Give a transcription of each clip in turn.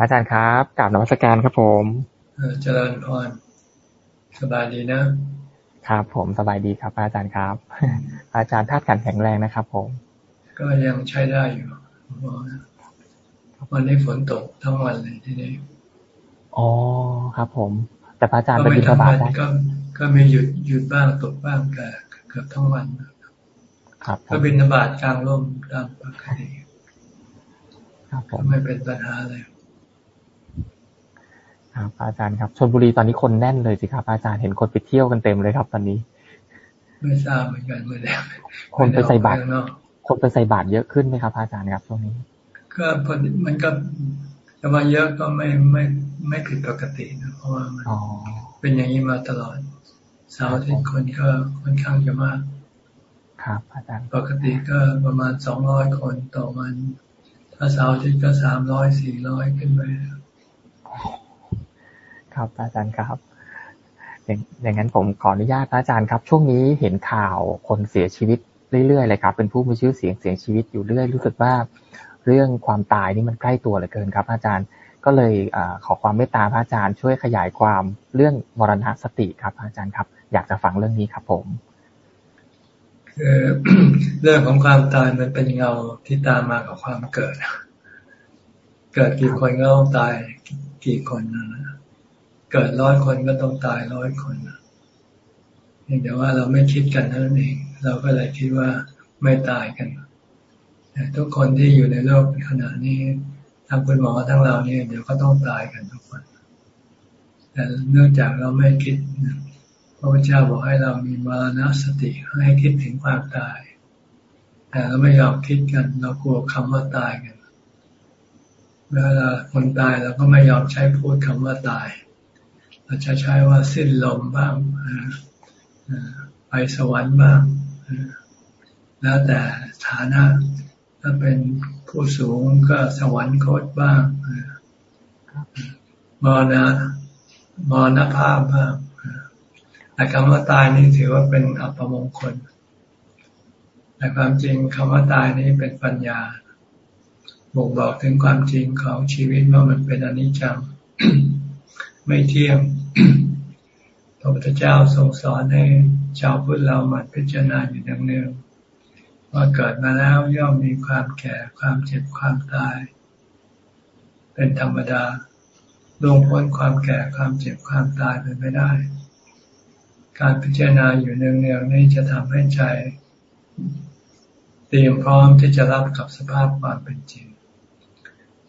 อาจารย์ครับกราบนวัตการครับผมเจริญพรสบายดีนะครับผมสบายดีครับ อาจารย์ครับ อาจารย์ธาตุขันแข็งแรงนะครับ ผม ก็ยังใช้ได้อยู่วันนี้ฝนตกทั้งวันเลยที่นี่อ๋อครับผม แต่พระอาจารย์ไปบินบาตก็ก็มีหยุดหยุดบ้างตกบ้างแต่เกือบทั้งวันครับก็บินบาตกลางร่มตามปกติครับผมไม่เป็นปัญหาเลย ครับอาจารย์ครับชนบุรีตอนนี้คนแน่นเลยสิครับ อาจารย์เห็นคนไปเที่ยวกันเต็มเลยครับ ตอนนี้ ไม่ทราบเหมือนกันเมื่อไหร่คนไปใส่บาตรคนไปใส่บาตรเยอะขึ้นไหมครับ อาจารย์ครับช่วงนี้ ก็พอมันก็จะมาเยอะก็ไม่ไม่ไม่ผิดปกตินะเพราะว่ามันเป็นอย่างนี้มาตลอดเสาร์อาทิตย์คนก็ค่อนข้างจะมากครับอาจารย์ปกติก็ประมาณสองร้อยคนต่อวัน ถ้าเสาร์อาทิตย์ก็สามร้อยสี่ร้อยขึ้นไป ครับอาจารย์ครับอย่างนั้นผมขออนุญาตอาจารย์ครับ ช่วงนี้เห็นข่าวคนเสียชีวิตเรื่อยๆเลยครับ เป็นผู้มีชื่อเสียงเสียชีวิตอยู่เรื่อยรู้สึกว่า เรื่องความตายนี่มันใกล้ตัวเหลือเกินครับ อาจารย์ก็เลยอขอความเมตตาพระอาจารย์ช่วยขยายความเรื่องมรณะสติครับ อาจารย์ครับ อยากจะฟังเรื่องนี้ครับ ผมคือเรื่องของความตายมันเป็นเงาที่ตามมากับความเกิด เกิดกี่คนก็ต้องตายกี่คนนะ เกิดร้อยคนก็ต้องตายร้อยคนเพียงแต่ว่าเราไม่คิดกันเท่านั้นเอง เราก็เลยคิดว่าไม่ตายกันแต่ทุกคนที่อยู่ในโลกในขณะนี้ทั้งคุณหมอทั้งเราเนี่ยเดี๋ยวก็ต้องตายกันทุกคน แต่เนื่องจากเราไม่คิดพระพุทธเจ้าบอกให้เรามีมรณสติให้คิดถึงความตาย แต่เราไม่ยอมคิดกัน เรากลัวคำว่าตายกันเวลาคนตายเราก็ไม่ยอมใช้พูดคำว่าตาย เราจะใช้ว่าสิ้นลมบ้างไปสวรรค์บ้าง แล้วแต่ฐานะ ถ้าเป็นผู้สูงก็สวรรคตบ้างมรณะมรณภาพบ้างแต่คำว่าตายนี่ถือว่าเป็นอัปมงคลแต่ความจริงคำว่าตายนี้เป็นปัญญาบ่งบอกถึงความจริงของชีวิตว่ามันเป็นอนิจจัง ไม่เที่ยง พระพุทธเจ้าทรงสอนให้ชาวพุทธเราหมั่นพิจารณาอยู่ดังเนืองว่าเกิดมาแล้วย่อมมีความแก่ความเจ็บความตาย เป็นธรรมดาลงพ้นความแก่ความเจ็บความตายไปไม่ได้ การพิจารณาอยู่เนืองๆนี้จะทำให้ใจเตรียมพร้อมที่จะรับกับสภาพความเป็นจริง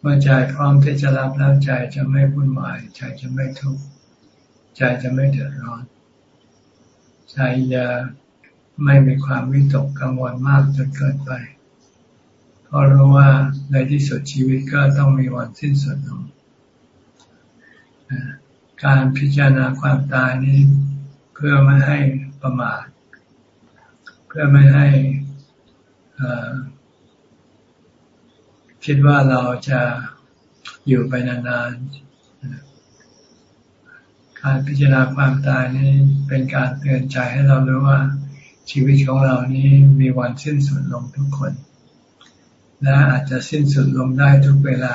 เมื่อใจพร้อมที่จะรับแล้วใจจะไม่วุ่นวายใจจะไม่ทุกข์ ใจจะไม่เดือดร้อน ใจจะไม่มีความวิตกกังวลมากจนเกินไป เพราะรู้ว่าในที่สุดชีวิตก็ต้องมีวันสิ้นสุดลงการพิจารณาความตายนี้เพื่อไม่ให้ประมาท เพื่อไม่ให้คิดว่าเราจะอยู่ไปนานๆ การพิจารณาความตายนี้เป็นการเตือนใจให้เรารู้ว่าชีวิตของเรานี้มีวันสิ้นสุดลงทุกคน และอาจจะสิ้นสุดลงได้ทุกเวลา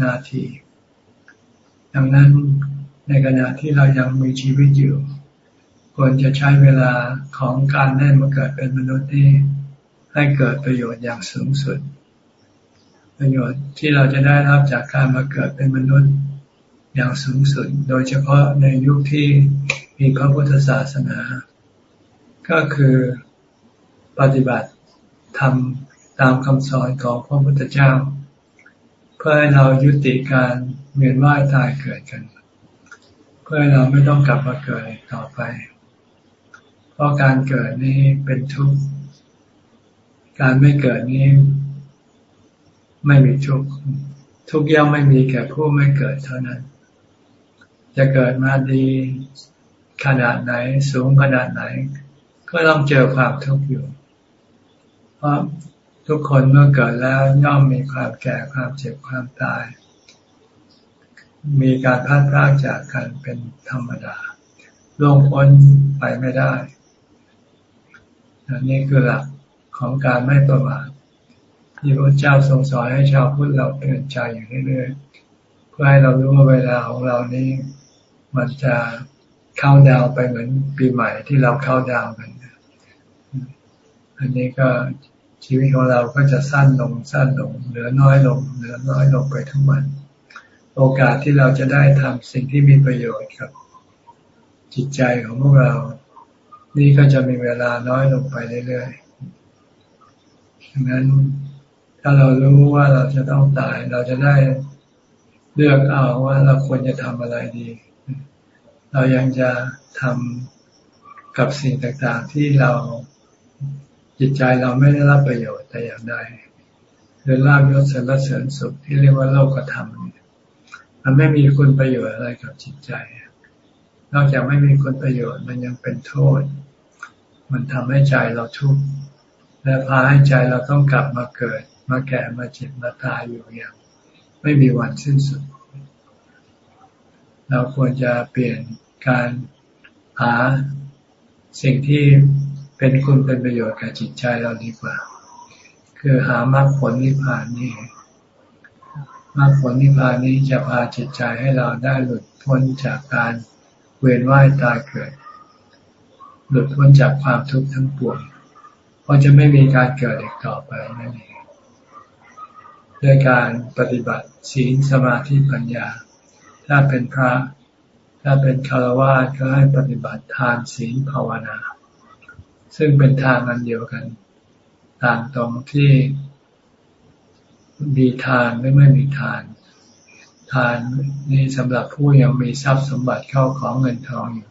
นาที ดังนั้นในขณะที่เรายังมีชีวิตอยู่ ควรจะใช้เวลาของการได้มาเกิดเป็นมนุษย์นี้ให้เกิดประโยชน์อย่างสูงสุด ประโยชน์ที่เราจะได้รับจากการมาเกิดเป็นมนุษย์ อย่างสูงสุด โดยเฉพาะในยุคที่มีพระพุทธศาสนา ก็คือปฏิบัติทำตามคำสอนของพระพุทธเจ้า เพื่อให้เรายุติการเวียนว่ายตายเกิดกัน เพื่อให้เราไม่ต้องกลับมาเกิดต่อไป เพราะการเกิดนี้เป็นทุกข์การไม่เกิดนี้ไม่มีทุกข์ทุกย่อมไม่มีแก่ผู้ไม่เกิดเท่านั้น จะเกิดมาดีขนาดไหน สูงขนาดไหน ก็ต้องเจอความทุกข์อยู่ เพราะทุกคนเมื่อเกิดแล้วย่อมมีความแก่ความเจ็บความตาย มีการพลาดพลาดจากกันเป็นธรรมดาลงพ้นไปไม่ได้นนี่คือหลักของการไม่ประมาทที่พระเจ้าทรงสอนให้ชาวพุทธเราเตือนใจอยู่เรื่อยๆเพื่อให้เรารู้ว่าเวลาของเรานี้ มันจะเข้าดาวไปเหมือนปีใหม่ที่เราเข้าดาวกันอันนี้ก็ชีวิตของเราก็จะสั้นลงสั้นลง เหลือน้อยลง เหลือน้อยลงไปทั้งวัน โอกาสที่เราจะได้ทำสิ่งที่มีประโยชน์กับ จิตใจของพวกเรา นี่ก็จะมีเวลาน้อยลงไปเรื่อยๆดังนั้นถ้าเรารู้ว่าเราจะต้องตาย เราจะได้เลือกเอาว่าเราควรจะทำอะไรดี เรายังจะทำกับสิ่งต่างๆ ที่เราจิตใจเราไม่ได้รับประโยชน์แต่อย่างใดหรือลาบยศสรรเสริญสุขที่เรียกว่าโลกธรรมมันไม่มีคุณประโยชน์อะไรกับจิตใจ นอกจากไม่มีคุณประโยชน์มันยังเป็นโทษ มันทำให้ใจเราทุกข์และพาให้ใจเราต้องกลับมาเกิด มาแก่มาเจ็บมาตายอยู่อย่าง ไม่มีวันสิ้นสุด เราควรจะเปลี่ยนการหาสิ่งที่เป็นคุณเป็นประโยชน์กับจิตใจเราดีกว่า คือหามรรคผลนิพพานนี่มรรคผลนิพพานนี้จะพาจิตใจให้เราได้หลุดพ้นจากการเวียนว่ายตายเกิด หลุดพ้นจากความทุกข์ทั้งปวงเพราะจะไม่มีการเกิดอีกต่อไปนั่นเองด้วยการปฏิบัติศีลสมาธิปัญญา ถ้าเป็นพระ ถ้าเป็นคารวะก็ให้ปฏิบัติทานศีลภาวนา ซึ่งเป็นทางอันเดียวกัน ต่างตรงที่มีทานหรือไม่มีทาน ทานนี่สำหรับผู้ยังมีทรัพย์สมบัติเข้าของเงินทองอยู่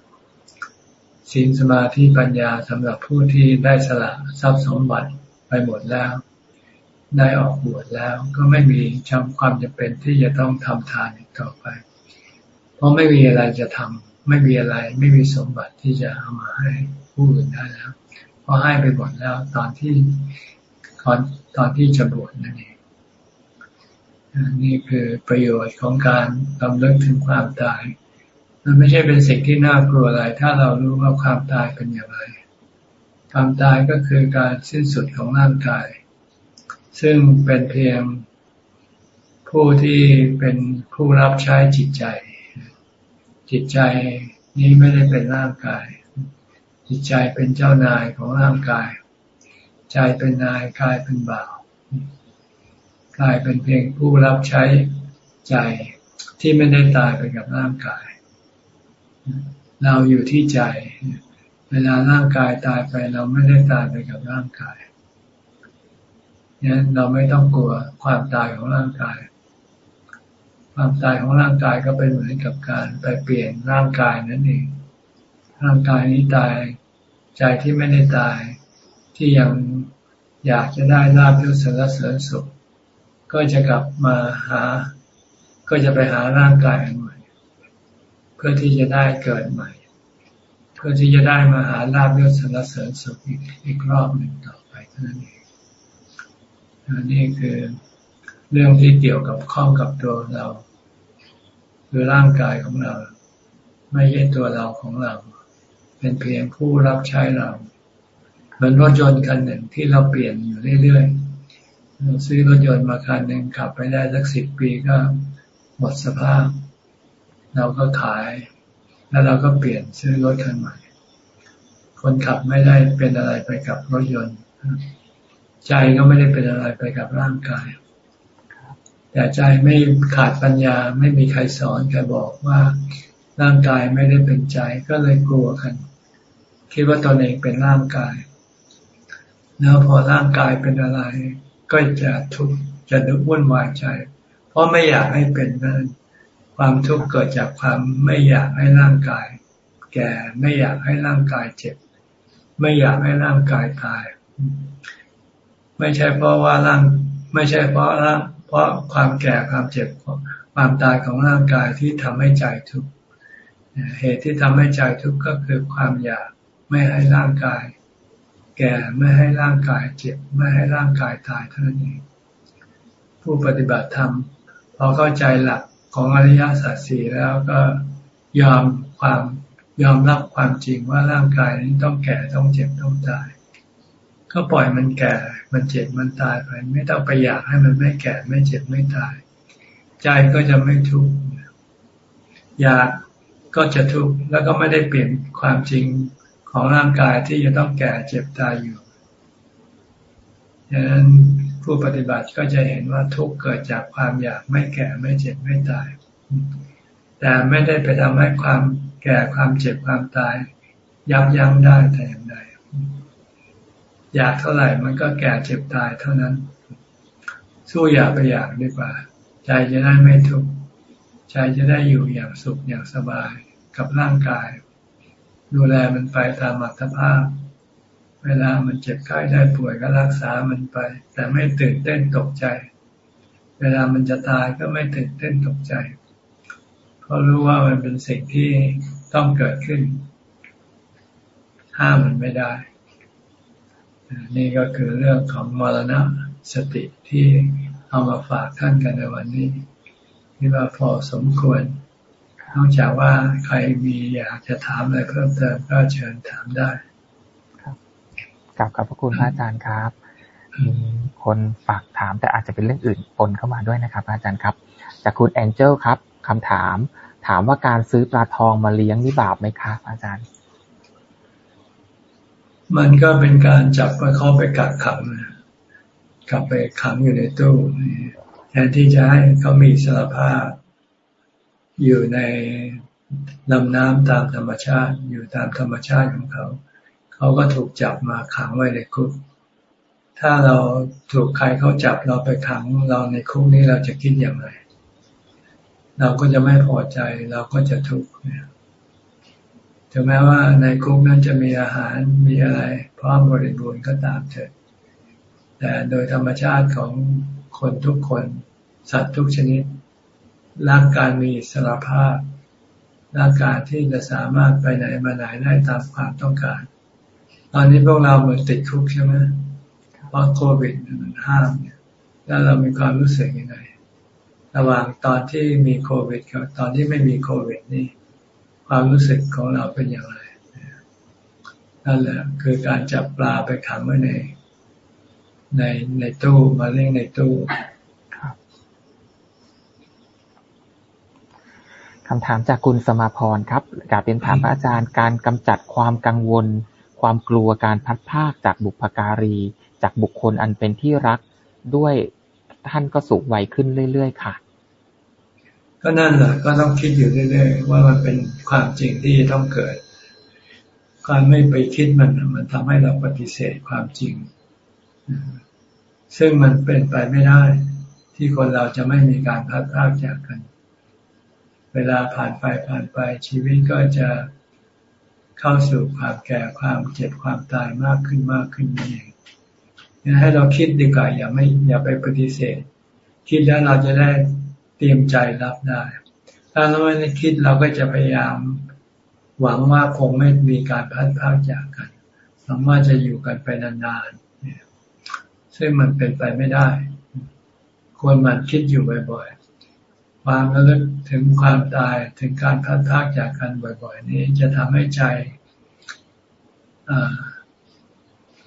ศีลสมาธิปัญญาสำหรับผู้ที่ได้สละทรัพย์สมบัติไปหมดแล้ว ได้ออกบวชแล้วก็ไม่มีจำความจะเป็นที่จะต้องทำทานอีกต่อไป เพราะไม่มีอะไรจะทำไม่มีอะไร ไม่มีสมบัติที่จะเอามาให้ผู้อื่นได้แล้วเพราะให้ไปหมดแล้วตอนที่ตอนตอนที่จะบวชนั่นเองนี่คือประโยชน์ของการตำเลึกถึงความตาย มันไม่ใช่เป็นสิ่งที่น่ากลัวอะไร ถ้าเรารู้ว่าความตายเป็นอย่างไร ความตายก็คือการสิ้นสุดของร่างกาย ซึ่งเป็นเพียงผู้ที่เป็นผู้รับใช้จิตใจ จิตใจนี้ไม่ได้เป็นร่างกาย จิตใจเป็นเจ้านายของร่างกาย ใจเป็นนายกายเป็นบ่าวกายเป็นเพียงผู้รับใช้ใจที่ไม่ได้ตายไปกับร่างกาย เราอยู่ที่ใจ เวลาร่างกายตายไปเราไม่ได้ตายไปกับร่างกายนี่ยเราไม่ต้องกลัวความตายของร่างกาย ความตายของร่างกายก็เป็นเหมือนกับการไปเปลี่ยนร่างกายนั่นเอง ร่างกายนี้ตายใจที่ไม่ได้ตาย ที่ยังอยากจะได้ลาบยศสรรเสริญสุข ก็จะกลับมาหา ก็จะไปหาร่างกายใหม่ เพื่อที่จะได้เกิดใหม่ เพื่อที่จะได้มาหาลาบยศสรรเสริญสุขอีกอีกรอบหนึ่งต่อไปเท่านั้นเองนี่คือเรื่องที่เกี่ยวกับข้องกับตัวเรา คือร่างกายของเรา ไม่ใช่ตัวเราของเรา เป็นเพียงผู้รับใช้เราเหมือนรถยนต์คันหนึ่งที่เราเปลี่ยนอยู่เรื่อยๆเราซื้อรถยนต์มาคันหนึ่งขับไปได้สักสิบปีก็หมดสภาพ เราก็ขาย แล้วเราก็เปลี่ยนซื้อรถคันใหม่ คนขับไม่ได้เป็นอะไรไปกับรถยนต์ ใจก็ไม่ได้เป็นอะไรไปกับร่างกาย แต่ใจไม่ขาดปัญญาไม่มีใครสอนใครบอกว่าร่างกายไม่ได้เป็นใจก็เลยกลัวกัน คิดว่าตนเองเป็นร่างกาย แล้วพอร่างกายเป็นอะไร ก็จะทุกข์จะนึกวุ่นวายใจ เพราะไม่อยากให้เป็นนั่นความทุกข์เกิดจากความไม่อยากให้ร่างกาย แก่ไม่อยากให้ร่างกายเจ็บ ไม่อยากให้ร่างกายตาย ไม่ใช่เพราะว่าร่าง ไม่ใช่เพราะร่าง เพราะความแก่ความเจ็บความตายของร่างกายที่ทำให้ใจทุกข์เหตุที่ทำให้ใจทุกข์ก็คือความอยากไม่ให้ร่างกาย แก่ไม่ให้ร่างกายเจ็บไม่ให้ร่างกายตายเท่านั้นเองผู้ปฏิบัติธรรมพอเข้าใจหลักของอริยสัจสี่แล้วก็ยอมความยอมรับความจริงว่าร่างกายนี้ต้องแก่ต้องเจ็บต้องตาย ก็ปล่อยมันแก่ มันเจ็บ มันตายไป ไม่ต้องไปอยากให้มันไม่แก่ ไม่เจ็บ ไม่ตาย ใจก็จะไม่ทุกข์ อยากก็จะทุกข์ แล้วก็ไม่ได้เปลี่ยนความจริงของร่างกายที่จะต้องแก่เจ็บตายอยู่ดังนั้นผู้ปฏิบัติก็จะเห็นว่าทุกข์เกิดจากความอยากไม่แก่ ไม่เจ็บ ไม่ตาย แต่ไม่ได้ไปทำให้ความแก่ ความเจ็บ ความตาย ยับยั้งได้แต่อย่างใด อยากเท่าไหร่มันก็แก่เจ็บตายเท่านั้น สู้อยากไปอยากดีกว่า ใจจะได้ไม่ทุกข์ใจจะได้อยู่อย่างสุขอย่างสบายกับร่างกาย ดูแลมันไปตามอัตภาพ เวลามันเจ็บไข้ได้ป่วยก็รักษามันไป แต่ไม่ตื่นเต้นตกใจ เวลามันจะตายก็ไม่ตื่นเต้นตกใจ เพราะรู้ว่ามันเป็นสิ่งที่ต้องเกิดขึ้น ห้ามมันไม่ได้ นี่ก็คือเรื่องของมรณะสติที่เอามาฝากท่านกันในวันนี้นี่ว่าพอสมควร นอกจากว่าใครมีอยากจะถามอะไรเพิ่มเติมก็เชิญถามได้ครับกลับขอบพระคุณพระอาจารย์ครับมีคนฝากถามแต่อาจจะเป็นเรื่องอื่นปนเข้ามาด้วยนะครับ อาจารย์ครับ จากคุณแองเจิลครับคำถาม ถามว่าการซื้อปลาทองมาเลี้ยงนี่บาปไหมครับอาจารย์ มันก็เป็นการจับไปเขาไปกักขังกลับไปขังอยู่ในตู้แทนที่จะให้เขามีสารภาพ อยู่ในลำน้ำตามธรรมชาติ อยู่ตามธรรมชาติของเขา เขาก็ถูกจับมาขังไว้ในคุก ถ้าเราถูกใครเขาจับเราไปขัง เราในคุกนี้เราจะคิดอย่างไร เราก็จะไม่พอใจเราก็จะทุกข์เนี่ย ถึงแม้ว่าในคุกนั้นจะมีอาหารมีอะไรพร้อมบริบูรณ์ก็ตามเถิดแต่โดยธรรมชาติของคนทุกคน สัตว์ทุกชนิดรักการมีสรภาพรักการที่จะสามารถไปไหนมาไหนได้ตามความต้องการ ตอนนี้พวกเราเหมือนติดคุกใช่ไหมเพราะโควิดมันห้ามเนี่ยแล้วเรามีความรู้สึกยังไงระหว่างตอนที่มีโควิดกับตอนที่ไม่มีโควิดนี่ ความรู้สึกของเราเป็นอย่างไรนั่นแหละคือการจับปลาไปขังไว้ใน ในในตู้มาเลี้ยงในตู้คำถามจากคุณสมาพรครับกาบเป็นถามพระอาจารย์การกำจัดความกังวล ความกลัวการพัดภาคจากบุพการี จากบุคคลอันเป็นที่รักด้วยท่านก็สูงวัยขึ้นเรื่อย ๆ ค่ะ ก็นั่นแหละก็ต้องคิดอยู่เรื่อยๆว่ามันเป็นความจริงที่ต้องเกิด การไม่ไปคิดมันมันทำให้เราปฏิเสธความจริง ซึ่งมันเป็นไปไม่ได้ ที่คนเราจะไม่มีการพัดพลากจากกัน เวลาผ่านไปผ่านไปชีวิตก็จะเข้าสู่ความแก่ความเจ็บความตายมากขึ้นมากขึ้นนี่เองให้เราคิดดีกว่าอย่าไม่อย่าไปปฏิเสธ คิดแล้วเราจะได้ เตรียมใจรับได้ ถ้าเราไม่ได้คิดเราก็จะพยายาม หวังว่าคงไม่มีการพัดพากจากกันหวังว่าจะอยู่กันไปนานๆซึ่งมันเป็นไปไม่ได้ ควรมันคิดอยู่บ่อยๆ ความระลึกถึงความตายถึงการพัดพากจากกันบ่อย ๆ นี้จะทำให้ใจ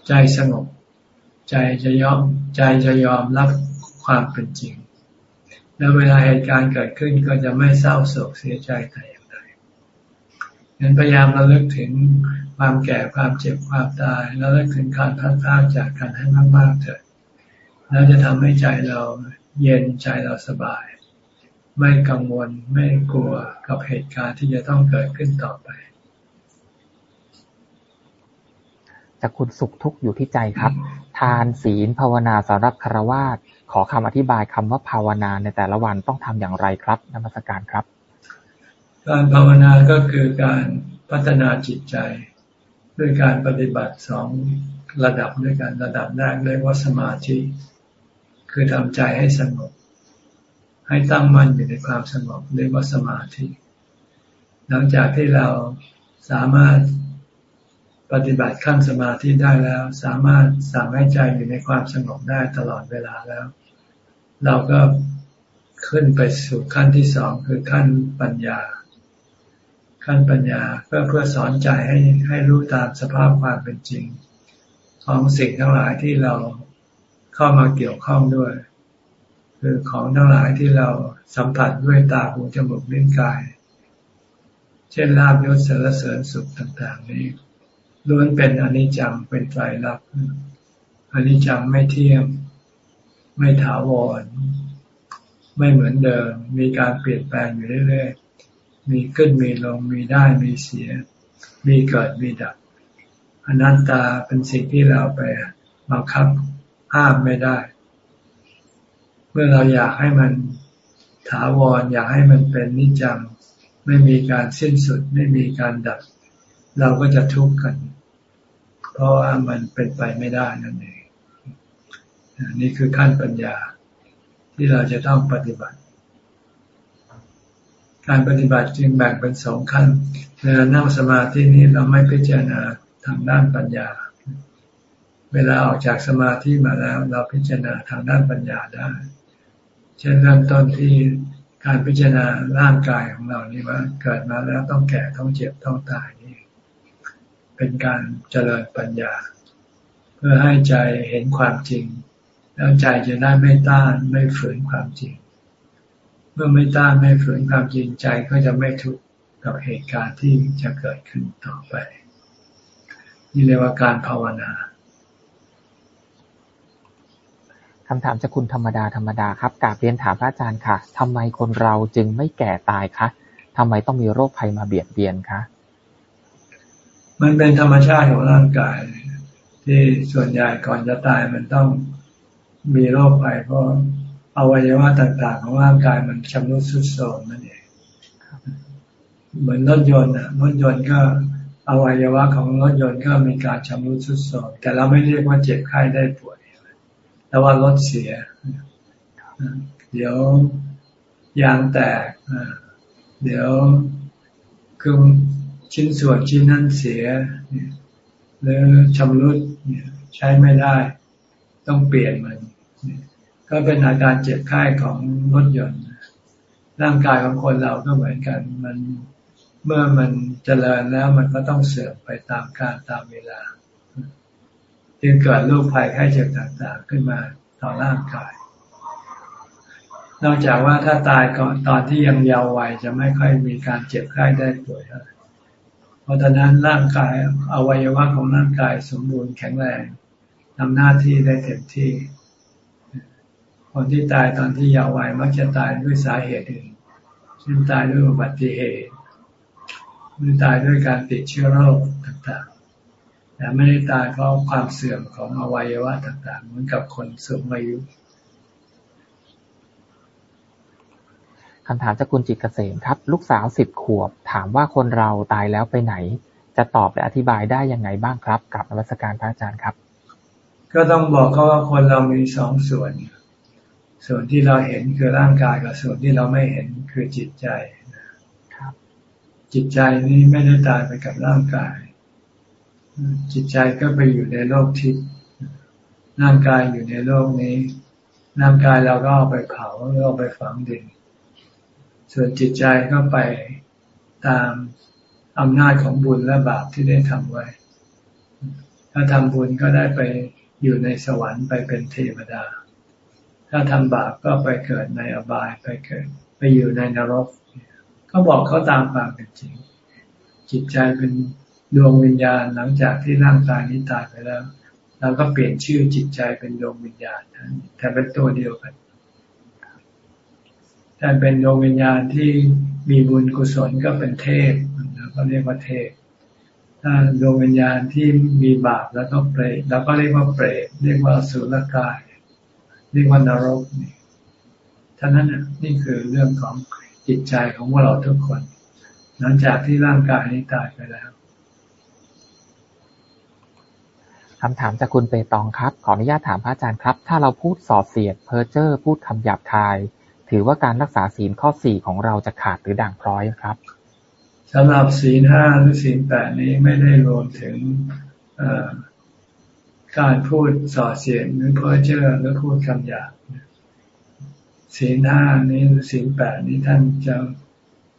ใจสงบ ใจจะยอมใจจะยอมรับความเป็นจริง แล้วเวลาเหตุการณ์เกิดขึ้นก็จะไม่เศร้าโศกเสียใจแต่อย่างใดงั้นพยายามระลึกถึงความแก่ความเจ็บความตายแล้วลึกถึงการพัดพากจากกันให้มากๆเถิดแล้วจะทำให้ใจเราเย็นใจเราสบาย ไม่กังวลไม่กลัวกับเหตุการณ์ที่จะต้องเกิดขึ้นต่อไปจากคุณสุขทุกข์อยู่ที่ใจครับ ทานศีลภาวนาสำหรับคารวาส ขอคำอธิบายคำว่าภาวนาในแต่ละวันต้องทำอย่างไรครับนมัสการครับ การภาวนาก็คือการพัฒนาจิตใจ ด้วยการปฏิบัติสองระดับด้วยกันระดับแรกเรียกว่าสมาธิ คือทำใจให้สงบ ให้ตั้งมั่นอยู่ในความสงบเรียกว่าสมาธิ หลังจากที่เราสามารถปฏิบัติขั้นสมาธิได้แล้ว สามารถสั่งให้ใจอยู่ในความสงบได้ตลอดเวลาแล้ว เราก็ขึ้นไปสู่ขั้นที่สองคือขั้นปัญญา ขั้นปัญญาเพื่อเพื่อสอนใจให้ให้รู้ตามสภาพความเป็นจริง ของสิ่งทั้งหลายที่เราเข้ามาเกี่ยวข้องด้วย คือของทั้งหลายที่เราสัมผัสด้วยตาหูจมูกลิ้นกาย เช่นลาบยศสารเสริญสุขต่าง ๆ นี้ล้วนเป็นอนิจจังเป็นไตรลักษณ์อนิจจังไม่เที่ยง ไม่ถาวร ไม่เหมือนเดิม มีการเปลี่ยนแปลงอยู่เรื่อยๆ มีขึ้นมีลง มีได้มีเสีย มีเกิดมีดับ อนัตตาเป็นสิ่งที่เราไปบังคับห้ามไม่ได้ เมื่อเราอยากให้มันถาวร อยากให้มันเป็นนิจจัง ไม่มีการสิ้นสุด ไม่มีการดับ เราก็จะทุกข์กัน เพราะว่ามันเป็นไปไม่ได้นั่นเอง นี่คือขั้นปัญญาที่เราจะต้องปฏิบัติ การปฏิบัติจึงแบ่งเป็นสองขั้นเวลานั่งสมาธินี้เราไม่พิจารณาทางด้านปัญญา เวลาออกจากสมาธิมาแล้ว เราพิจารณาทางด้านปัญญาได้ เช่นเริ่มต้นที่การพิจารณาร่างกายของเรานี่ว่าเกิดมาแล้วต้องแก่ต้องเจ็บต้องตายนี่ เป็นการเจริญปัญญา เพื่อให้ใจเห็นความจริง แล้วใจจะได้ไม่ต้านไม่ฝืนความจริง เมื่อไม่ต้านไม่ฝืนความจริงใจก็จะไม่ทุกข์กับเหตุการณ์ที่จะเกิดขึ้นต่อไป นี่เรียกว่าการภาวนาคำถามจากคุณธรรมดาธรรมดาครับกาบเรียนถามพระอาจารย์ค่ะทำไมคนเราจึงไม่แก่ตายคะทำไมต้องมีโรคภัยมาเบียดเบียนคะมันเป็นธรรมชาติของร่างกาย ที่ส่วนใหญ่ก่อนจะตายมันต้อง มีโรคภัยเพราะอวัยวะต่าง ๆ ของร่างกายมันชำรุดทรุดโทรมนั่นเองเหมือนรถยนต์อะรถยนต์ก็อวัยวะของรถยนต์ก็มีการชำรุดทรุดโทรมแต่เราไม่เรียกว่าเจ็บไข้ได้ป่วยแต่ว่ารถเสีย เดี๋ยวยางแตกเดี๋ยวคือชิ้นส่วนชิ้นนั้นเสียหรือชำรุดใช้ไม่ได้ ต้องเปลี่ยนมัน ก็เป็นอาการเจ็บไข้ของรถยนต์ ร่างกายของคนเราก็เหมือนกัน มันเมื่อมันเจริญแล้วมันก็ต้องเสื่อมไปตามกาลตามเวลา จึงเกิดโรคภัยไข้เจ็บต่างๆขึ้นมาต่อร่างกาย นอกจากว่าถ้าตายก่อนตอนที่ยังเยาว์วัยจะไม่ค่อยมีการเจ็บไข้ได้ป่วยเพราะฉะนั้นร่างกายอวัยวะของร่างกายสมบูรณ์แข็งแรงทำหน้าที่ได้เต็มที่ คนที่ตายตอนที่เยาว์วัยมักจะตายด้วยสาเหตุอื่นเช่นตายด้วยอุบัติเหตุหรือตายด้วยการติดเชื้อโรคต่างๆ แต่ไม่ได้ตายเพราะความเสื่อมของอวัยวะต่างๆ เหมือนกับคนสูงอายุคำถามจากคุณจิตเกษมครับ ลูกสาวสิบขวบ ถามว่าคนเราตายแล้วไปไหน จะตอบและอธิบายได้ยังไงบ้างครับ กับนวัตการพระอาจารย์ครับ ก็ต้องบอกเขาว่าคนเรามีสองส่วน ส่วนที่เราเห็นคือร่างกายกับส่วนที่เราไม่เห็นคือจิตใจจิตใจนี้ไม่ได้ตายไปกับร่างกาย จิตใจก็ไปอยู่ในโลกทิพย์ร่างกายอยู่ในโลกนี้ ร่างกายเราก็เอาไปเผาหรือเอาไปฝังดิน ส่วนจิตใจก็ไปตามอำนาจของบุญและบาปที่ได้ทำไว้ ถ้าทำบุญก็ได้ไปอยู่ในสวรรค์ไปเป็นเทวดา ถ้าทำบาปก็ไปเกิดในอบายไปเกิด ไปอยู่ในนรกก็บอกเขาตามความเป็นจริง จิตใจเป็นดวงวิญญาณหลังจากที่ร่างกายนี้ตายไปแล้วเราก็เปลี่ยนชื่อจิตใจเป็นดวงวิญญาณแต่เป็นตัวเดียวกันแต่เป็นดวงวิญญาณที่มีบุญกุศลก็เป็นเทพแล้วก็เรียกว่าเทพ ถ้าดวงวิญญาณที่มีบาปแล้วก็เปรตแล้วก็เรียกว่าเปรตเรียกว่าสุรกาย เรียกว่านรกนี่ท่านั้นนี่คือเรื่องของจิตใจของพวกเราทุกคน หลังจากที่ร่างกายนี้ตายไปแล้วคำถามจากคุณเปตองครับ ขออนุญาตถามพระอาจารย์ครับ ถ้าเราพูดส่อเสียด เพอเจอร์พูดคำหยาบคาย ถือว่าการรักษาศีลข้อสี่ของเราจะขาดหรือด่างพร้อยครับสำหรับศีลห้าหรือศีลแปดนี้ไม่ได้รวมถึง การพูดส่อเสียดหรือเพ้อเจ้อหรือพูดคำหยาบศีลห้านี้หรือศีลแปดนี้ท่านจะ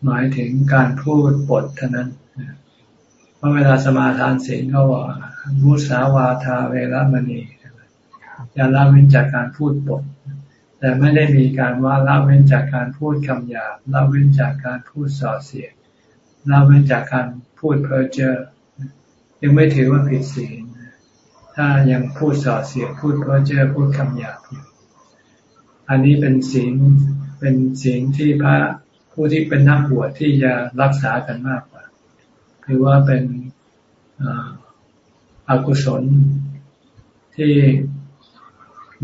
หมายถึงการพูดบทเท่านั้นเพราะเวลาสมาทานศีลก็ว่ามุสาวาทาเวรมณีอย่าละเว้นจากการพูดบทแต่ไม่ได้มีการว่าละเว้นจากการพูดคำหยาบละเว้นจากการพูดส่อเสียดละเว้นจากการพูดเพ้อเจ้อยังไม่ถือว่าผิดศีล ถ้ายังพูดส่อเสียพูดเพ้อเจ้อพูดคำหยาบอยู่อันนี้เป็นศีลเป็นศีลที่พระผู้ที่เป็นนักบวชที่จะรักษากันมากกว่าคือว่าเป็นอกุศลที่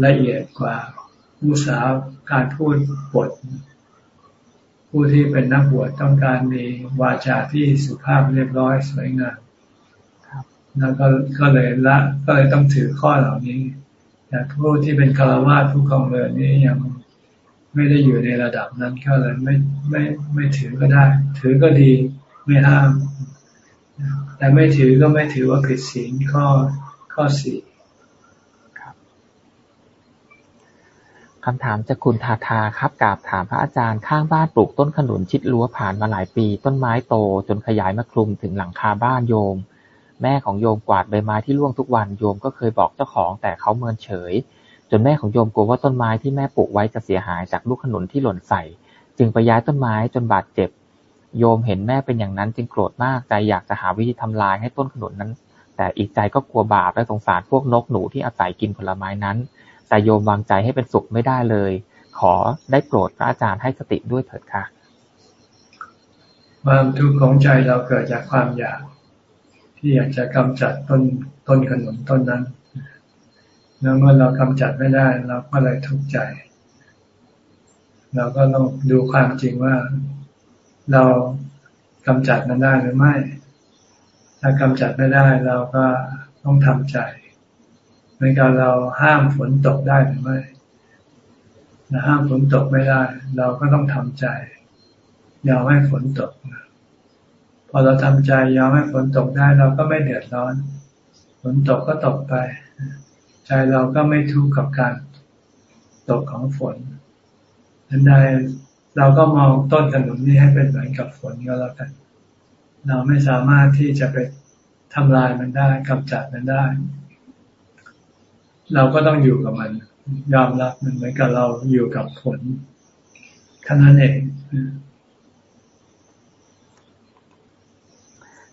ละเอียดกว่าผู้สาวการพูดบทผู้ที่เป็นนักบวชต้องการมีวาจาที่สุภาพเรียบร้อยสวยงาม แล้วก็ก็เลยละก็เลยต้องถือข้อเหล่านี้ แต่ผู้ที่เป็นคารวะผู้ครองเรือนนี้ยังไม่ได้อยู่ในระดับนั้นก็เลยไม่ไม่ไม่ถือก็ได้ ถือก็ดีไม่ห้าม แต่ไม่ถือก็ไม่ถือว่าผิดศีลข้อข้อสี่คำถามจากคุณทาทาครับกราบถามพระอาจารย์ข้างบ้านปลูกต้นขนุนชิดรั้วผ่านมาหลายปี ต้นไม้โตจนขยายมาคลุมถึงหลังคาบ้านโยม แม่ของโยมกวาดใบไม้ที่ร่วงทุกวันโยมก็เคยบอกเจ้าของแต่เขาเมินเฉย จนแม่ของโยมกลัวว่าต้นไม้ที่แม่ปลูกไว้จะเสียหายจากลูกขนุนที่หล่นใส่ จึงไปย้ายต้นไม้จนบาดเจ็บ โยมเห็นแม่เป็นอย่างนั้นจึงโกรธมากใจอยากจะหาวิธีทำลายให้ต้นขนุนนั้น แต่อีกใจก็กลัวบาปและสงสารพวกนกหนูที่อาศัยกินผลไม้นั้น แต่โยมวางใจให้เป็นสุขไม่ได้เลย ขอได้โปรดพระอาจารย์ให้สติด้วยเถิดค่ะความทุกข์ของใจเราเกิดจากความอยาก ที่อยากจะกำจัดต้นต้นขนุนต้นนั้นแล้วเมื่อเรากำจัดไม่ได้เราก็เลยทุกข์ใจ เราก็ต้องดูความจริงว่าเรากำจัดมันได้หรือไม่ ถ้ากำจัดไม่ได้เราก็ต้องทำใจเหมือนกับเราห้ามฝนตกได้หรือไม่เราห้ามฝนตกไม่ได้ เราก็ต้องทำใจยอมให้ฝนตกพ อเราทำใจยอมให้ฝนตกได้เราก็ไม่เดือดร้อนฝนตกก็ตกไป ใจเราก็ไม่ทุกข์กับการตกของฝนดังนั้นเราก็มองต้นขนุนนี้ให้เป็นเหมือนกับฝนก็แล้วกัน เราไม่สามารถที่จะไปทำลายมันได้กำจัดมันได้ เราก็ต้องอยู่กับมัน ยอมรับมันเหมือนกับเราอยู่กับผลท่านั้นเอง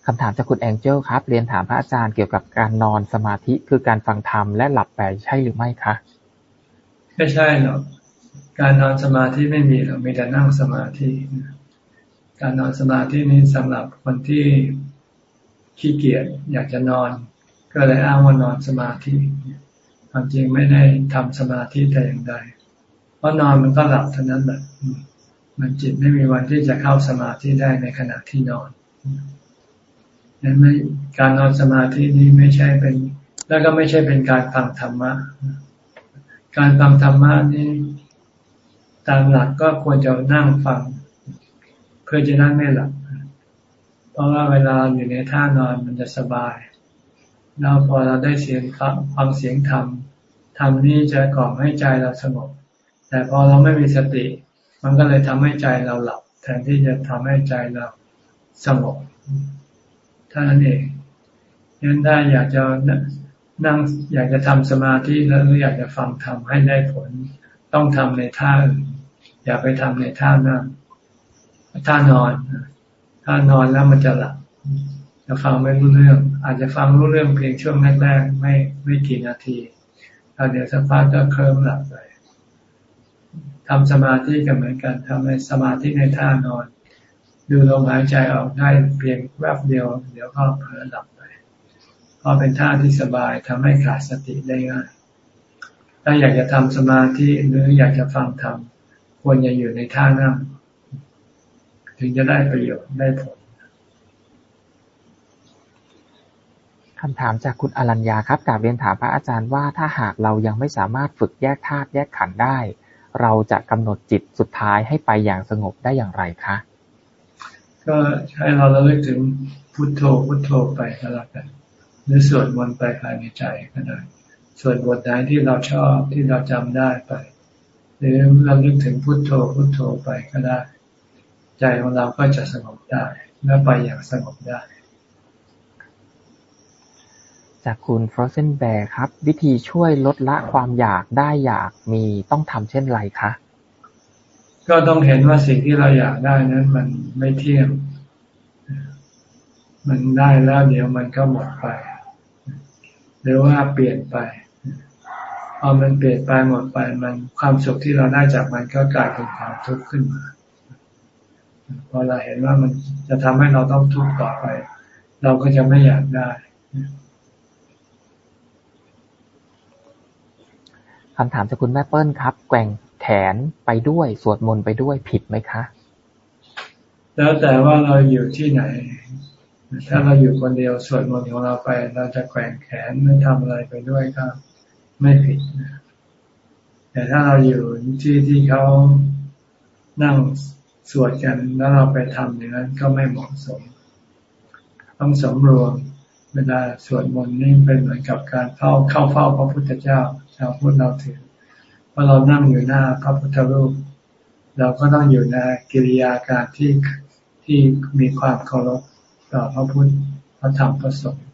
คำถามจากคุณแองเจิลครับ เรียนถามพระอาจารย์เกี่ยวกับการนอนสมาธิคือการฟังธรรมและหลับไปใช่หรือไม่คะ ไม่ใช่หรอก การนอนสมาธิไม่มีหรอกมีแต่นั่งสมาธิ การนอนสมาธินี้สำหรับคนที่ขี้เกียจอยากจะนอน ก็เลยอ้างว่านอนสมาธิ ความจริงไม่ได้ทำสมาธิแต่อย่างใด เพราะนอนมันก็หลับเท่านั้นแหละ มันจิตไม่มีวันที่จะเข้าสมาธิได้ในขณะที่นอน นั้นไม่การนอนสมาธินี้ไม่ใช่เป็น แล้วก็ไม่ใช่เป็นการฟังธรรมะ การฟังธรรมะนี้ตามหลักก็ควรจะนั่งฟัง เพื่อจะนั่งไม่หลับ เพราะว่าเวลาอยู่ในท่านอนมันจะสบาย แล้วพอเราได้เสียงฟังเสียงธรรมธรรมนี้จะก่อให้ใจเราสงบ แต่พอเราไม่มีสติ มันก็เลยทำให้ใจเราหลับ แทนที่จะทำให้ใจเราสงบ ท่านั้นเองยันได้อยากจะนั่งอยากจะทำสมาธิแล้วอยากจะฟังธรรมให้ได้ผล ต้องทำในท่าอย่าไปทำในท่านั่งท่านอนท่านอนแล้วมันจะหลับจะฟังไม่รู้เรื่อง อาจจะฟังรู้เรื่องเพียงช่วงแรกๆไม่ไม่กี่นาทีแล้วเดี๋ยวสักพักก็เคลิ้มหลับไปทำสมาธิกันเหมือนกันทำในสมาธิในท่านอน ดูลมหายใจออกได้เพียงแวบเดียว เดี๋ยวก็เผลอหลับไป เพราะเป็นท่าที่สบายทำให้ขาดสติได้ง่าย ถ้าอยากจะทำสมาธิหรืออยากจะฟังธรรมควรจะอยู่ในท่านั่งถึงจะได้ประโยชน์ได้ผลคำถามจากคุณอรัญญาครับกาบเรียนถามพระอาจารย์ว่าถ้าหากเรายังไม่สามารถฝึกแยกธาตุแยกขันธ์ได้ เราจะกำหนดจิตสุดท้ายให้ไปอย่างสงบได้อย่างไรคะ ก็ใช้เราระลึกถึงพุทโธพุทโธไปก็แล้วกันหรือสวดมนต์ไปภายในใจก็ได้สวดบทไหนที่เราชอบที่เราจำได้ไป หรือเราลึกถึงพุทโธพุทโธไปก็ได้ ใจของเราก็จะสงบได้และไปอย่างสงบได้ จากคุณ Frozen Bear ครับ วิธีช่วยลดละความอยากได้อยากมีต้องทำเช่นไรคะ ก็ต้องเห็นว่าสิ่งที่เราอยากได้นั้น มันไม่เที่ยง มันได้แล้วเดี๋ยวมันก็หมดไปหรือว่าเปลี่ยนไปพอมันเปลี่ยนไปหมดไป มันความสุขที่เราได้จากมันก็กลายเป็นความทุกข์ขึ้นมาพอเราเห็นว่ามันจะทำให้เราต้องทุกข์ต่อไป เราก็จะไม่อยากได้คำถามจากคุณแม่เปิ้ลครับ แกว่ง แขนไปด้วย สวดมนต์ไปด้วยผิดไหมคะ แล้วแต่ว่าเราอยู่ที่ไหน ถ้าเราอยู่คนเดียวสวดมนต์ของเราไป เราจะแกว่งแขนไม่ทำอะไรไปด้วยก็ไม่ผิดแต่ถ้าเราอยู่ที่ที่เขานั่งสวดกันแล้วเราไปทำอย่างนั้นก็ไม่เหมาะสม ต้องสำรวมเวลาสวดมนต์นี่เป็นเหมือนกับการเข้าเข้าเฝ้าพระพุทธเจ้าชาวพุทธเราถือ ว่าเรานั่งอยู่หน้าพระพุทธรูป เราก็ต้องอยู่ในกิริยาการที่ที่มีความเคารพต่อพระพุทธพระธรรมพระสงฆ์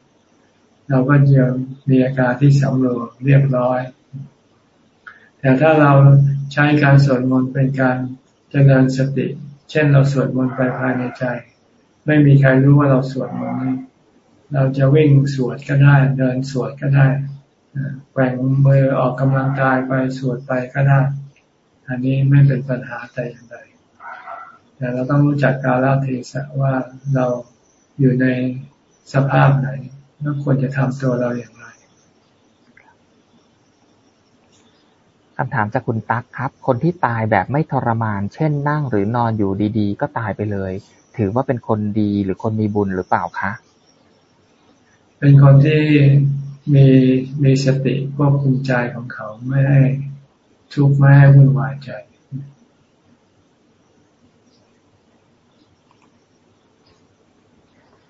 เราก็จะมีอาการที่สำรวมเรียบร้อย แต่ถ้าเราใช้การสวดมนต์เป็นการเจริญสติ เช่นเราสวดมนต์ไปภายในใจ ไม่มีใครรู้ว่าเราสวดมนต์เราจะวิ่งสวดก็ได้ เดินสวดก็ได้ แกว่งมือออกกำลังกายไปสวดไปก็ได้ อันนี้ไม่เป็นปัญหาแต่อย่างใดแต่เราต้องรู้จักกาลเทศะว่าเราอยู่ในสภาพไหนแล้วควรจะทำตัวเราอย่างไรคำถามจากคุณตั๊กครับ คนที่ตายแบบไม่ทรมาน เช่นนั่งหรือนอนอยู่ดีๆ ก็ตายไปเลย ถือว่าเป็นคนดีหรือคนมีบุญหรือเปล่าคะ เป็นคนที่ มีมีสติควบคุมใจของเขาไม่ให้ทุกข์ไม่ให้วุ่นวายใจ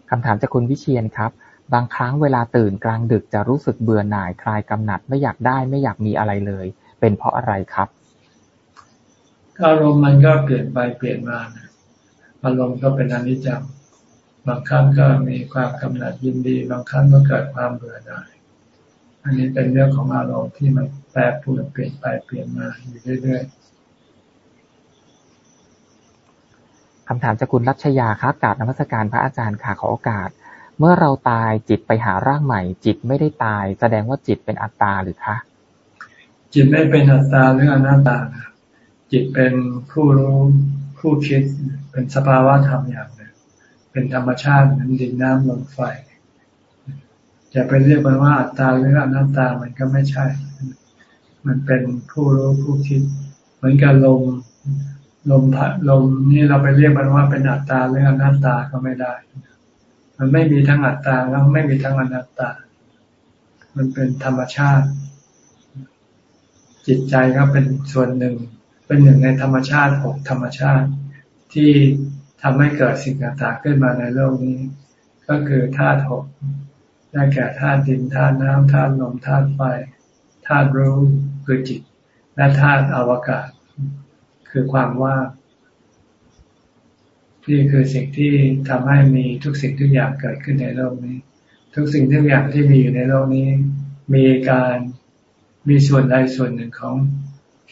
คำถามจากคุณวิเชียนครับ บางครั้งเวลาตื่นกลางดึกจะรู้สึกเบื่อหน่ายคลายกำหนัดไม่อยากได้ไม่อยากมีอะไรเลย เป็นเพราะอะไรครับอารมณ์มันก็เปลี่ยนไปเปลี่ยนมาอารมณ์ก็เป็นอนิจจังบางครั้งก็มีความกำหนัดยินดี บางครั้งก็เกิดความเบื่อหน่าย อันนี้เป็นเรื่องของอารมณ์ที่มันแปรปรวนเปลี่ยนไปเปลี่ยนมาอยู่เรื่อยๆคำถามจากคุณรัชยาครับกราบนมัสการพระอาจารย์ค่ะขอโอกาส เมื่อเราตายจิตไปหาร่างใหม่ จิตไม่ได้ตาย แสดงว่าจิตเป็นอัตตาหรือคะ จิตไม่เป็นอัตตาหรืออนัตตา จิตเป็นผู้รู้ผู้คิดเป็นสภาวะธรรมอย่างหนึ่งเป็นธรรมชาติเหมือนดินน้ำลมไฟ จะไปเรียกมันว่าอัตตาหรืออนัตตามันก็ไม่ใช่ มันเป็นผู้รู้ผู้คิด เหมือนกับลมลมพัดลมนี่เราไปเรียกมันว่าเป็นอัตตาหรืออนัตตาก็ไม่ได้ มันไม่มีทั้งอัตตาแล้วไม่มีทั้งอนัตตา มันเป็นธรรมชาติ จิตใจก็เป็นส่วนหนึ่ง เป็นหนึ่งในธรรมชาติหกธรรมชาติ ที่ทำให้เกิดสิ่งต่างๆขึ้นมาในโลกนี้ ก็คือธาตุหก ได้แก่ธาตุดินธาตุน้ำธาตุลมธาตุไฟธาตุรู้คือจิต และธาตุอวกาศ คือความว่างนี่คือสิ่งที่ทำให้มีทุกสิ่งทุกอย่างเกิดขึ้นในโลกนี้ ทุกสิ่งทุกอย่างที่มีอยู่ในโลกนี้ มีการมีส่วนใดส่วนหนึ่งของ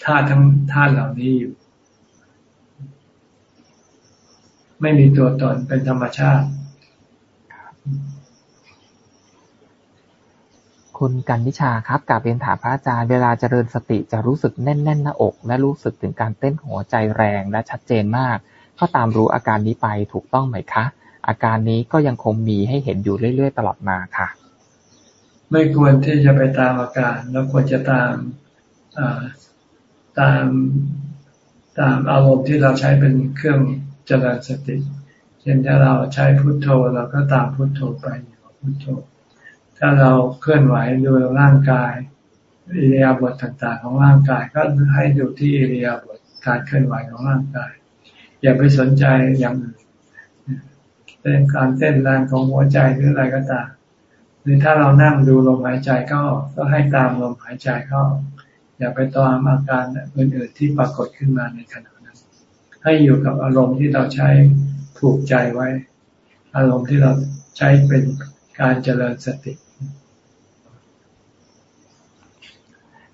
ธาตุทั้งธาตุเหล่านี้อยู่ ไม่มีตัวตนเป็นธรรมชาติ คุณกันนิชาครับกาบเรียนถามพระอาจารย์เวลาเจริญสติจะรู้สึกแน่นแน่นหน้าอก และรู้สึกถึงการเต้นหัวใจแรงและชัดเจนมาก ก็ตามรู้อาการนี้ไปถูกต้องไหมคะ อาการนี้ก็ยังคงมีให้เห็นอยู่เรื่อยๆ ตลอดมาค่ะ ไม่ควรที่จะไปตามอาการแล้วควรจะตามตามตามอารมณ์ที่เราใช้เป็นเครื่องเจริญสติ เช่นถ้าเราใช้พุทโธเราก็ตามพุทโธไปพุทโธ ถ้าเราเคลื่อนไหวดูร่างกายอิริยาบถต่างๆ ของร่างกายก็ให้ดูที่อิริยาบถการเคลื่อนไหวของร่างกาย อย่าไปสนใจอย่างอื่นเป็นการเต้นแรงของหัวใจหรืออะไรก็ตามหรือถ้าเรานั่งดูลมหายใจเข้าก็ให้ตามลมหายใจเข้า อย่าไปตามอาการอื่นๆที่ปรากฏขึ้นมาในขณะนั้น ให้อยู่กับอารมณ์ที่เราใช้ผูกใจไว้ อารมณ์ที่เราใช้เป็นการเจริญสติ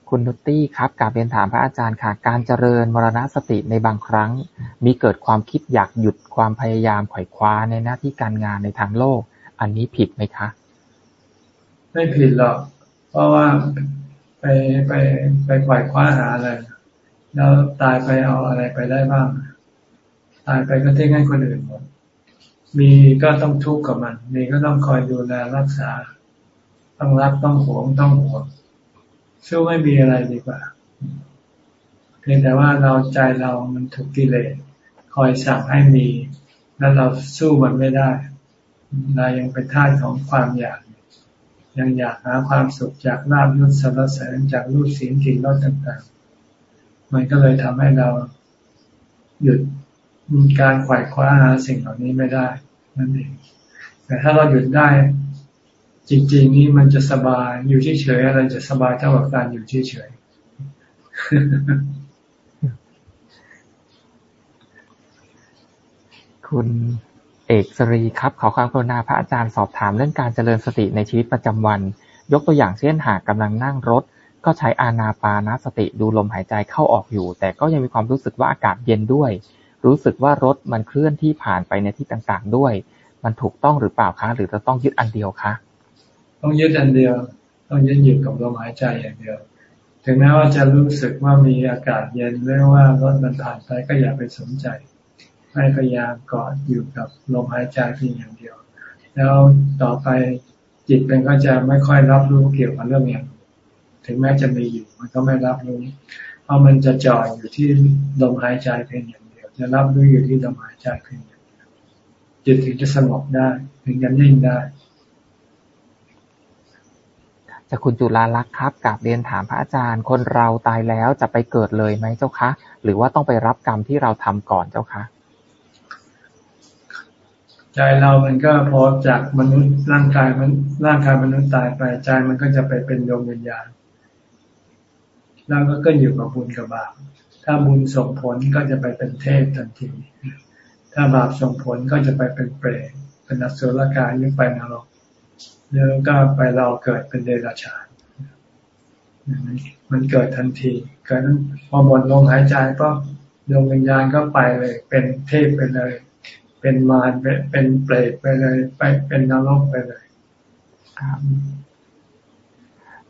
คุณนุตตี้ครับกาบเรียนถามพระอาจารย์ค่ะ การเจริญมรณสติในบางครั้ง มีเกิดความคิดอยากหยุดความพยายามไขว่คว้าในหน้าที่การงานในทางโลก อันนี้ผิดไหมคะ ไม่ผิดหรอก เพราะว่าไปไปไปไขว่คว้าหาอะไร แล้วตายไปเอาอะไรไปได้บ้าง ตายไปก็ทิ้งให้คนอื่นหมด มีก็ต้องทุกข์กับมัน มีก็ต้องคอยดูแลรักษา ต้องรักต้องหวงต้องห่วง สู้ไม่มีอะไรดีกว่า เพียงแต่ว่าเราใจเรามันถูกกิเลสคอยสั่งให้มี แล้วเราสู้มันไม่ได้ เรายังเป็นท่าของความอยาก ยังอยากหาความสุขจากลาบยศสรรเสริญจากรูปสีกลิ่นรสต่างๆ มันก็เลยทำให้เราหยุดการขวายคว้าหาสิ่งเหล่านี้ไม่ได้ นั่นเอง แต่ถ้าเราหยุดได้ จริง ๆ นี่มันจะสบายอยู่เฉยๆอะไรจะสบายเท่ากับการอยู่เฉยๆคุณเอกสรีครับขอความกรุณาพระอาจารย์สอบถามเรื่องการเจริญสติในชีวิตประจำวัน ยกตัวอย่างเช่นหากกำลังนั่งรถ ก็ใช้อานาปานสติดูลมหายใจเข้าออกอยู่ แต่ก็ยังมีความรู้สึกว่าอากาศเย็นด้วย รู้สึกว่ารถมันเคลื่อนที่ผ่านไปในที่ต่างๆด้วย มันถูกต้องหรือเปล่าคะ หรือจะต้องยึดอันเดียวคะ ต้องยึดอันเดียว ต้องยึดอยู่กับลมหายใจอย่างเดียว ถึงแม้ว่าจะรู้สึกว่ามีอากาศเย็นหรือว่ารถมันผ่านไปก็อย่าไปสนใจ ให้พยายามกอดอยู่กับลมหายใจเพียงอย่างเดียว แล้วต่อไปจิตมันก็จะไม่ค่อยรับรู้เกี่ยวกับเรื่องอย่างถึงแม้จะมีอยู่มันก็ไม่รับรู้ เพราะมันจะจ่อยอยู่ที่ลมหายใจเพียงอย่างเดียว จะรับรู้อยู่ที่ลมหายใจเพียงอย่างเดียวจิตถึงจะสงบได้ถึงจะนิ่งได้ จากคุณจุลาลักษ์ครับกับเรียนถามพระอาจารย์ คนเราตายแล้วจะไปเกิดเลยไหมเจ้าคะ หรือว่าต้องไปรับกรรมที่เราทำก่อนเจ้าคะ ใจเรามันก็พอจากมนุษย์ร่างกายมันร่างกายมนุษย์ตายไปใจมันก็จะไปเป็นดวงวิญญาณแล้วก็ก็อยู่กับบุญกับบาป ถ้าบุญส่งผลก็จะไปเป็นเทพทันที ถ้าบาปส่งผลก็จะไปเป็นเปรตเป็นอสุรกายหรือไปนรก แล้วก็ไปเราเกิดเป็นเดรัจฉานมันเกิดทันทีเกิดนั้นพอหมดลมหายใจก็ดวงวิญญาณก็ไปเลย เป็นเทพไปเลย เป็นมารเป็นเปรตไปเลย ไปเป็นนรกไปเลยครับ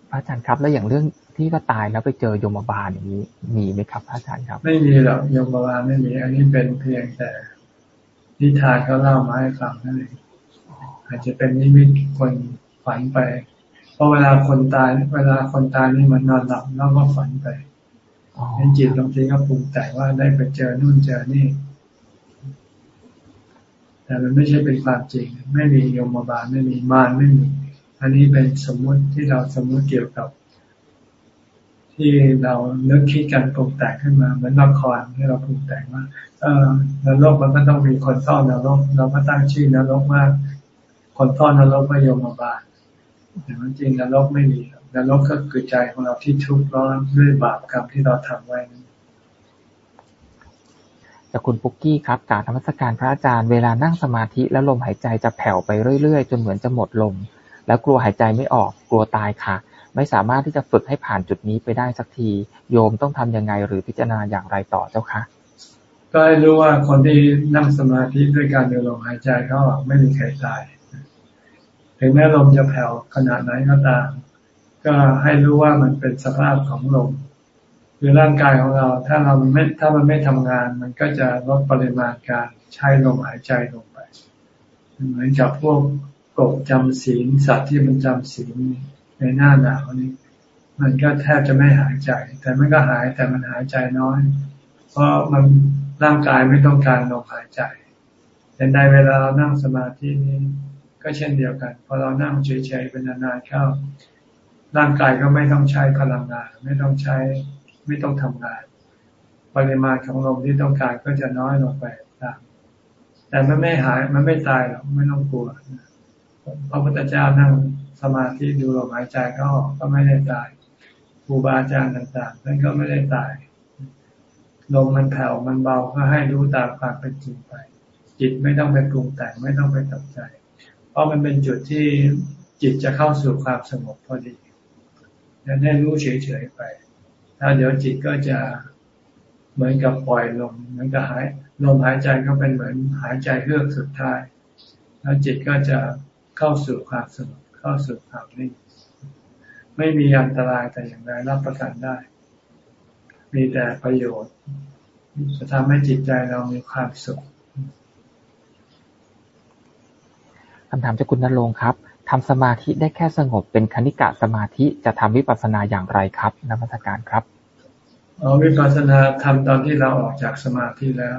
พระอาจารย์ครับแล้วอย่างเรื่องที่ว่าตายแล้วไปเจอยมบาลอย่างนี้มีไหมครับพระอาจารย์ครับ ไม่มีหรอกยมบาลไม่มี อันนี้เป็นเพียงแต่นิทานเขาเล่ามาให้ฟังนั่นเอง อาจจะเป็นนิมิตคนฝันไป เพราะเวลาคนตาย เวลาคนตายนี่มันนอนหลับแล้วก็ฝันไปในจิตบางทีก็ปรุงแต่งว่าได้ไปเจอนู่นเจอนี่ แต่มันไม่ใช่เป็นความจริง ไม่มีโยมบาลไม่มีมารไม่มี อันนี้เป็นสมมุติที่เราสมมุติเกี่ยวกับ ที่เราเนึกคิดกันปรุงแต่งขึ้นมาเหมือนละครที่เราปรุงแต่งว่า เออนรกมันก็ต้องมีคนเฝ้านรกเราก็ตั้งชื่อนรกว่า คนทอดนรกไม่ยอมมาบาลแต่จริงนรกไม่มีนรกก็คือใจของเราที่ทุกข์ร้อนด้วยบาปกรรมที่เราทำไว้นั้นจากคุณปุกกี้ครับกาธรรมสการพระอาจารย์เวลานั่งสมาธิแล้วลมหายใจจะแผ่วไปเรื่อยๆ จนเหมือนจะหมดลม แล้วกลัวหายใจไม่ออกกลัวตายค่ะ ไม่สามารถที่จะฝึกให้ผ่านจุดนี้ไปได้สักที โยมต้องทํำยังไงหรือพิจารณาอย่างไรต่อเจ้าคะก็ให้รู้ว่าคนที่นั่งสมาธิด้วยการดูลมหายใจเขาไม่มีใครตาย ถึงแม้ลมจะแผ่วขนาดไหนก็ตาม ก็ให้รู้ว่ามันเป็นสภาพของลมคือร่างกายของเรา ถ้าเราไม่ถ้ามันไม่ทำงาน มันก็จะลดปริมาณการใช้ลมหายใจลงไป เหมือนกับพวกกบจำศีลสัตว์ที่มันจำศีลในหน้าหนาวนี้ มันก็แทบจะไม่หายใจ แต่มันก็หายแต่มันหายใจน้อย เพราะมันร่างกายไม่ต้องการลมหายใจแต่ในเวลาเรานั่งสมาธินี้ ก็เช่นเดียวกัน พอเรานั่งเฉยๆเป็นนานๆเข้า ร่างกายก็ไม่ต้องใช้พลังงาน ไม่ต้องใช้ไม่ต้องทำงาน ปริมาณของลมที่ต้องการก็จะน้อยลงไปตามแต่มันไม่หายมันไม่ตายหรอกไม่ต้องกลัวพระพุทธเจ้านั่งสมาธิดูลมหายใจเขาออกก็ไม่ได้ตายครูบาอาจารย์ต่างๆนั่นก็ไม่ได้ตายลมมันแผ่วมันเบาก็ให้รู้ตามความเป็นจริงไป จิตไม่ต้องไปปรุงแต่งไม่ต้องไปตัดใจ เพราะมันเป็นจุดที่จิตจะเข้าสู่ความสงบพอดีดังนั้นรู้เฉยๆไปแล้วเดี๋ยวจิตก็จะเหมือนกับปล่อยลมเหมือนกับหายลมหายใจก็เป็นเหมือนหายใจเฮือกสุดท้าย แล้วจิตก็จะเข้าสู่ความสงบเข้าสู่ความนิ่งไม่มีอันตรายแต่อย่างใดรับประกันได้ มีแต่ประโยชน์ จะทำให้จิตใจเรามีความสุขคำถามจากคุณนรงค์ครับ ทำสมาธิได้แค่สงบเป็นคณิกะสมาธิจะทำวิปัสสนาอย่างไรครับนักพัฒการครับอวิปัสสนาทำตอนที่เราออกจากสมาธิแล้ว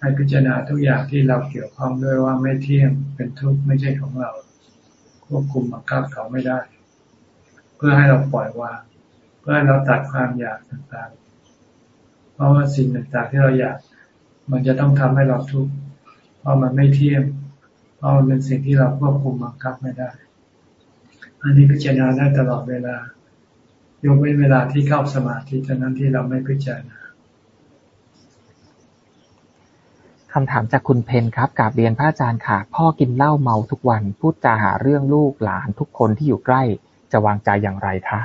ให้พิจารณาทุกอย่างที่เราเกี่ยวข้องด้วยว่าไม่เที่ยงเป็นทุกข์ไม่ใช่ของเรา ควบคุมบังคับเขาไม่ได้ เพื่อให้เราปล่อยวางเพื่อให้เราตัดความอยากต่างๆ เพราะว่าสิ่งต่างๆที่เราอยาก มันจะต้องทำให้เราทุกข์เพราะมันไม่เที่ยง เพราะมันเป็นสิ่งที่เราควบคุมบังคับไม่ได้ อันนี้พิจารณาได้ตลอดเวลายกเว้นเวลาที่เข้าสมาธิเท่านั้นที่เราไม่พิจารณาคำถามจากคุณเพนครับกาบเรียนพระอาจารย์ค่ะ พ่อกินเหล้าเมาทุกวันพูดจาหาเรื่องลูกหลานทุกคนที่อยู่ใกล้จะวางใจอย่างไรคะ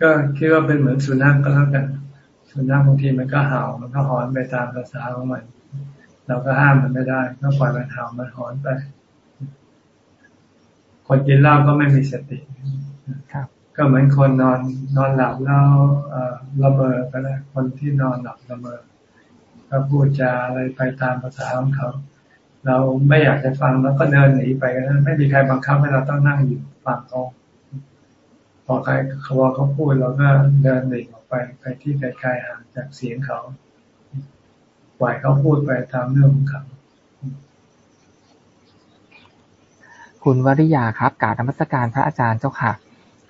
ก็คิดว่าเป็นเหมือนสุนัขก็แล้วกันสุนัขบางทีมันก็เห่ามันก็หอนไปตามภาษาของมัน เราก็ห้ามมันไม่ได้ก็ปล่อยมันเห่ามันหอนไป คนกินเหล้าก็ไม่มีสติครับ ก็เหมือนคนนอนนอนหลับแล้วละเมอก็ได้คนที่นอนหลับละเมอก็พูดจาอะไรไปตามภาษาของเขา เราไม่อยากจะฟังแล้วก็เดินหนีไปกันไม่มีใครบังคับให้เราต้องนั่งอยู่ฟังเขาพอใครเขาเขาพูดเราก็เดินหนีออกไปไปที่ไกลๆห่างจากเสียงเขา ปล่อยเขาพูดไปตามเรื่องของเขาคุณวริยาครับการธรรมสการพระอาจารย์เจ้าค่ะ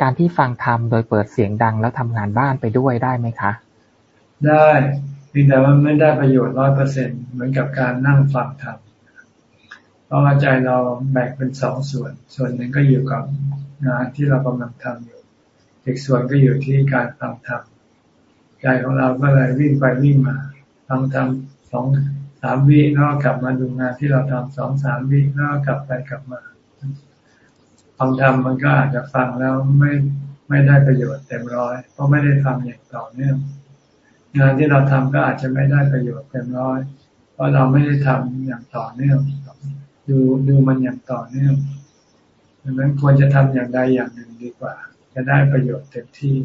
การที่ฟังธรรมโดยเปิดเสียงดังแล้วทำงานบ้านไปด้วยได้ไหมคะ ได้เพียงแต่ว่าไม่ได้ประโยชน์ร้อยเปอร์เซ็นเหมือนกับการนั่งฟังธรรมเพราะว่าใจเราแบ่งเป็นสองส่วน ส่วนหนึ่งก็อยู่กับงานที่เรากำลังทำอยู่ อีกส่วนก็อยู่ที่การฟังธรรมใจของเราก็เลยวิ่งไปวิ่งมาฟังธรรม สองสามวิแล้วกลับมาดูงานที่เราทำสองสามวิแล้วกลับไปกลับมาฟังธรรมมันก็อาจจะฟังแล้วไม่ไม่ได้ประโยชน์เต็มร้อยเพราะไม่ได้ทำอย่างต่อเนื่องงานที่เราทำก็อาจจะไม่ได้ประโยชน์เต็มร้อย เพราะเราไม่ได้ทำอย่างต่อเนื่องดูดูมันอย่างต่อเนื่องดังนั้นควรจะทำอย่างใดอย่างหนึ่งดีกว่า จะได้ประโยชน์เต็มที่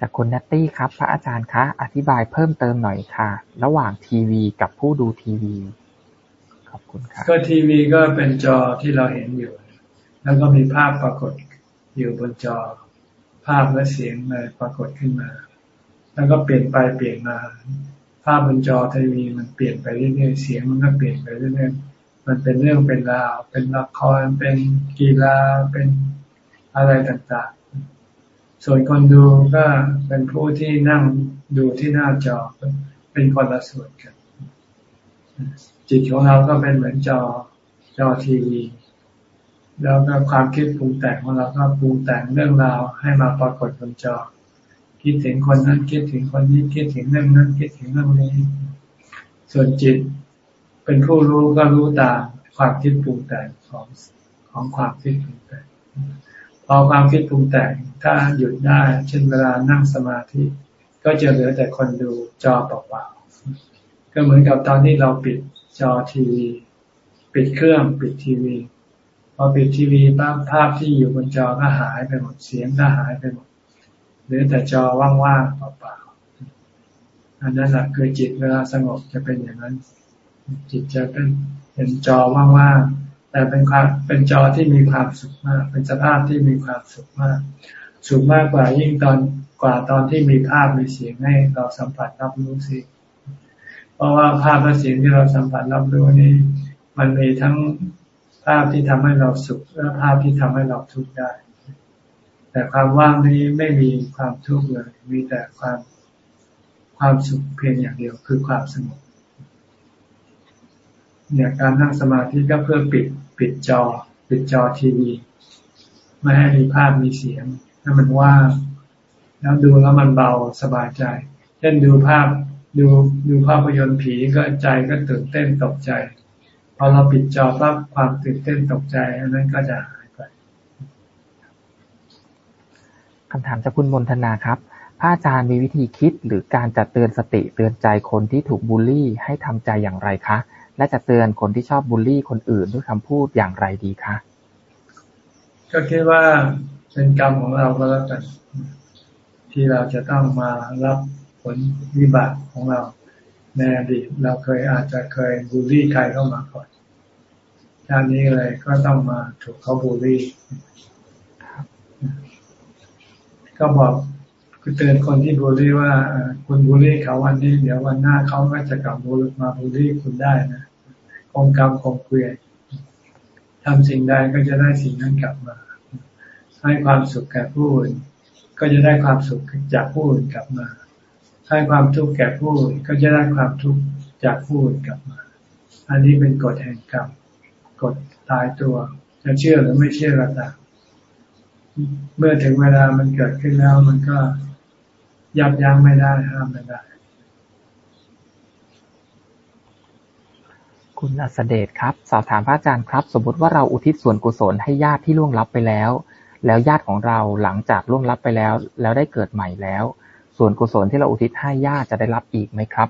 จากคุณนัตตี้ครับ พระอาจารย์คะ อธิบายเพิ่มเติมหน่อยค่ะ ระหว่างทีวีกับผู้ดูทีวี ขอบคุณครับก็ทีวีก็เป็นจอที่เราเห็นอยู่ แล้วก็มีภาพปรากฏอยู่บนจอ ภาพและเสียงอะไรปรากฏขึ้นมา แล้วก็เปลี่ยนไปเปลี่ยนมา ภาพบนจอทีวีมันเปลี่ยนไปเรื่อยๆ เสียงมันก็เปลี่ยนไปเรื่อยๆ มันเป็นเรื่องเป็นราว เป็นละคร เป็นกีฬา เป็นอะไรต่างๆ ส่วนคนดูก็เป็นผู้ที่นั่งดูที่หน้าจอเป็นคนละส่วนกัน จิตของเราก็เป็นเหมือนจอจอทีวีแล้วก็ความคิดปรุงแต่งของเราก็ปรุงแต่งเรื่องราวให้มาปรากฏบนจอ คิดถึงคนนั้นคิดถึงคนนี้คิดถึงเรื่องนั้นคิดถึงเรื่องนี้ ส่วนจิตเป็นผู้รู้ก็รู้ตามความคิดปรุงแต่งของของความคิดปรุงแต่ง พอความคิดปรุงแต่งถ้าหยุดได้ เช่นเวลานั่งสมาธิ ก็จะเหลือแต่คนดูจอเปล่าๆก็เหมือนกับตอนที่เราปิดจอทีวี ปิดเครื่องปิดทีวีพอปิดทีวีภาพภาพที่อยู่บนจอก็หายไปหมดเสียงก็หายไปหมดเหลือแต่จอว่างๆเปล่าๆอันนั้นแหละคือจิตเวลาสงบจะเป็นอย่างนั้น จิตจะเป็นเป็นจอว่างๆ แต่เป็นความเป็นจอที่มีความสุขมาก เป็นสภาพที่มีความสุขมาก สุขมากกว่ายิ่งตอนกว่าตอนที่มีภาพมีเสียงให้เราสัมผัสรับรู้สิ เพราะว่าภาพและเสียงที่เราสัมผัสรับรู้นี้ มันมีทั้งภาพที่ทำให้เราสุขและภาพที่ทำให้เราทุกข์ได้ แต่ความว่างนี้ไม่มีความทุกข์เลย มีแต่ความความสุขเพียงอย่างเดียวคือความสงบเนี่ยการนั่งสมาธิก็เพื่อปิด ปิดจอ ปิดจอทีวีไม่ให้มีภาพมีเสียงให้มันว่างแล้วดูแล้วมันเบาสบายใจ เช่นดูภาพดูดูภาพยนตร์ผีก็ใจก็ตื่นเต้นตกใจพอเราปิดจอปั๊บความตื่นเต้นตกใจอันนั้นก็จะหายไปคำถามจากคุณมนทนาครับพระอาจารย์มีวิธีคิดหรือการจะเตือนสติเตือนใจคนที่ถูกบูลลี่ให้ทำใจอย่างไรคะ และจะเตือนคนที่ชอบบูลลี่คนอื่นด้วยคำพูดอย่างไรดีคะก็คิดว่าเป็นกรรมของเราก็แล้วกันที่เราจะต้องมารับผลวิบากของเราในอดีตเราเคยอาจจะเคยบูลลี่ใครเข้ามาก่อนชาตินี้เลยก็ต้องมาถูกเขาบูลลี่ก็บอกคือเตือนคนที่บูลลี่ว่าคุณบูลลี่เขาวันนี้ เดี๋ยววันหน้าเขาก็จะกลับมาบูลลี่คุณได้นะ คงกรรมคงเกวียนทำสิ่งใดก็จะได้สิ่งนั้นกลับมา ให้ความสุขแก่ผู้อื่นก็จะได้ความสุขจากผู้อื่นกลับมา ให้ความทุกข์แก่ผู้อื่นก็จะได้ความทุกข์จากผู้อื่นกลับมา อันนี้เป็นกฎแห่งกรรมกฎตายตัว จะเชื่อหรือไม่เชื่อก็ตามเมื่อถึงเวลามันเกิดขึ้นแล้วมันก็ยับยั้งไม่ได้ห้ามไม่ได้ คุณอัสเดชครับ สอบถามพระอาจารย์ครับ สมมติว่าเราอุทิศส่วนกุศลให้ญาติที่ล่วงลับไปแล้ว แล้วญาติของเราหลังจากล่วงลับไปแล้ว แล้วได้เกิดใหม่แล้ว ส่วนกุศลที่เราอุทิศให้ญาติจะได้รับอีกไหมครับ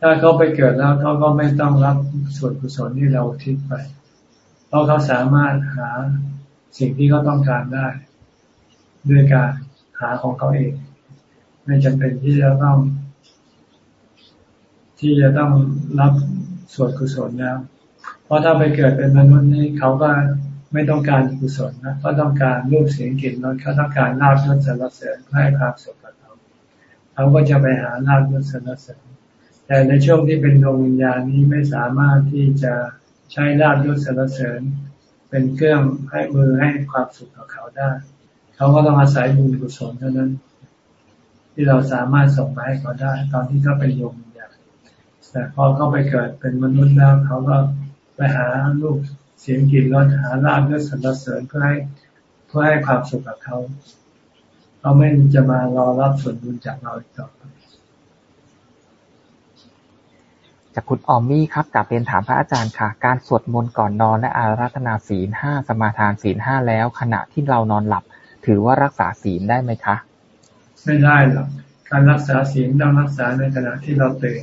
ถ้าเขาไปเกิดแล้วเขาก็ไม่ต้องรับส่วนกุศลที่เราอุทิศไป เพราะเขาสามารถหาสิ่งที่เขาต้องการได้ ด้วยการหาของเขาเอง ไม่จำเป็นที่จะต้อง ที่จะต้องรับ ส่วนกุศลแล้ว เพราะถ้าไปเกิดเป็นมนุษย์นี่เขาก็ไม่ต้องการกุศลนะก็ต้องการรูปเสียงกลิ่นรสเขาต้องการลาบยศสรรเสริญให้ความสุขกับเขาเขาก็จะไปหาลาบยศสรรเสริญแต่ในช่วงที่เป็นดวงวิญญาณนี้ไม่สามารถที่จะใช้ลาบยศสรรเสริญ เป็นเครื่องให้มือให้ความสุขกับเขาได้ เขาก็ต้องอาศัยบุญกุศลเท่านั้น ที่เราสามารถส่งไปให้เขาได้ ตอนที่เขาเป็นโยม แต่พอเขาไปเกิดเป็นมนุษย์แล้วเขาก็ไปหาลูกเสียงกลิ่นรสหาลาบยศสรรเสริญเพื่อให้เพื่อให้ความสุขกับเขาเขาไม่จะมารอรับส่วนบุญจากเราอีกต่อไปจากคุณออมมี่ครับกลับเรียนถามพระอาจารย์ค่ะ การสวดมนต์ก่อนนอนและอาราธนาศีลห้าสมาทานศีลห้าแล้ว ขณะที่เรานอนหลับ ถือว่ารักษาศีลได้ไหมคะ ไม่ได้หรอกการรักษาศีลต้องรักษาในขณะที่เราตื่น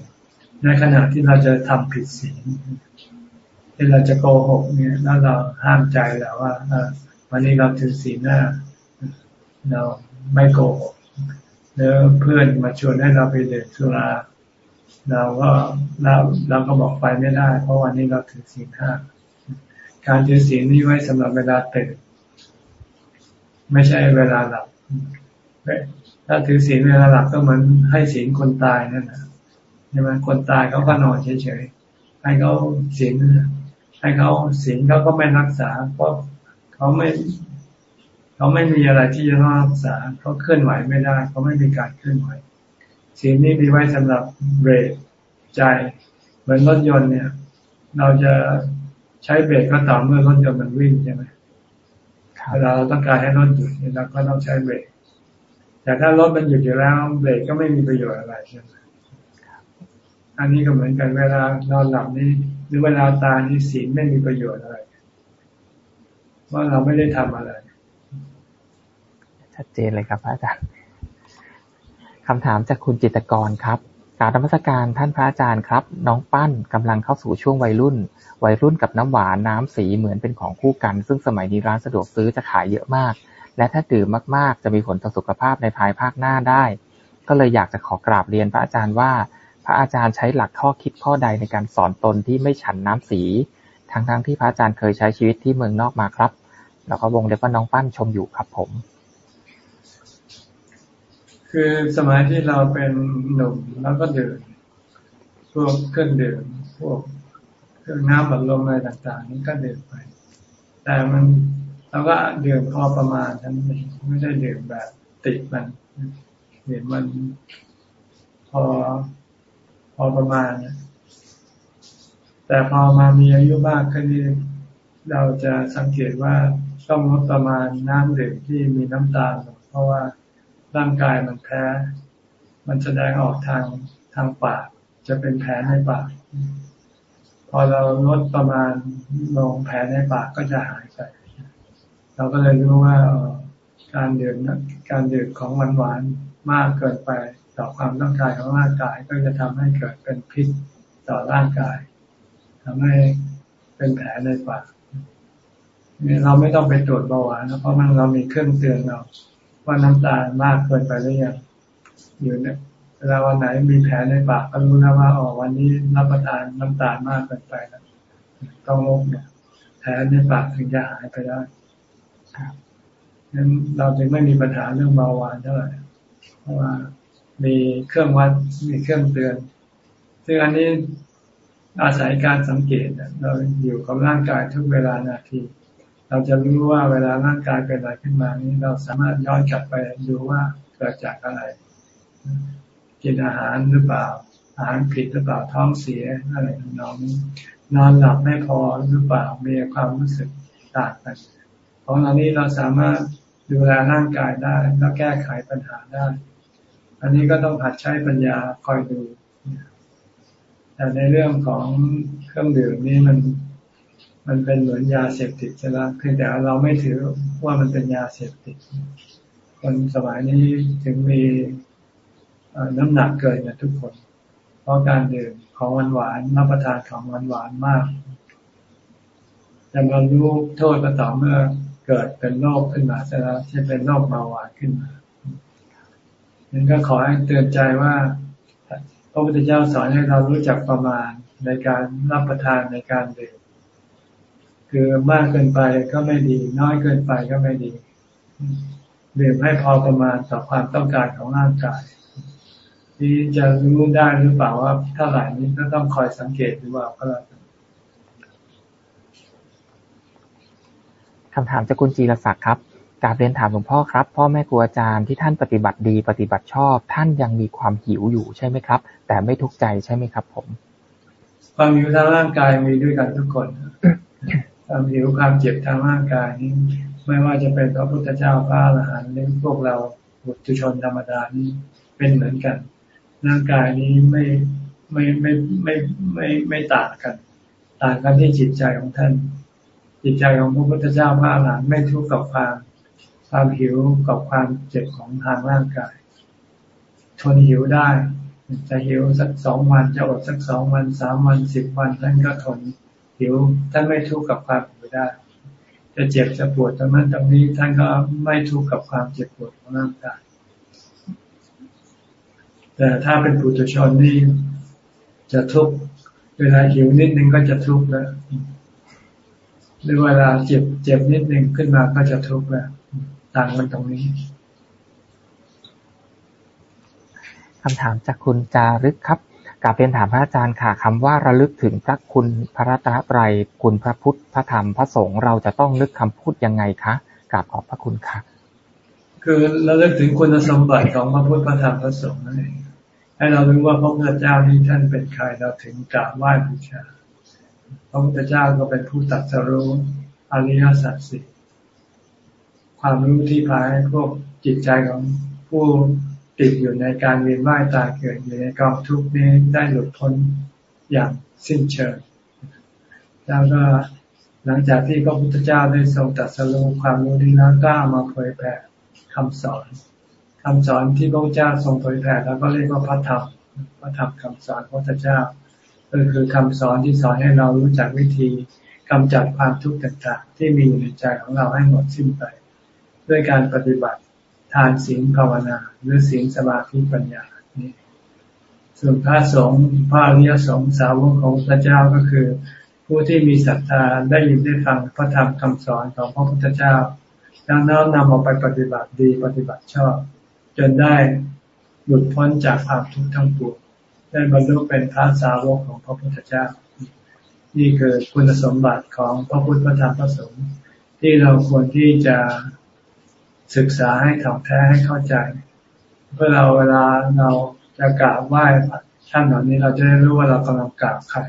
ในขณะที่เราจะทำผิดศีลที่เราจะโกหกเนี่ยแล้วเราห้ามใจแล้วว่าวันนี้เราถือศีลหน้า เราไม่โกหกแล้วเพื่อนมาชวนให้เราไปเดื่มสุราเราก็เราเราก็บอกไปไม่ได้ เพราะวันนี้เราถือศีลห้าการถือศีลนี้ไว้สำหรับเวลาตื่นไม่ใช่เวลาหลับถ้าถือศีลเวลาหลับก็เหมือนให้ศีลคนตายนั่นแหละ ใช่ไหมคนตายเขาก็นอนเฉยๆให้เขาศีลให้เขาศีลเขาก็ไม่รักษา เพราะเขาไม่เขาไม่มีอะไรที่จะต้องรักษาเขาเคลื่อนไหวไม่ได้เขาไม่มีการเคลื่อนไหวศีลนี้มีไว้สำหรับเบรกใจเหมือนรถยนต์เนี่ย เราจะใช้เบรกก็ต่อเมื่อรถยนต์มันวิ่งใช่ไหมเวลาเราต้องการให้รถหยุดเราก็ต้องใช้เบรกแต่ถ้ารถมันหยุดอยู่แล้วเบรกก็ไม่มีประโยชน์อะไรใช่ไหม อันนี้ก็เหมือนกันเวลานอนหลับนี้ หรือเวลาตานี้ศีลไม่มีประโยชน์อะไรว่าเราไม่ได้ทำอะไร ชัดเจนเลยครับอาจารย์คำถามจากคุณจิตกรครับกราบธรรมสการท่านพระอาจารย์ครับ น้องปั้นกำลังเข้าสู่ช่วงวัยรุ่น วัยรุ่นกับน้ำหวานน้ำสีเหมือนเป็นของคู่กัน ซึ่งสมัยนี้ร้านสะดวกซื้อจะขายเยอะมาก และถ้าดื่มมากๆ จะมีผลต่อสุขภาพในภายภาคหน้าได้ ก็เลยอยากจะขอกราบเรียนพระอาจารย์ว่า พระอาจารย์ใช้หลักข้อคิดข้อใดในการสอนตนที่ไม่ฉันน้ำสี ทั้งๆทที่พระอาจารย์เคยใช้ชีวิตที่เมืองนอกมาครับ แล้วก็วงเล็บว่าน้องปั้นชมอยู่ครับผม คือสมัยที่เราเป็นหนุ่มแล้วก็ดื่มพวกเครื่องดื่มพวกเครื่องน้ำบัดลมอะไรต่างๆ นี่ก็ดื่มไป แต่มันเราก็ดื่มพอประมาณทั้งนี้ไม่ได้ดื่มแบบติดมันดื่มมันพอ พอประมาณแต่พอมามีอายุมากขึ้นนี่เราจะสังเกตว่าต้องลดประมาณน้ำดื่มที่มีน้ำตาล เพราะว่าร่างกายมันแพ้ มันแสดงออกทางทางปาก จะเป็นแผลในปาก พอเราลดประมาณลงแผลในปากก็จะหายไป เราก็เลยรู้ว่าการดื่มการดื่มของหวานหวานมากเกินไป ต่อความต้องการของร่างกายก็จะทำให้เกิดเป็นพิษต่อร่างกายทำให้เป็นแผลในปากเราไม่ต้องไปตรวจเบาหวานนะเพราะมันเรามีเครื่องเตือนเรา ว่าน้ำตาลมากเกินไปหรือยังอยู่เนี่ยเวลาวันไหนมีแผลในปากก็รู้นะว่าอ๋อวันนี้รับประทานน้ำตาลมากเกินไปแล้วต้องลดเนี่ยแผลในปากถึงจะหายไปได้นั้นเราจึงไม่มีปัญหาเรื่องเบาหวานเท่าไหร่เพราะว่า มีเครื่องวัดมีเครื่องเตือน ซึ่งอันนี้อาศัยการสังเกตเราอยู่กับร่างกายทุกเวลานาที เราจะรู้ว่าเวลาร่างกายเป็นอะไรขึ้นมานี้ เราสามารถย้อนกลับไปดูว่าเกิดจากอะไร กินอาหารหรือเปล่า อาหารผิดหรือเปล่าท้องเสียอะไรน้องนี้นอนหลับไม่พอหรือเปล่ามีความรู้สึกต่างกันของเรานี้เราสามารถดูแลร่างกายได้ แล้วแก้ไขปัญหาได้ อันนี้ก็ต้องหัดใช้ปัญญาคอยดูแต่ในเรื่องของเครื่องดื่มนี่มัน มันเป็นเหมือนยาเสพติดใช่ไหมเพียงแต่เราไม่ถือว่ามันเป็นยาเสพติดคนสมัยนี้ถึงมีน้ำหนักเกินกันทุกคน เพราะการดื่มของหวานหวานรับประทานของหวานหวานมากจะมารู้โทษก็ต่อเมื่อเกิดเป็นโรคขึ้นมาจะเช่นเป็นโรคเบาหวานขึ้นมา นั้นก็ขอให้เตือนใจว่า พระพุทธเจ้าสอนให้เรารู้จักประมาณในการรับประทานในการดื่มคือมากเกินไปก็ไม่ดี น้อยเกินไปก็ไม่ดีดื่มให้พอประมาณต่อความต้องการของร่างกายที่จะรู้ได้หรือเปล่าว่าเท่าไหร่นี้ก็ต้องคอยสังเกตดูว่าก็แล้วคำถามจากคุณจีรศักดิ์ครับ กาบเรียนถามหลวงพ่อครับ พ่อแม่ครูอาจารย์ที่ท่านปฏิบัติดี ปฏิบัติชอบ ท่านยังมีความหิวอยู่ใช่ไหมครับ แต่ไม่ทุกข์ใจใช่ไหมครับ ผม ความหิวทางร่างกายมีด้วยกันทุกคนความหิวความเจ็บทางร่างกายนี้ไม่ว่าจะเป็นพระพุทธเจ้าพระอรหันต์หรือพวกเราบุตรชนธรรมดานี้เป็นเหมือนกัน ร่างกายนี้ไม่ไม่ไม่ไม่ไม่ไม่ต่างกัน ต่างกันที่จิตใจของท่าน จิตใจของพระพุทธเจ้าพระอรหันต์ไม่ทุกข์กับความ ความหิวกับความเจ็บของทางร่างกาย ทนหิวได้ จะหิวสักสองวันจะอดสักสองวันสามวันสิบวันท่านก็ทนหิวท่านไม่ทุกข์กับความหิวได้ จะเจ็บจะปวดตรงนั้นตรงนี้ท่านก็ไม่ทุกข์กับความเจ็บปวดของร่างกายแต่ถ้าเป็นปุถุชนนี่จะทุกข์เวลาหิวนิดนึงก็จะทุกข์แล้วหรือเวลาเจ็บเจ็บนิดนึงขึ้นมาก็จะทุกข์แล้ว ต่างกันตรงนี้คำถามจากคุณจารึกครับกลับเรียนถามพระอาจารย์ค่ะคำว่าระลึกถึงพระคุณพระรัตนตรัยคุณพระพุทธพระธรรมพระสงฆ์เราจะต้องนึกคำพูดยังไงคะกราบขอบพระคุณค่ะ คือระลึกถึงคุณสมบัติของพระพุทธพระธรรมพระสงฆ์นั่นเองให้เรารู้ว่าพระพุทธเจ้าที่ท่านเป็นใครเราถึงกราบไหว้บูชาพระพุทธเจ้าก็เป็นผู้ตัดสรู้อริยสัจสี่ ความรู้ที่พาให้พวกจิตใจของผู้ติดอยู่ในการเวียนว่ายตายเกิดอยู่ในกองทุกข์นี้ได้หลุดพ้นอย่างสิ้นเชิง แล้วก็หลังจากที่พระพุทธเจ้าได้ทรงตัดสรุปความรู้นี้แล้วก็มาเผยแผ่คำสอนคำสอนที่พระพุทธเจ้าทรงเผยแผ่แล้วก็เรียกว่าพระธรรมพระธรรมคำสอนพระพุทธเจ้าก็คือคำสอนที่สอนให้เรารู้จักวิธีกำจัดความทุกข์ต่างๆ ที่มีอยู่ในใจของเราให้หมดสิ้นไป ด้วยการปฏิบัติทานศีลภาวนา หรือศีลสมาธิปัญญานี่ส่วนพระสงฆ์พระอริยสงฆ์สาวกของพระเจ้าก็คือ ผู้ที่มีศรัทธาได้ยินได้ฟังพระธรรมคำสอนของพระพุทธเจ้าแล้วน้อมนำเอาไปปฏิบัติดีปฏิบัติชอบ จนได้หลุดพ้นจากความทุกข์ทั้งปวงได้บรรลุเป็นพระสาวกของพระพุทธเจ้า นี่คือคุณสมบัติของพระพุทธพระธรรมพระสงฆ์ที่เราควรที่จะ ศึกษาให้ถ่องแท้ให้เข้าใจ เพื่อเราเวลาเราจะกราบไหว้ท่านเหล่านี้เราจะได้รู้ว่าเรากำลังกราบใคร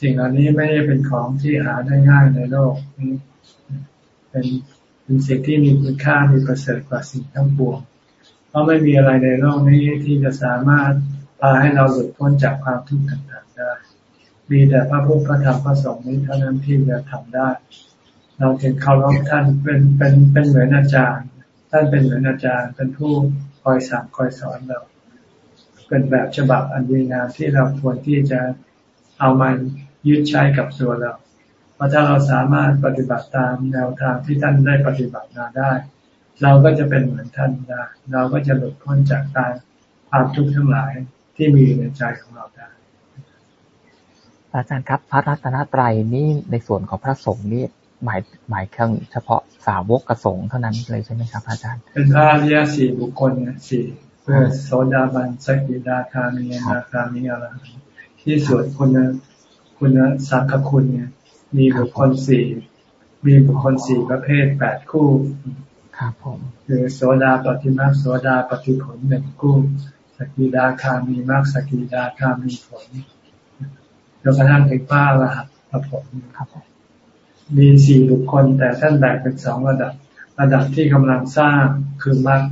สิ่งเหล่านี้ไม่ได้เป็นของที่หาได้ง่ายในโลกนี้เป็นเป็นสิ่งที่มีคุณค่ามีประเสริฐกว่าสิ่งทั้งปวง เพราะไม่มีอะไรในโลกนี้ที่จะสามารถพาให้เราหลุดพ้นจากความทุกข์ต่างๆได้ มีแต่พระพุทธพระธรรมพระสงฆ์นี้เท่านั้นที่จะทำได้ เราถึงเคารพท่านเป็นเป็นเป็นเหมือนอาจารย์ ท่านเป็นเหมือนอาจารย์ เป็นผู้คอยสั่งคอยสอนเรา เป็นแบบฉบับอันดีงามที่เราควรที่จะเอามายึดใช้กับตัวเราเพราะถ้าเราสามารถปฏิบัติตามแนวทางที่ท่านได้ปฏิบัติมาได้ เราก็จะเป็นเหมือนท่านได้เราก็จะหลุดพ้นจากการความทุกข์ทั้งหลายที่มีในใจของเราได้ อาจารย์ครับ พระรัตนตรัยนี่ในส่วนของพระสงฆ์นี่ หมายหมายถึงเฉพาะสาวกกระสงเท่านั้นเลยใช่ไหมครับ อาจารย์ เป็นพระอริยสี่บุคคลสี่เพื่อโสดาบันสกิดาคามีนาคามีอะไรที่สวดคุณคุณสังฆคุณเนี่ยมีบุคคลสี่มีบุคคลสี่ประเภทแปดคู่ครับผมคือโสดาปฏิมาโสดาปฏิผลหนึ่งคู่สกิดาคามีมากสกิดาคามีผลจนกระทั่งถึงพระอรหัตผลครับมี สี่บุคคล แต่ท่านแบ่งเป็นสองระดับ ระดับที่กำลังสร้างคือมรรค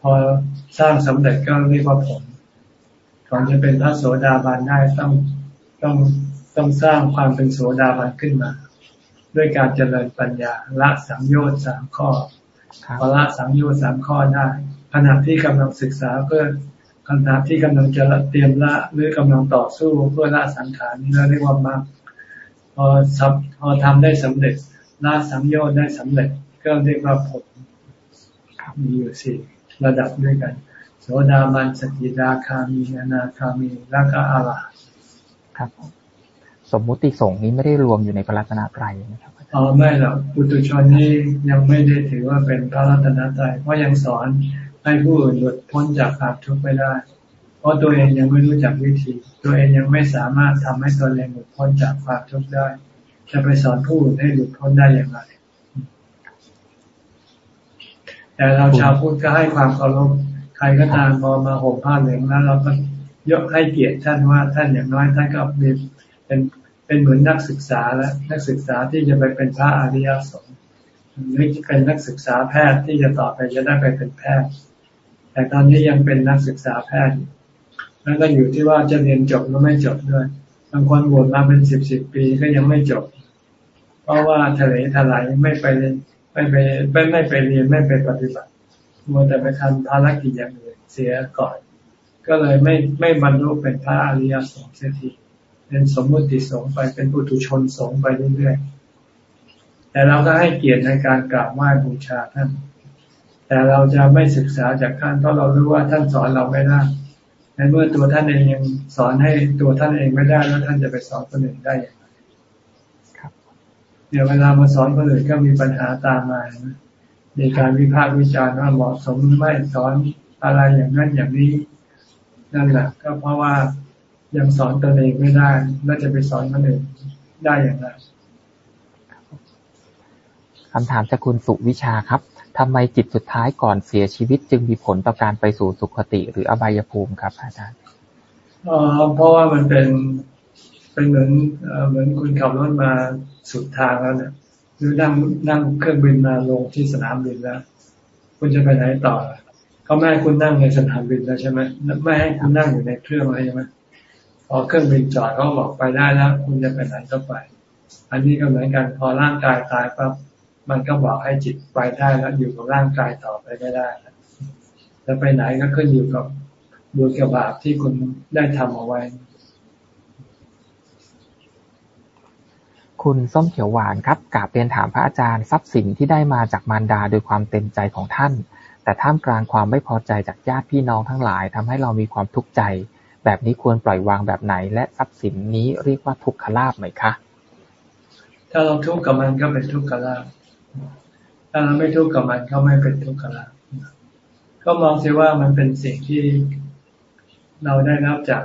พอสร้างสำเร็จก็เรียกว่าผลก่อนจะเป็นพระโสดาบันได้ต้องต้องต้องสร้างความเป็นโสดาบันขึ้นมา ด้วยการเจริญปัญญาละสังโยชน์สามข้อพอละสังโยชน์สามข้อได้ขณะที่กำลังศึกษาเพื่อขณะที่กำลังจะเตรียมละหรือกำลังต่อสู้เพื่อละสังขารนี่เราเรียกว่ามรรค พอสับพอทำได้สำเร็จละสังโยชน์ได้สำเร็จก็เรียกว่าผลมีอยู่สี่ระดับด้วยกัน โสดาบันสกิดาคามีอนาคามีแล้วก็อาลาครับสมมุติสงฆ์นี้ไม่ได้รวมอยู่ในพระรัตนตรัยนะครับอ๋อไม่หรอกปุตุชนนี้ยังไม่ได้ถือว่าเป็นพระรัตนตรัยเพราะยังสอนให้ผู้อื่นหลุดพ้นจากความทุกข์ไม่ได้ เพราะตัวเองยังไม่รู้จักวิธี ตัวเองยังไม่สามารถทำให้ตัวเองหลุดพ้นจากความทุกข์ได้ จะไปสอนผู้อื่นให้หลุดพ้นได้อย่างไรแต่เราชาวพุทธก็ให้ความเคารพใครก็ตามพอมาห่มผ้าเหลืองแล้วเราก็ยกให้เกียรติท่านว่าท่านอย่างน้อยท่านก็มีเป็นเป็นเหมือนนักศึกษาแล้วนักศึกษาที่จะไปเป็นพระอริยสงฆ์หรือเป็นนักศึกษาแพทย์ที่จะต่อไปจะได้ไปเป็นแพทย์ แต่ตอนนี้ยังเป็นนักศึกษาแพทย์ แล้วก็อยู่ที่ว่าจะเรียนจบหรือไม่จบด้วยบางคนบวชมาเป็นสิบสิบปีก็ยังไม่จบ เพราะว่าทะเลทลายไม่ไปไม่ไปไม่ไม่ไปเรียนไม่ไปปฏิบัติมัวแต่ไปทำภารกิจอย่างอื่นเสียก่อน ก็เลยไม่ไม่บรรลุเป็นพระอริยสงฆ์เสียทีเป็นสมมติสงฆ์ไปเป็นปุถุชนสงฆ์ไปเรื่อยๆแต่เราก็ให้เกียรติในการกราบไหว้บูชาท่าน แต่เราจะไม่ศึกษาจากท่านเพราะเรารู้ว่าท่านสอนเราไม่ได้ ในเมื่อตัวท่านเองยังสอนให้ตัวท่านเองไม่ได้แล้วท่านจะไปสอนคนอื่นได้อย่างไรเดี๋ยวเวลามาสอนคนอื่นก็มีปัญหาตามมามีการวิพากษ์วิจารณ์ว่าเหมาะสมไม่สอนอะไรอย่างนั้นอย่างนี้นั่นแหละก็เพราะว่ายังสอนตนเองไม่ได้น่าจะไปสอนคนอื่นได้อย่างไรคำถามจากคุณสุวิชาครับ ทำไมจิตสุดท้ายก่อนเสียชีวิตจึงมีผลต่อการไปสู่สุคติหรืออบายภูมิครับอาจารย์เพราะว่ามันเป็นเป็นเหมือนเหมือนคุณขับรถมาสุดทางแล้วเนี่ยหรือนั่งนั่งเครื่องบินมาลงที่สนามบินแล้ว คุณจะไปไหนต่อเขาไม่ให้คุณนั่งในสนามบินแล้วใช่ไหมไม่ให้คุณนั่งอยู่ในเครื่องอะไรใช่ไหมพอเครื่องบินจอดเขาบอกไปได้แล้ว คุณจะไปไหนก็ไป อันนี้ก็เหมือนกันพอร่างกายตายปั๊บ มันก็บอกให้จิตไปได้แล้วอยู่กับร่างกายต่อไปไม่ได้จะไปไหนก็ขึ้นอยู่กับบุญกับบาปที่คุณได้ทำเอาไว้ คุณส้มเขียวหวานครับกาบเรียนถามพระอาจารย์ทรัพย์สินที่ได้มาจากมารดาโดยความเต็มใจของท่าน แต่ท่ามกลางความไม่พอใจจากญาติพี่น้องทั้งหลายทำให้เรามีความทุกข์ใจ แบบนี้ควรปล่อยวางแบบไหน และทรัพย์สินนี้เรียกว่าทุกขลาบไหมคะ ถ้าเราทุกข์กับมันก็เป็นทุกขลาบ ถ้าเราไม่ทุกข์กับมันก็ไม่เป็นทุกขลาบเราก็มองสิว่ามันเป็นสิ่งที่เราได้รับจาก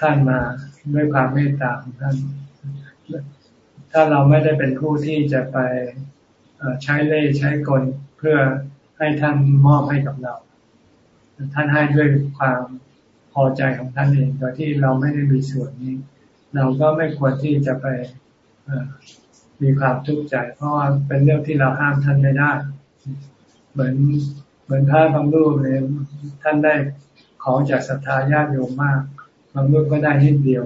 ท่านมาด้วยความเมตตาของท่าน ถ้าเราไม่ได้เป็นผู้ที่จะไปใช้เล่ใช้กลเพื่อให้ท่านมอบให้กับเรา ท่านให้ด้วยความพอใจของท่านเอง โดยที่เราไม่ได้มีส่วนนี้ เราก็ไม่ควรที่จะไป มีความทุกข์ใจ เพราะว่าเป็นเรื่องที่เราห้ามท่านไม่ได้ เหมือนเหมือนพระบางรูปเนี่ยท่านได้ของจากศรัทธาญาติโยมมากบางรูปก็ได้นิดเดียว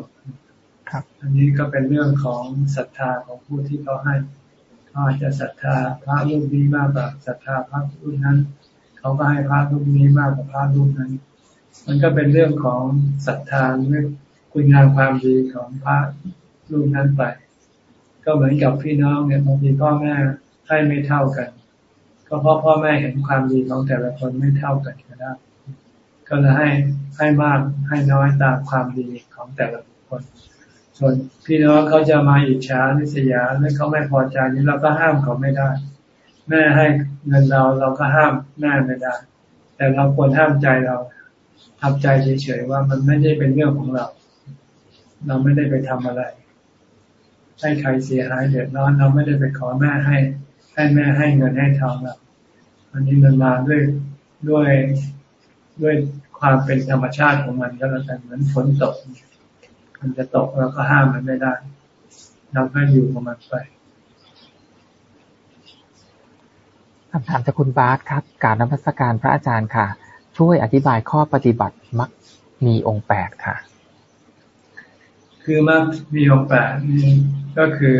อันนี้ก็เป็นเรื่องของศรัทธาของผู้ที่เขาให้เขาเขาอาจจะศรัทธาพระรูปนี้มากกว่าศรัทธาพระรูปนั้น เขาก็ให้พระรูปนี้มากกว่าพระรูปนั้น มันก็เป็นเรื่องของศรัทธาเรื่องคุณงามความดีของพระรูปนั้นไป ก็เหมือนกับพี่น้องเนี่ยบางทีพ่อแม่ให้ไม่เท่ากัน ก็เพราะพ่อแม่เห็นความดีของแต่ละคนไม่เท่ากันก็ได้ก็เลยให้ให้มากให้น้อยตามความดีของแต่ละคน ส่วนพี่น้องเขาจะมาอิจฉานิสยาแล้วเขาไม่พอใจนี้เราก็ห้ามเขาไม่ได้ แม่ให้เงินเราเราก็ห้ามแม่ไม่ได้ แต่เราควรห้ามใจเราทำใจเฉยๆว่ามันไม่ได้เป็นเรื่องของเรา เราไม่ได้ไปทำอะไร ให้ใครเสียหายเดือดร้อนเราไม่ได้ไปขอแม่ให้ ให้แม่ให้เงินให้ทองเราอันนี้มันมาด้วยด้วยด้วยความเป็นธรรมชาติของมันก็แล้วกันเหมือนฝนตก มันจะตกเราก็ห้ามมันไม่ได้เราก็อยู่กับมันไปคำถามจากคุณบาสครับ การนมัสการพระอาจารย์ค่ะ ช่วยอธิบายข้อปฏิบัติมักมีองค์แปดค่ะ คือมักมีองแปดนี่ก็คือ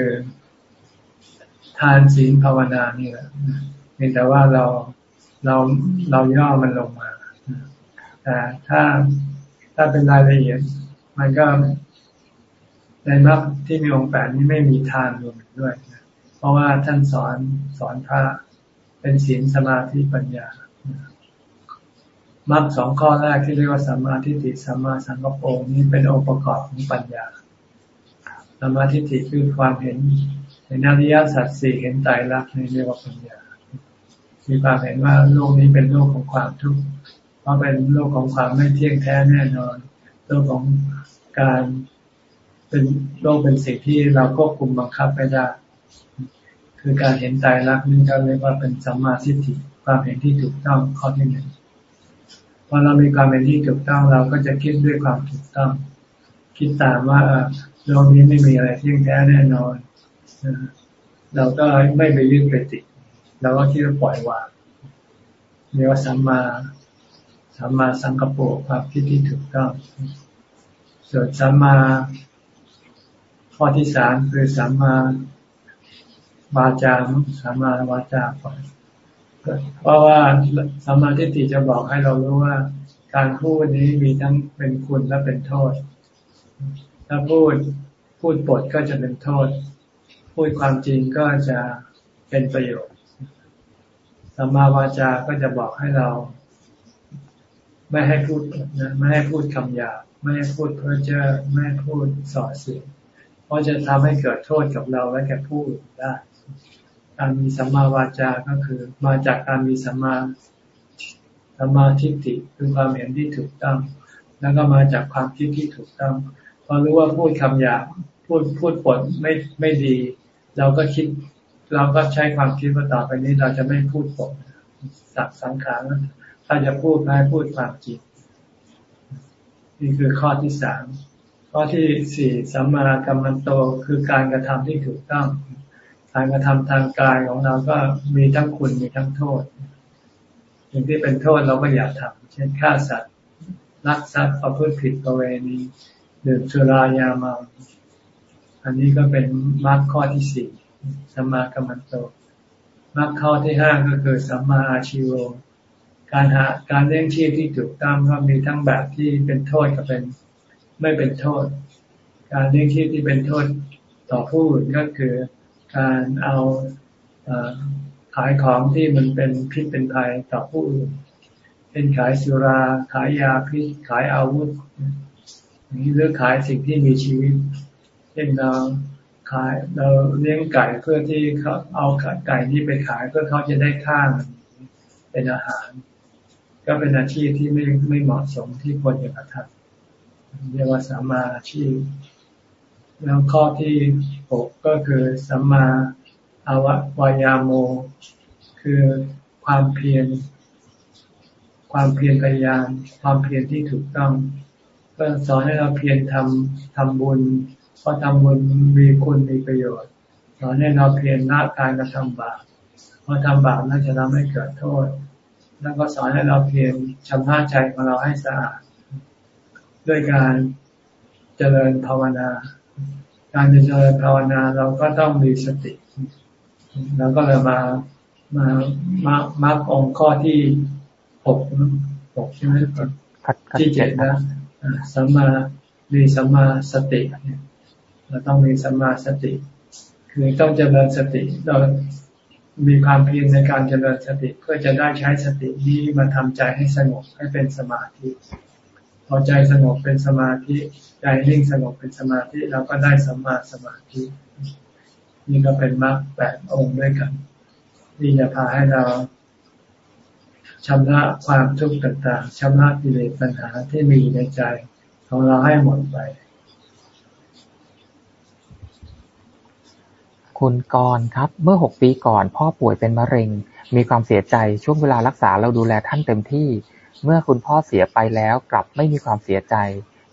ทานศีลภาวนานี่แหละเพียงแต่ว่าเราเราเราย่อมันลงมาแต่ถ้าถ้าเป็นรายละเอียด มันก็ในมรรคที่มีองค์แปดนี้ไม่มีทานรวมด้วย เพราะว่าท่านสอนสอนพระเป็นศีลสมาธิปัญญา มรรคสองข้อแรกที่เรียกว่าสัมมาทิฏฐิสัมมาสังกปรนี้เป็นองค์ประกอบของปัญญาสัมมาทิฏฐิคือความเห็นในอริยสัจสี่เห็นใจรักในเรียกว่าปัญญา มีความเห็นว่าโลกนี้เป็นโลกของความทุกข์เพราะเป็นโลกของความไม่เที่ยงแท้แน่นอน โลกของการเป็นโลกเป็นสิ่งที่เราควบคุมบังคับไม่ได้ คือการเห็นใจรักนี่ก็เรียกว่าเป็นสัมมาทิฏฐิความเห็นที่ถูกต้องข้อที่หนึ่ง พอเรามีความเห็นที่ถูกต้องเราก็จะคิดด้วยความถูกต้อง คิดตามว่าโลกนี้ไม่มีอะไรเที่ยงแท้แน่นอนเราก็ไม่ไปยึดไปติดเราก็คิดว่าปล่อยวางเรียกว่าสัมมาสัมมาสังกปรความคิดที่ถูกต้องส่วนสัมมาข้อที่สามคือสัมมาวาจาสัมมาวาจาก่อน เพราะว่าสัมมาทิฏฐิจะบอกให้เรารู้ว่า การพูดนี้มีทั้งเป็นคุณและเป็นโทษ ถ้าพูดพูดปดก็จะเป็นโทษ พูดความจริงก็จะเป็นประโยชน์สัมมาวาจาก็จะบอกให้เรา ไม่ให้พูดนะไม่ให้พูดคำหยาบไม่ให้พูดเพ้อเจ้อไม่ให้พูดส่อเสียงเพราะจะทำให้เกิดโทษกับเราและแก่ผู้อื่นได้ การมีสัมมาวาจาก็คือ มาจากการมีสัมมาสัมมาทิฏฐิคือความเห็นที่ถูกต้อง แล้วก็มาจากความคิดที่ถูกต้องพอรู้ว่าพูดคำหยาบพูดพูดปดไม่ไม่ดี เราก็คิด เราก็ใช้ความคิดว่าต่อไปนี้เราจะไม่พูดปดสักสังขารถ้าจะพูดให้พูดความจริงนี่คือข้อที่สามข้อที่สี่สัมมากรรมันโตคือการกระทำที่ถูกต้อง การกระทำทางกายของเราก็มีทั้งคุณมีทั้งโทษสิ่งที่เป็นโทษเราก็อย่าทำเช่นฆ่าสัตว์ลักทรัพย์ประพฤติผิดประเวณีดื่มสุรายาเมาอันนี้ก็เป็นมรรคข้อที่สี่สัมมากรรมันโตมรรคข้อที่ห้าก็คือสัมมาอาชีโวการหาการเลี้ยงชีพที่ถูกต้องก็มีทั้งแบบที่เป็นโทษกับเป็นไม่เป็นโทษ การเลี้ยงชีพที่เป็นโทษต่อผู้อื่นก็คือ การเอาขายของที่มันเป็นพิษเป็นภัยต่อผู้อื่นเป็นขายสุราขายยาพิษขายอาวุธหรือขายสิ่งที่มีชีวิตเช่นเราขายเราเลี้ยงไก่เพื่อที่เขาเอาไก่นี้ไปขายเพื่อเขาจะได้ข้างเป็นอาหาร ก็เป็นอาชีพที่ไม่ไม่เหมาะสมที่ควรจะกระทำเรียกว่าสัมมาอาชีพ แล้วข้อที่ หกก็คือสัมมาอาววายาโม คือความเพียรความเพียรพยายาม ความเพียรที่ถูกต้อง ก็สอนให้เราเพียรทำทำบุญ เพราะทำบุญมีคุณมีประโยชน์ สอนให้เราเพียรละการกระทำบาปเพราะทำบาปน่าจะทำให้เกิดโทษ แล้วก็สอนให้เราเพียรชำระใจของเราให้สะอาด ด้วยการเจริญภาวนา การจะเจริญภาวนาเราก็ต้องมีสติแล้วก็เลยมามามามาองค์ข้อที่หกหกใช่ไหมที่เจ็ดนะสัมมามีสัมมาสติเราต้องมีสัมมาสติ คือต้องเจริญสติเรามีความเพียรในการเจริญสติเพื่อจะได้ใช้สตินี้มาทำใจให้สงบให้เป็นสมาธิ พอใจสงบเป็นสมาธิ ใจนิ่งสงบเป็นสมาธิเราก็ได้สัมมาสมาธิ นี่ก็เป็นมรรคแปดองค์ด้วยกันที่จะพาให้เราชำระความทุกข์ต่างๆชำระกิเลสปัญหาที่มีในใจของเราให้หมดไป คุณกรครับ เมื่อหกปีก่อน พ่อป่วยเป็นมะเร็ง มีความเสียใจช่วงเวลารักษาเราดูแลท่านเต็มที่ เมื่อคุณพ่อเสียไปแล้วกลับไม่มีความเสียใจ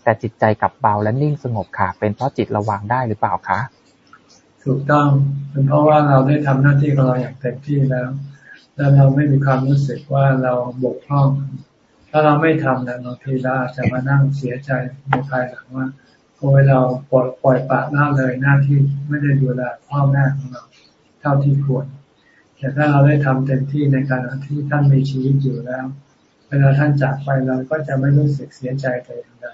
แต่จิตใจกลับเบาและนิ่งสงบค่ะ เป็นเพราะจิตระวังได้หรือเปล่าคะ ถูกต้องเป็นเพราะว่าเราได้ทำหน้าที่ของเราอย่างเต็มที่แล้ว แล้วเราไม่มีความรู้สึกว่าเราบกพร่อง ถ้าเราไม่ทำนะบางทีเราอาจจะมานั่งเสียใจในภายหลังว่าพอเราปล่อยปล่อยปะละเลยหน้าที่ไม่ได้ดูแลพ่อแม่ของเราเท่าที่ควรแต่ถ้าเราได้ทำเต็มที่ในการที่ท่านมีชีวิตอยู่แล้ว เวลาท่านจากไปเราก็จะไม่รู้สึกเสียใจแต่อย่างใด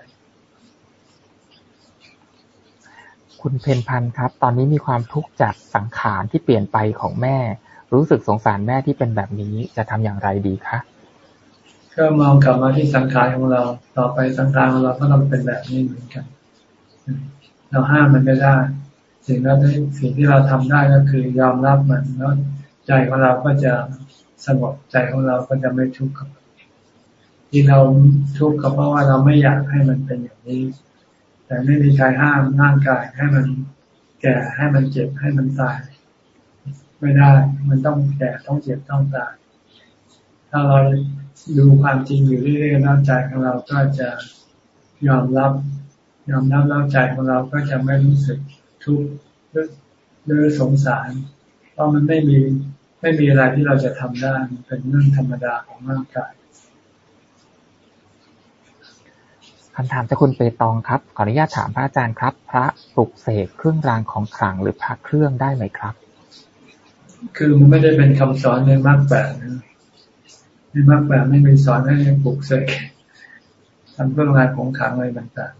คุณเพนพันธ์ครับ ตอนนี้มีความทุกข์จากสังขารที่เปลี่ยนไปของแม่ รู้สึกสงสารแม่ที่เป็นแบบนี้จะทำอย่างไรดีคะก็มองกลับมาที่สังขารของเรา ต่อไปสังขารของเราก็ต้องเป็นแบบนี้เหมือนกัน เราห้ามมันไม่ได้ สิ่งที่สิ่งที่เราทำได้ก็คือยอมรับมันแล้วใจของเราก็จะสงบใจของเราก็จะไม่ทุกข์กับ ที่เราทุกข์ก็เพราะว่าเราไม่อยากให้มันเป็นอย่างนี้ แต่ไม่มีใครห้ามร่างกายให้มันแก่ให้มันเจ็บให้มันตาย ไม่ได้ มันต้องแก่ต้องเจ็บต้องตาย ถ้าเราดูความจริงอยู่เรื่อยๆน้ำใจของเราก็จะยอมรับ ยอมรับน้ำใจของเราก็จะไม่รู้สึกทุกข์หรือสงสาร เพราะมันไม่มีไม่มีอะไรที่เราจะทำได้เป็นเรื่องธรรมดาของร่างกาย คำถามจากคุณเปตองครับ ขออนุญาตถามพระอาจารย์ครับ พระปลุกเสกเครื่องรางของขลังหรือพระเครื่องได้ไหมครับ คือมันไม่ได้เป็นคำสอนในมรรคแปดในมรรคแปดไม่มีสอนให้ปลุกเสกทำเครื่องรางของขลังอะไรต่าง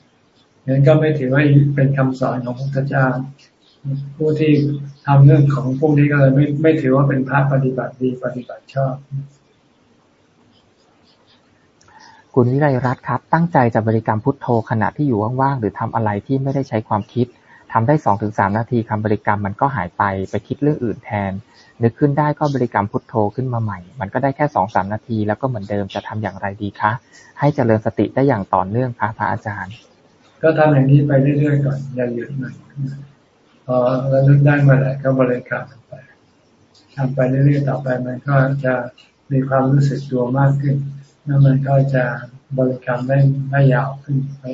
ๆนั้นก็ไม่ถือว่าเป็นคำสอนของพระพุทธเจ้า ผู้ที่ทำเรื่องของพวกนี้ก็เลยไม่ไม่ถือว่าเป็นพระปฏิบัติดีปฏิบัติชอบ คุณวิไลรัตน์ครับ ตั้งใจจะบริกรรมพุทโธขณะที่อยู่ว่างๆ หรือทำอะไรที่ไม่ได้ใช้ความคิดทำได้สองถึงสามนาทีคำบริกรรมมันก็หายไป ไปคิดเรื่องอื่นแทน นึกขึ้นได้ก็บริกรรมพุทโธขึ้นมาใหม่ มันก็ได้แค่สองสามนาทีแล้วก็เหมือนเดิมจะทำอย่างไรดีคะ ให้เจริญสติได้อย่างต่อเนื่องคะพระอาจารย์ ก็ทำอย่างนี้ไปเรื่อยๆก่อน อย่าหยุดหน่อยพอรานึกได้เมื่อไหร่ก็บริกรรมไปทำไปเรื่อยๆต่อไปมันก็จะมีความรู้สึกตัวมากขึ้น แล้วมันก็จะบริกรรมได้ได้ยาวขึ้นไป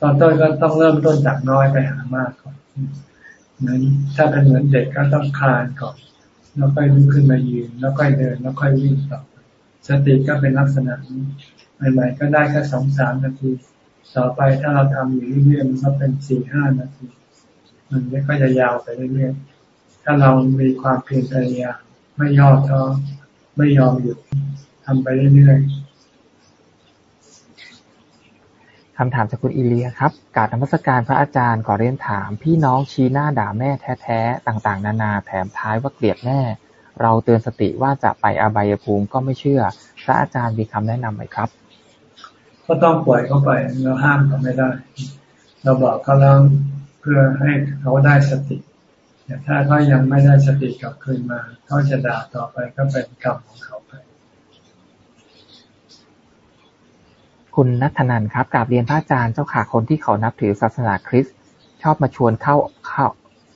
ตอนต้นก็ต้องเริ่มต้นจากน้อยไปหามากก่อนเหมือนถ้าเป็นเหมือนเด็กก็ต้องคลานก่อน แล้วค่อยลุกขึ้นมายืน แล้วค่อยเดิน แล้วค่อยวิ่งต่อ สติก็เป็นลักษณะนี้ใหม่ๆก็ได้แค่สองสามนาที ต่อไปถ้าเราทำอยู่เรื่อยๆมันก็เป็นสี่ห้านาที มันก็จะยาวไปเรื่อยๆถ้าเรามีความเพียรพยายามไม่ย่อท้อไม่ยอมหยุด ทำไปเรื่อยๆคำถามจากคุณอิเลียครับการธรรมสการพระอาจารย์ขอเรียนถาม พี่น้องชี้หน้าด่าแม่แท้ๆต่าง ๆ นานาแถมท้ายว่าเกลียดแม่ เราเตือนสติว่าจะไปอบายภูมิก็ไม่เชื่อ พระอาจารย์มีคำแนะนำไหมครับ ก็ต้องปล่อยเขาไปเราห้ามเขาไม่ได้ เราบอกเขาแล้วเพื่อให้เขาได้สติแต่ถ้าเขายังไม่ได้สติกลับคืนมาเขาจะด่าต่อไปก็เป็นกรรมของเขาไป คุณนัทนันครับกราบเรียนพระอาจารย์เจ้าค่ะคนที่เขานับถือศาสนาคริสต์ชอบมาชวนเข้าเข้า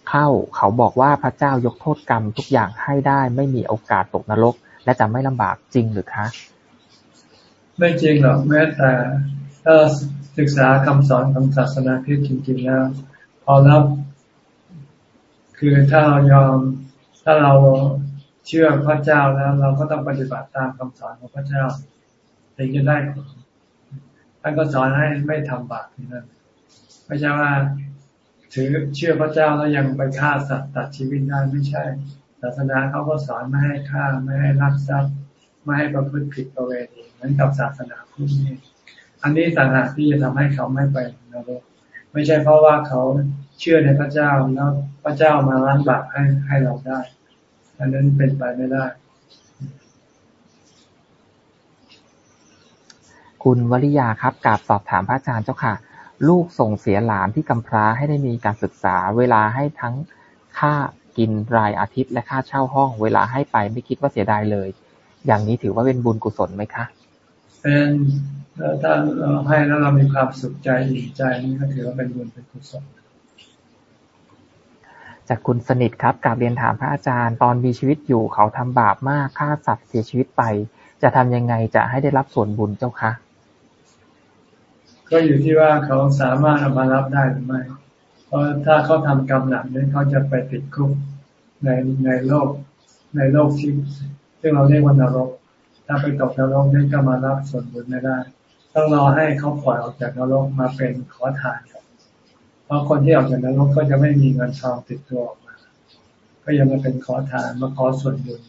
เข้า เขาบอกว่าพระเจ้ายกโทษกรรมทุกอย่างให้ได้ไม่มีโอกาสตกนรก และจะไม่ลำบากจริงหรือคะ ไม่จริงหรอกแม้แต่ถ้าศึกษาคำสอนของศาสนาคริสต์จริงๆแล้วพอรับคือถ้าเรายอมถ้าเราเชื่อพระเจ้าแล้ว เราก็ต้องปฏิบัติตามคำสอนของพระเจ้าถึงจะได้ ท่านก็สอนให้ไม่ทำบาปนั่นไม่ใช่ว่า ถือเชื่อพระเจ้าแล้วยังไปฆ่าสัตว์ตัดชีวิตได้ไม่ใช่ ศาสนาเขาก็สอนไม่ให้ฆ่าไม่ให้รักทรัพย์ ไม่ให้ประพฤติผิดประเวณีเหมือนกับศาสนาพุทธนี่อันนี้ต่างหากที่จะทำให้เขาไม่ไปนรกไม่ใช่เพราะว่าเขาเชื่อในพระเจ้าแล้วพระเจ้ามาล้างบาปให้ให้เราได้อันนั้นเป็นไปไม่ได้ คุณวริยาครับ กราบสอบถามพระอาจารย์เจ้าค่ะ ลูกส่งเสียหลานที่กำพร้าให้ได้มีการศึกษา เวลาให้ทั้งค่ากินรายอาทิตย์และค่าเช่าห้อง เวลาให้ไปไม่คิดว่าเสียดายเลย อย่างนี้ถือว่าเป็นบุญกุศลไหมคะ เป็นถ้าเราให้แล้วเรามีความสุขใจอิ่มใจนี่ก็ถือว่าเป็นบุญเป็นกุศลจากคุณสนิทครับกราบเรียนถามพระอาจารย์ ตอนมีชีวิตอยู่เขาทำบาปมากฆ่าสัตว์เสียชีวิตไป จะทำยังไงจะให้ได้รับส่วนบุญเจ้าคะ ก็อยู่ที่ว่าเขาสามารถเอามารับได้หรือไม่ เพราะถ้าเขาทำกรรมหนักนี่ยเขาจะไปติดคุกในในโลก ในโลกที่ซึ่งเราเรียกว่านรก ถ้าไปตกนรกนี่ก็มารับส่วนบุญไม่ได้ ต้องรอให้เขาปล่อยออกจากนรกมาเป็นขอทานเพราะคนที่ออกจากนรกก็จะไม่มีเงินทองติดตัวออกมา ก็ยังมาเป็นขอทานมาขอส่วนบุญ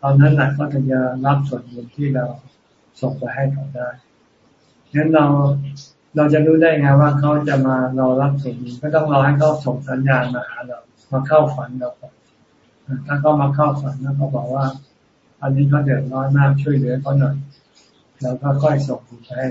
ตอนนั้นหนักก็ถึงจะรับส่วนบุญที่เราส่งไปให้เขาได้งั้นเรา เราจะรู้ได้ไงว่าเขาจะมารอรับส่วนบุญก็ต้องรอให้เขาส่งสัญญาณมาหาเรา มาเข้าฝันเราก่อนถ้าเขามาเข้าฝันแล้วเขาบอกว่า อันนี้เขาเดือดร้อนมากช่วยเหลือเขาหน่อยแล้วก็ค่อยส่งไปให้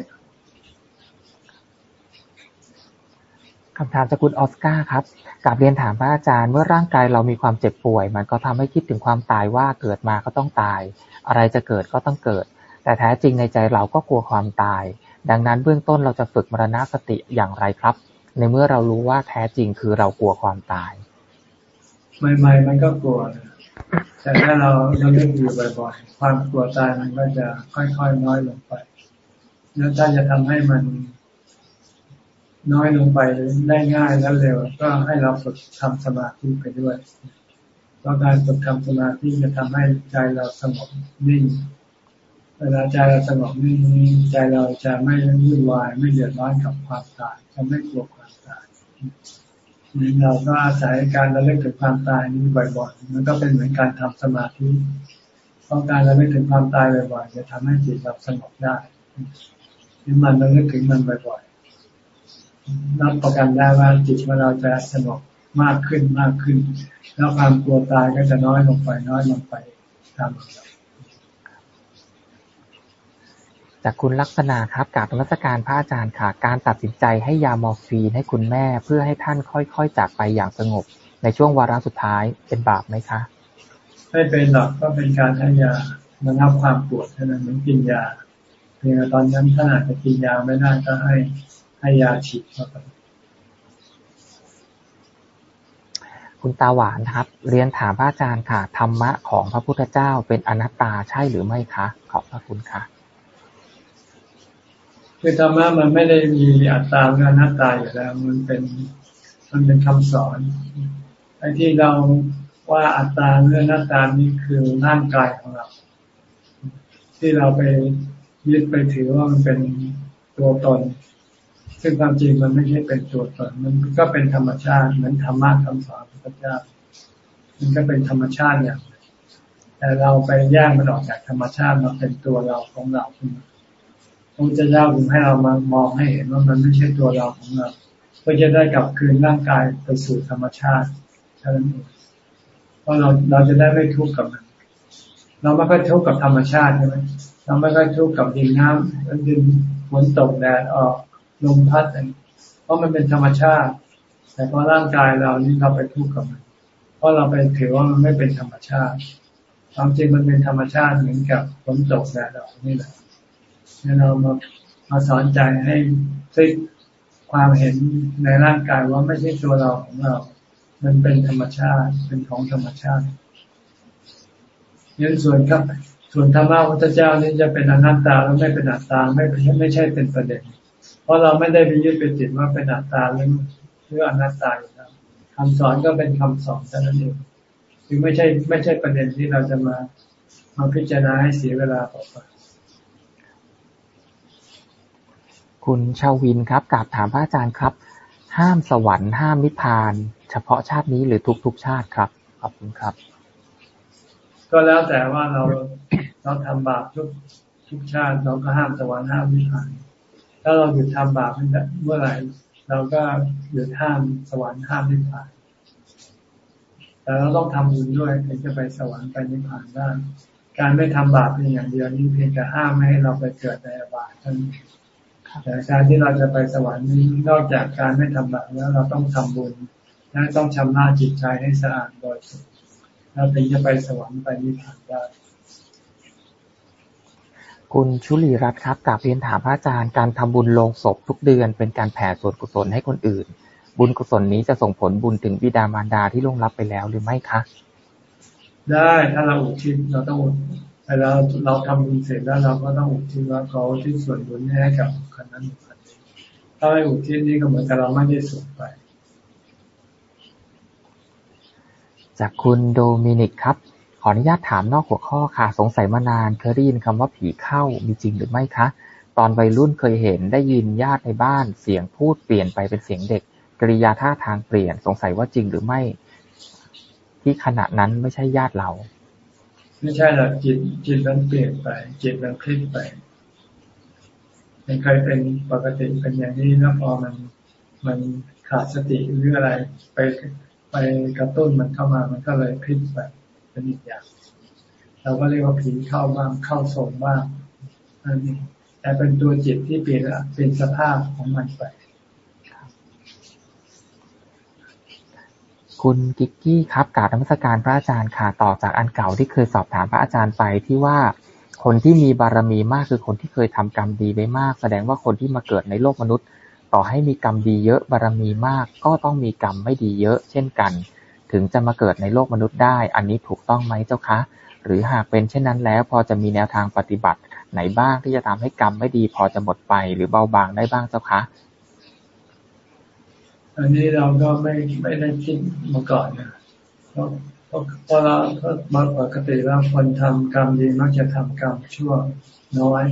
คำถามจากคุณออสการ์ครับกลับเรียนถามพระอาจารย์เมื่อร่างกายเรามีความเจ็บป่วย มันก็ทำให้คิดถึงความตายว่าเกิดมาก็ต้องตาย อะไรจะเกิดก็ต้องเกิด แต่แท้จริงในใจเราก็กลัวความตาย ดังนั้นเบื้องต้นเราจะฝึกมรณสติอย่างไรครับ ในเมื่อเรารู้ว่าแท้จริงคือเรากลัวความตาย ใหม่ๆมันก็กลัว แต่ถ้าเราเราเล่นอยู่บ่อยๆ ความกลัวตายมันก็จะค่อยๆน้อยลงไป แล้วถ้าจะทำให้มันน้อยลงไปได้ง่ายและเร็ว ก็ให้เราฝึกทำสมาธิไปด้วยเพราะการฝึกทำสมาธิจะทำให้ใจเราสงบนิ่ง เวลาใจเราสงบนิ่งใจเราจะไม่วุ่นวายไม่เดือดร้อนกับความตายจะไม่กลัวความตายนี่เราก็อาศัยการระลึกถึงความตายนี้บ่อยๆ มันก็เป็นเหมือนการทำสมาธิเพราะการระลึกถึงความตายบ่อยๆจะทำให้จิตเราสงบได้นี่มันระลึกถึงมันบ่อยๆรับประกันได้ว่าจิตของเราจะสงบมากขึ้นมากขึ้น แล้วความกลัวตายก็จะน้อยลงไปน้อยลงไปตามลำดับ จากคุณลักษณะครับกราบนมัสการพระอาจารย์ค่ะ การตัดสินใจให้ยามอร์ฟีนให้คุณแม่เพื่อให้ท่านค่อยๆจากไปอย่างสงบ ในช่วงวาระสุดท้ายเป็นบาปไหมคะ ไม่เป็นหรอกก็เป็นการให้ยาระงับความปวดเท่านั้นเหมือนกินยาเพียงแต่ตอนนั้นถ้าอาจจะกินยาไม่ได้ก็ให้ให้ยาฉีดเข้าไปคุณตาหวานครับ เรียนถามพระอาจารย์ค่ะธรรมะของพระพุทธเจ้าเป็นอนัตตาใช่หรือไม่คะ ขอบพระคุณค่ะ คือธรรมะมันไม่ได้มีอัตตาหรือนัตตาอยู่แล้ว มันเป็นมันเป็นคำสอนไอ้ที่เราว่าอัตตาหรืออนัตตานี่คือร่างกายของเรา ที่เราไปยึดไปถือว่ามันเป็นตัวตน ซึ่งความจริงมันไม่ใช่เป็นตัวตน มันก็เป็นธรรมชาติเหมือนธรรมะคำสอนพระเจ้ามันก็เป็นธรรมชาติอย่างหนึ่งแต่เราไปแยกมันออกจากธรรมชาติมาเป็นตัวเราของเราขึ้นมา พระพุทธเจ้าถึงให้เรามามองให้เห็นว่ามันไม่ใช่ตัวเราของเราเพื่อจะได้กลับคืนร่างกายไปสู่ธรรมชาติเท่านั้นเองเพราะเราเราจะได้ไม่ทุกข์กับมันเราไม่ค่อยทุกข์กับธรรมชาติใช่ไหมเราไม่ค่อยทุกข์กับดินน้ำดินฝนตกแดดออกลมพัดอะไรเพราะมันเป็นธรรมชาติ แต่พอร่างกายเรานี่เราไปทุกข์กับมัน เพราะเราไปถือว่ามันไม่เป็นธรรมชาติความจริงมันเป็นธรรมชาติเหมือนกับฝนตกแดดออกนี่แหละ ให้เรามามาสอนใจให้พลิกความเห็นในร่างกายว่าไม่ใช่ตัวเราของเรา มันเป็นธรรมชาติ เป็นของธรรมชาติยันส่วนครับ ส่วนธรรมะพุทธเจ้านี่จะเป็นอนัตตาแล้วไม่เป็นอัตตาไม่ไม่ใช่เป็นประเด็น เพราะเราไม่ได้ไปยึดไปติดว่าเป็นอัตตาหรือหรืออนัตตาอยู่แล้วคำสอนก็เป็นคำสอนเท่านั้นเองคือไม่ใช่ไม่ใช่ประเด็นที่เราจะมามาพิจารณาให้เสียเวลาเปล่า คุณชาวินครับกราบถามพระอาจารย์ครับ ห้ามสวรรค์ห้ามนิพพาน เฉพาะชาตินี้หรือทุกๆชาติครับ ขอบคุณครับ ก็แล้วแต่ว่าเราเราทำบาปทุกทุกชาติเราก็ห้ามสวรรค์ห้ามนิพพาน ถ้าเราหยุดทำบาปเมื่อไหร่เราก็หยุดห้ามสวรรค์ห้ามนิพพานแต่เราต้องทำบุญด้วยถึงจะไปสวรรค์ไปนิพพานได้ การไม่ทำบาปเพียงอย่างเดียวนี้เพียงแต่ห้ามไม่ให้เราไปเกิดในอบายเท่านั้น แต่การที่เราจะไปสวรรค์นี้นอกจากการไม่ทำบาปแล้วเราต้องทำบุญและต้องชำระจิตใจให้สะอาดโดยสุดเราถึงจะไปสวรรค์ไปนิพพานได้คุณชุลีรัตน์ครับกลับเรียนถามพระอาจารย์การทำบุญลงศพทุกเดือน เป็นการแผ่ส่วนกุศลให้คนอื่น บุญกุศลนี้จะส่งผลบุญถึงบิดามารดาที่ล่วงลับไปแล้วหรือไม่คะ ได้ถ้าเราอุทิศเราต้องเวลาเราทำบุญเสร็จแล้วเราก็ต้องอุทิศว่าเขาที่ส่วนบุญให้กับคนนั้นคนนี้ถ้าไม่อุทิศนี่ก็เหมือนกับเราไม่ได้ส่วนไป จากคุณโดมินิกครับ ขออนุญาตถามนอกหัวข้อค่ะ สงสัยมานานเคยได้ยินคำว่าผีเข้ามีจริงหรือไม่คะ ตอนวัยรุ่นเคยเห็นได้ยินญาติในบ้านเสียงพูดเปลี่ยนไปเป็นเสียงเด็กกริยาท่าทางเปลี่ยน สงสัยว่าจริงหรือไม่ ที่ขณะนั้นไม่ใช่ญาติเรา ไม่ใช่หรอกจิตจิตมันเปลี่ยนไป จิตมันคลิกไปมันเคยเป็นปกติเป็นอย่างนี้แล้วพอมันมันขาดสติหรืออะไรไปไปกระตุ้นมันเข้ามามันก็เลยพลิกไปเป็นอีกอย่างเราก็เรียกว่าผีเข้าบ้างเข้าทรงบ้างอันนี้แต่เป็นตัวจิตที่เปลี่ยนเป็นสภาพของมันไป คุณกิกกี้ครับ กราบนมัสการพระอาจารย์ค่ะ ต่อจากอันเก่าที่เคยสอบถามพระอาจารย์ไปที่ว่าคนที่มีบารมีมากคือคนที่เคยทำกรรมดีไว้มาก แสดงว่าคนที่มาเกิดในโลกมนุษย์ ต่อให้มีกรรมดีเยอะบารมีมาก ก็ต้องมีกรรมไม่ดีเยอะ เช่นกัน ถึงจะมาเกิดในโลกมนุษย์ได้ อันนี้ถูกต้องไหมเจ้าคะ หรือหากเป็นเช่นนั้นแล้ว พอจะมีแนวทางปฏิบัติไหนบ้างที่จะทำให้กรรมไม่ดี พอจะหมดไปหรือเบาบางได้บ้างเจ้าคะ อันนี้เราก็ไม่ไม่ได้คิดมาก่อนนะเพราะเพราะเพราะเราเพราะมาปกติแล้วคนทำกรรมดีมักจะทำกรรมชั่วน้อย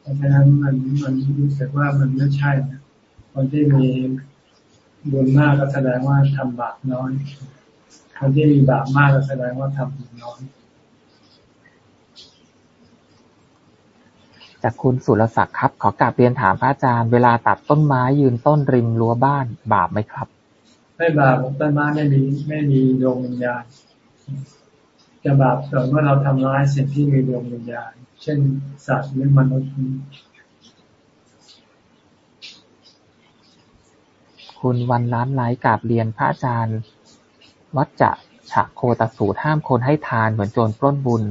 เพราะฉะนั้นมันมันรู้สึกว่ามันไม่ใช่นะคนที่มีบุญมากก็แสดงว่าทำบาปน้อยคนที่มีบาปมากก็แสดงว่าทำบุญน้อย จากคุณสุรศักดิ์ครับ ขอกราบเรียนถามพระอาจารย์ เวลาตัดต้นไม้ยืนต้นริมรั้วบ้าน บาปไหมครับ ไม่บาปต้นไม้ไม่มีไม่มีดวงวิญญาณจะบาปส่วนเมื่อเราทำร้ายสิ่งที่มีดวงวิญญาณ เช่นสัตว์หรือมนุษย์ คุณวันล้านไลฟ์กราบเรียนพระอาจารย์ วัดจะฉะโคตสูตรห้ามคนให้ทานเหมือนโจรปล้นบุญ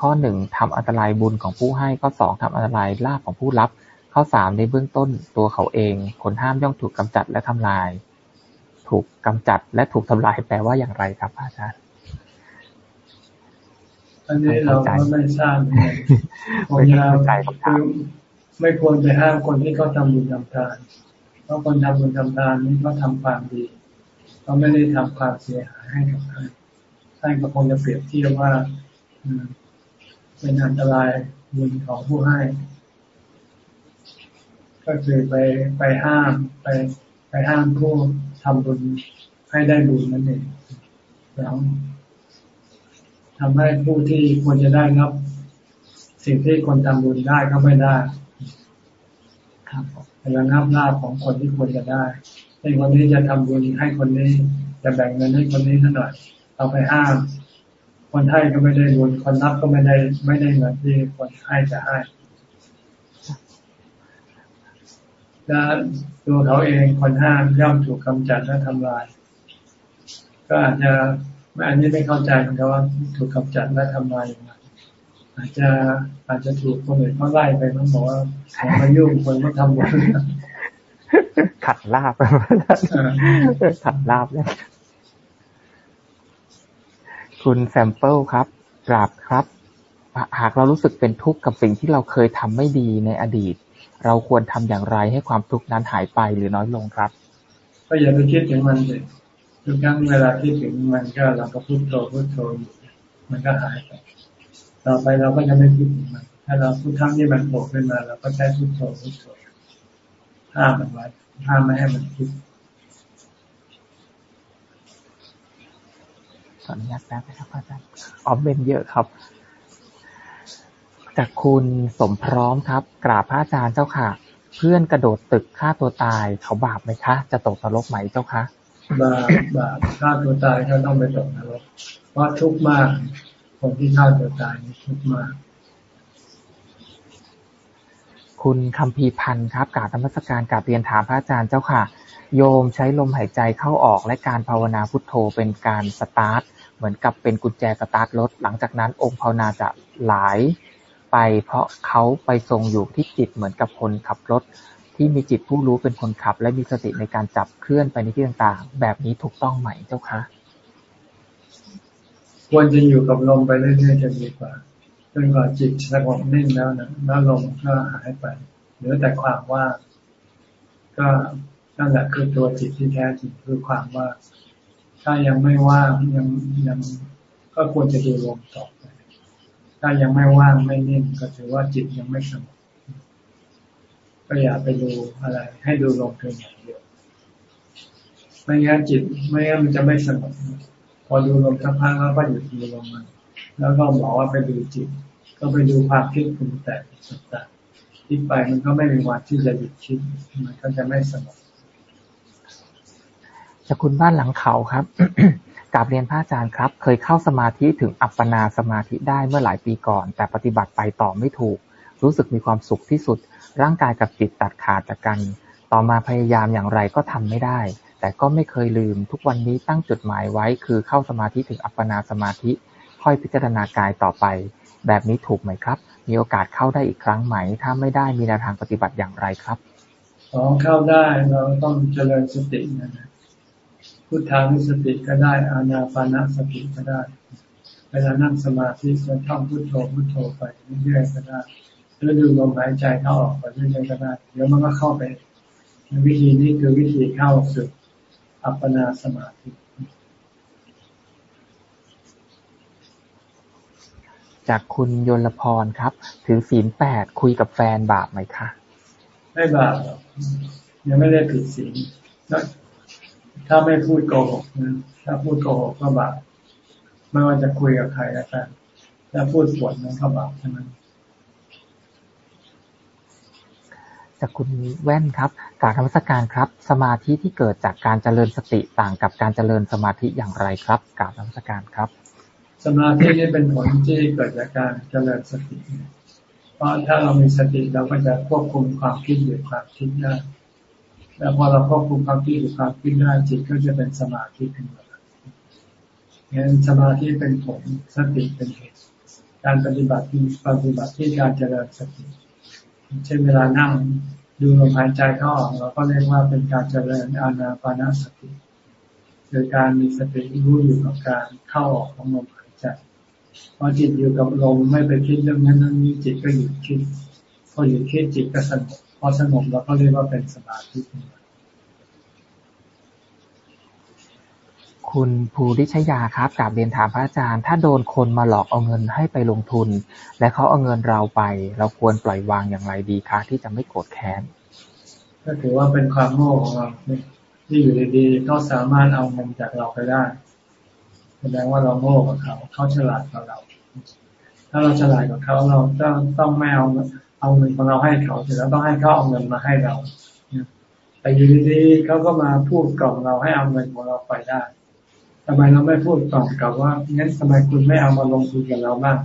ข้อหนึ่งทำอันตรายบุญของผู้ให้ ข้อสองทำอันตรายลาภของผู้รับ ข้อสามในเบื้องต้นตัวเขาเอง คนห้ามย่อมถูกกำจัดและทำลาย ถูกกำจัดและถูกทำลายแปลว่าอย่างไรครับอาจารย์อันนี้เราก็ไม่ทราบเหมือนกันผมไม่จะเข้าใจคำถามคือไม่ควรไปห้ามคนที่เขาทำบุญทำทาน เพราะคนทำบุญทำทานนี่เขาทำความดีเขาไม่ได้ทำความเสียหายให้กับใครท่านก็คงจะเปรียบเทียบว่าอืม เป็นอันตรายบุญของผู้ให้ ก็คือไปไปห้ามไปไปห้ามผู้ทำบุญให้ได้บุญนั่นเองแล้วทำให้ผู้ที่ควรจะได้รับ สิ่งที่คนทำบุญได้ก็ไม่ได้ครับพยายามลาภของคนที่ควรจะได้ในคนนี้จะทำบุญให้คนนี้จะแบ่งเงินให้คนนี้เท่าหน่อยเอาไปห้าม คนให้ก็ไม่ได้บุญคนรับก็ไม่ได้ไม่ได้เงินที่คนให้จะให้และตัวเขาเองคนห้ามย่อมถูกกำจัดและทำลาย ก็อาจจะอันนี้ไม่เข้าใจเหมือนกันว่าถูกกำจัดและทำลายอย่างไรอาจจะอาจจะถูกคนอื่นเขาไล่ไปมันบอกว่าอย่ามายุ่งคนไม่ทำบุญขัดลาบเออขัดลาบเลย คุณแซมเปิลครับ กราบครับ หากเรารู้สึกเป็นทุกข์กับสิ่งที่เราเคยทำไม่ดีในอดีต เราควรทำอย่างไรให้ความทุกข์นั้นหายไปหรือน้อยลงครับ ก็อย่าไปคิดถึงมันเลยทุกครั้งเวลาคิดถึงมันก็เราก็พุทโธพุทโธมันก็หายไปต่อไปเราก็จะไม่คิดถึงมัน ถ้าเราทุกครั้งที่มันโผล่ขึ้นมาเราก็ใช้พุทโธพุทโธห้ามมันไว้ห้ามไม่ให้มันคิด ออนุญาตแป๊บนะครับอาจารย์ออฟเป็นเยอะครับ จากคุณสมพร้อมครับ กราบพระอาจารย์เจ้าค่ะ เพื่อนกระโดดตึกฆ่าตัวตาย เขาบาปไหมคะ จะตกนรกไหมเจ้าคะบาปบาปฆ่าตัวตายก็ต้องไปตกนรก เพราะทุกข์มาก คนที่ฆ่าตัวตายนี่ทุกข์มาก คุณคำพีพันธ์ครับกาบธรรมสการกาบเรียนถามพระอาจารย์เจ้าค่ะ โยมใช้ลมหายใจเข้าออกและการภาวนาพุทโธเป็นการสตาร์ท เหมือนกับเป็นกุญแจสตาร์ทรถ หลังจากนั้นองค์ภาวนาจะไหลไป เพราะเขาไปทรงอยู่ที่จิตเหมือนกับคนขับรถ ที่มีจิตผู้รู้เป็นคนขับ และมีสติในการจับเคลื่อนไปในที่ต่างๆ แบบนี้ถูกต้องไหมเจ้าคะควรจะอยู่กับลมไปเรื่อยๆจะดีกว่าจนกว่าจิตสงบนิ่งแล้วนะแล้วลมก็หายไปเหลือแต่ความว่า ก็นั่นแหละคือตัวจิตที่แท้จริงคือความว่า ถ้ายังไม่ว่างยังยังก็ควรจะดูลมต่อไปถ้ายังไม่ว่างไม่นิ่งก็ถือว่าจิตยังไม่สงบก็อย่าไปดูอะไร ให้ดูลมเพียงอย่างเดียวไม่งั้นจิตไม่งั้นมันจะไม่สงบพอดูลมสักพักแล้วก็หยุดดูลมมันแล้วก็บอกว่าไปดูจิต ก็ไปดูความคิดปรุงแต่งต่างๆคิดไปมันก็ไม่มีวันที่จะหยุดคิดมันก็จะไม่สงบ จากคุณบ้านหลังเขาครับกราบเรียนพระอาจารย์ครับ เคยเข้าสมาธิถึงอัปปนาสมาธิได้เมื่อหลายปีก่อน แต่ปฏิบัติไปต่อไม่ถูก รู้สึกมีความสุขที่สุด ร่างกายกับจิตตัดขาดจากกัน ต่อมาพยายามอย่างไรก็ทำไม่ได้ แต่ก็ไม่เคยลืม ทุกวันนี้ตั้งจุดหมายไว้ คือเข้าสมาธิถึงอัปปนาสมาธิ ค่อยพิจารณากายต่อไป แบบนี้ถูกไหมครับ มีโอกาสเข้าได้อีกครั้งไหม ถ้าไม่ได้มีแนวทางปฏิบัติอย่างไรครับสองเข้าได้เราต้องเจริญสตินะ พุทธานุสติก็ได้ อานาปานาสติก็ได้ เวลานั่งสมาธิก็ท่องพุทโธพุทโธไปเรื่อยๆก็ได้หรือดูลมหายใจเข้าออกไปเรื่อยๆก็ได้ เดี๋ยวมันก็เข้าไป วิธีนี้คือวิธีเข้าสู่อัปปนาสมาธิ จากคุณยลพรครับ ถือศีลแปดคุยกับแฟนบาปไหมคะ ไม่บาปยังไม่ได้ผิดศีล ถ้าไม่พูดโกหกนะถ้าพูดโกหกก็บาปไม่ว่าจะคุยกับใครก็ตามถ้าพูดปวดมันก็บาปใช่ไหมจากคุณแว่นครับการธรรมสการครับ สมาธิที่เกิดจากการเจริญสติต่างกับการเจริญสมาธิอย่างไรครับกราบธรรมสการครับ สมาธินี่เป็นผลที่เกิดจากการเจริญสติ เพราะถ้าเรามีสติเราก็จะควบคุมความคิดหรือความคิดได้ แล้วพอเราควบคุมความคิดหรือความคิดได้จิตก็จะเป็นสมาธิขึ้นมางั้นสมาธิเป็นผลสติเป็นเหตุ การปฏิบัติที่ปฏิบัติที่การเจริญสติ เช่นเวลานั่งดูลมหายใจเข้าออกเราก็เรียกว่าเป็นการเจริญอานาปานาสติโดยการมีสติรู้อยู่กับการเข้าออกของลมหายใจพอจิตอยู่กับลมไม่ไปคิดเรื่องนั้นนั้นนี้จิตก็หยุดคิด พอหยุดคิดจิตก็สงบ พอสงบเราก็เรียกว่าเป็นสมาธิคุณภูริชยาครับกราบเรียนถามพระอาจารย์ ถ้าโดนคนมาหลอกเอาเงินให้ไปลงทุน และเขาเอาเงินเราไป เราควรปล่อยวางอย่างไรดีคะที่จะไม่โกรธแค้นก็ถือว่าเป็นความโง่ของเราที่อยู่ดีๆเขาสามารถเอาเงินจากเราไปได้แสดงว่าเราโง่กับเขาเขาฉลาดกว่าเรา ถ้าเราฉลาดกว่าเขาเราต้องต้องไม่เอา เอาเงินของเราให้เขาแต่เราต้องให้เขาเอาเงินมาให้เราแต่อยู่ดีๆเขาก็มาพูดกล่อมเราให้เอาเงินของเราไปได้ทำไมเราไม่พูดตอบกับว่างั้นทำไมคุณไม่เอามาลงทุนกับเราบ้าง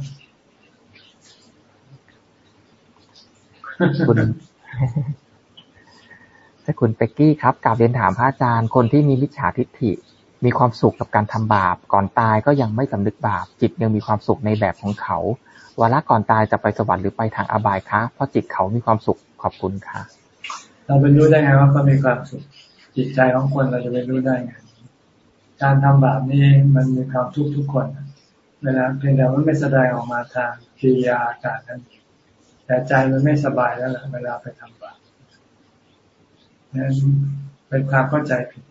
คุณถ้าคุณเป็กกี้ครับกลับเรียนถามพระอาจารย์ คนที่มีมิจฉาทิฏฐิ มีความสุขกับการทำบาป ก่อนตายก็ยังไม่สำนึกบาป จิตยังมีความสุขในแบบของเขา วาระก่อนตายจะไปสวรรค์หรือไปทางอบายคะ เพราะจิตเขามีความสุขขอบคุณค่ะ เราไปรู้ได้ไงว่าเขามีความสุข จิตใจของคนเราจะไปรู้ได้ไง การทำบาปนี่มันมีความทุกข์ทุกคน เวลาเพียงแต่ว่าไม่แสดงออกมาทางกิริยาอาการนั้น แต่ใจมันไม่สบายแล้วละเวลาไปทำบาปนั้นเป็นความเข้าใจผิด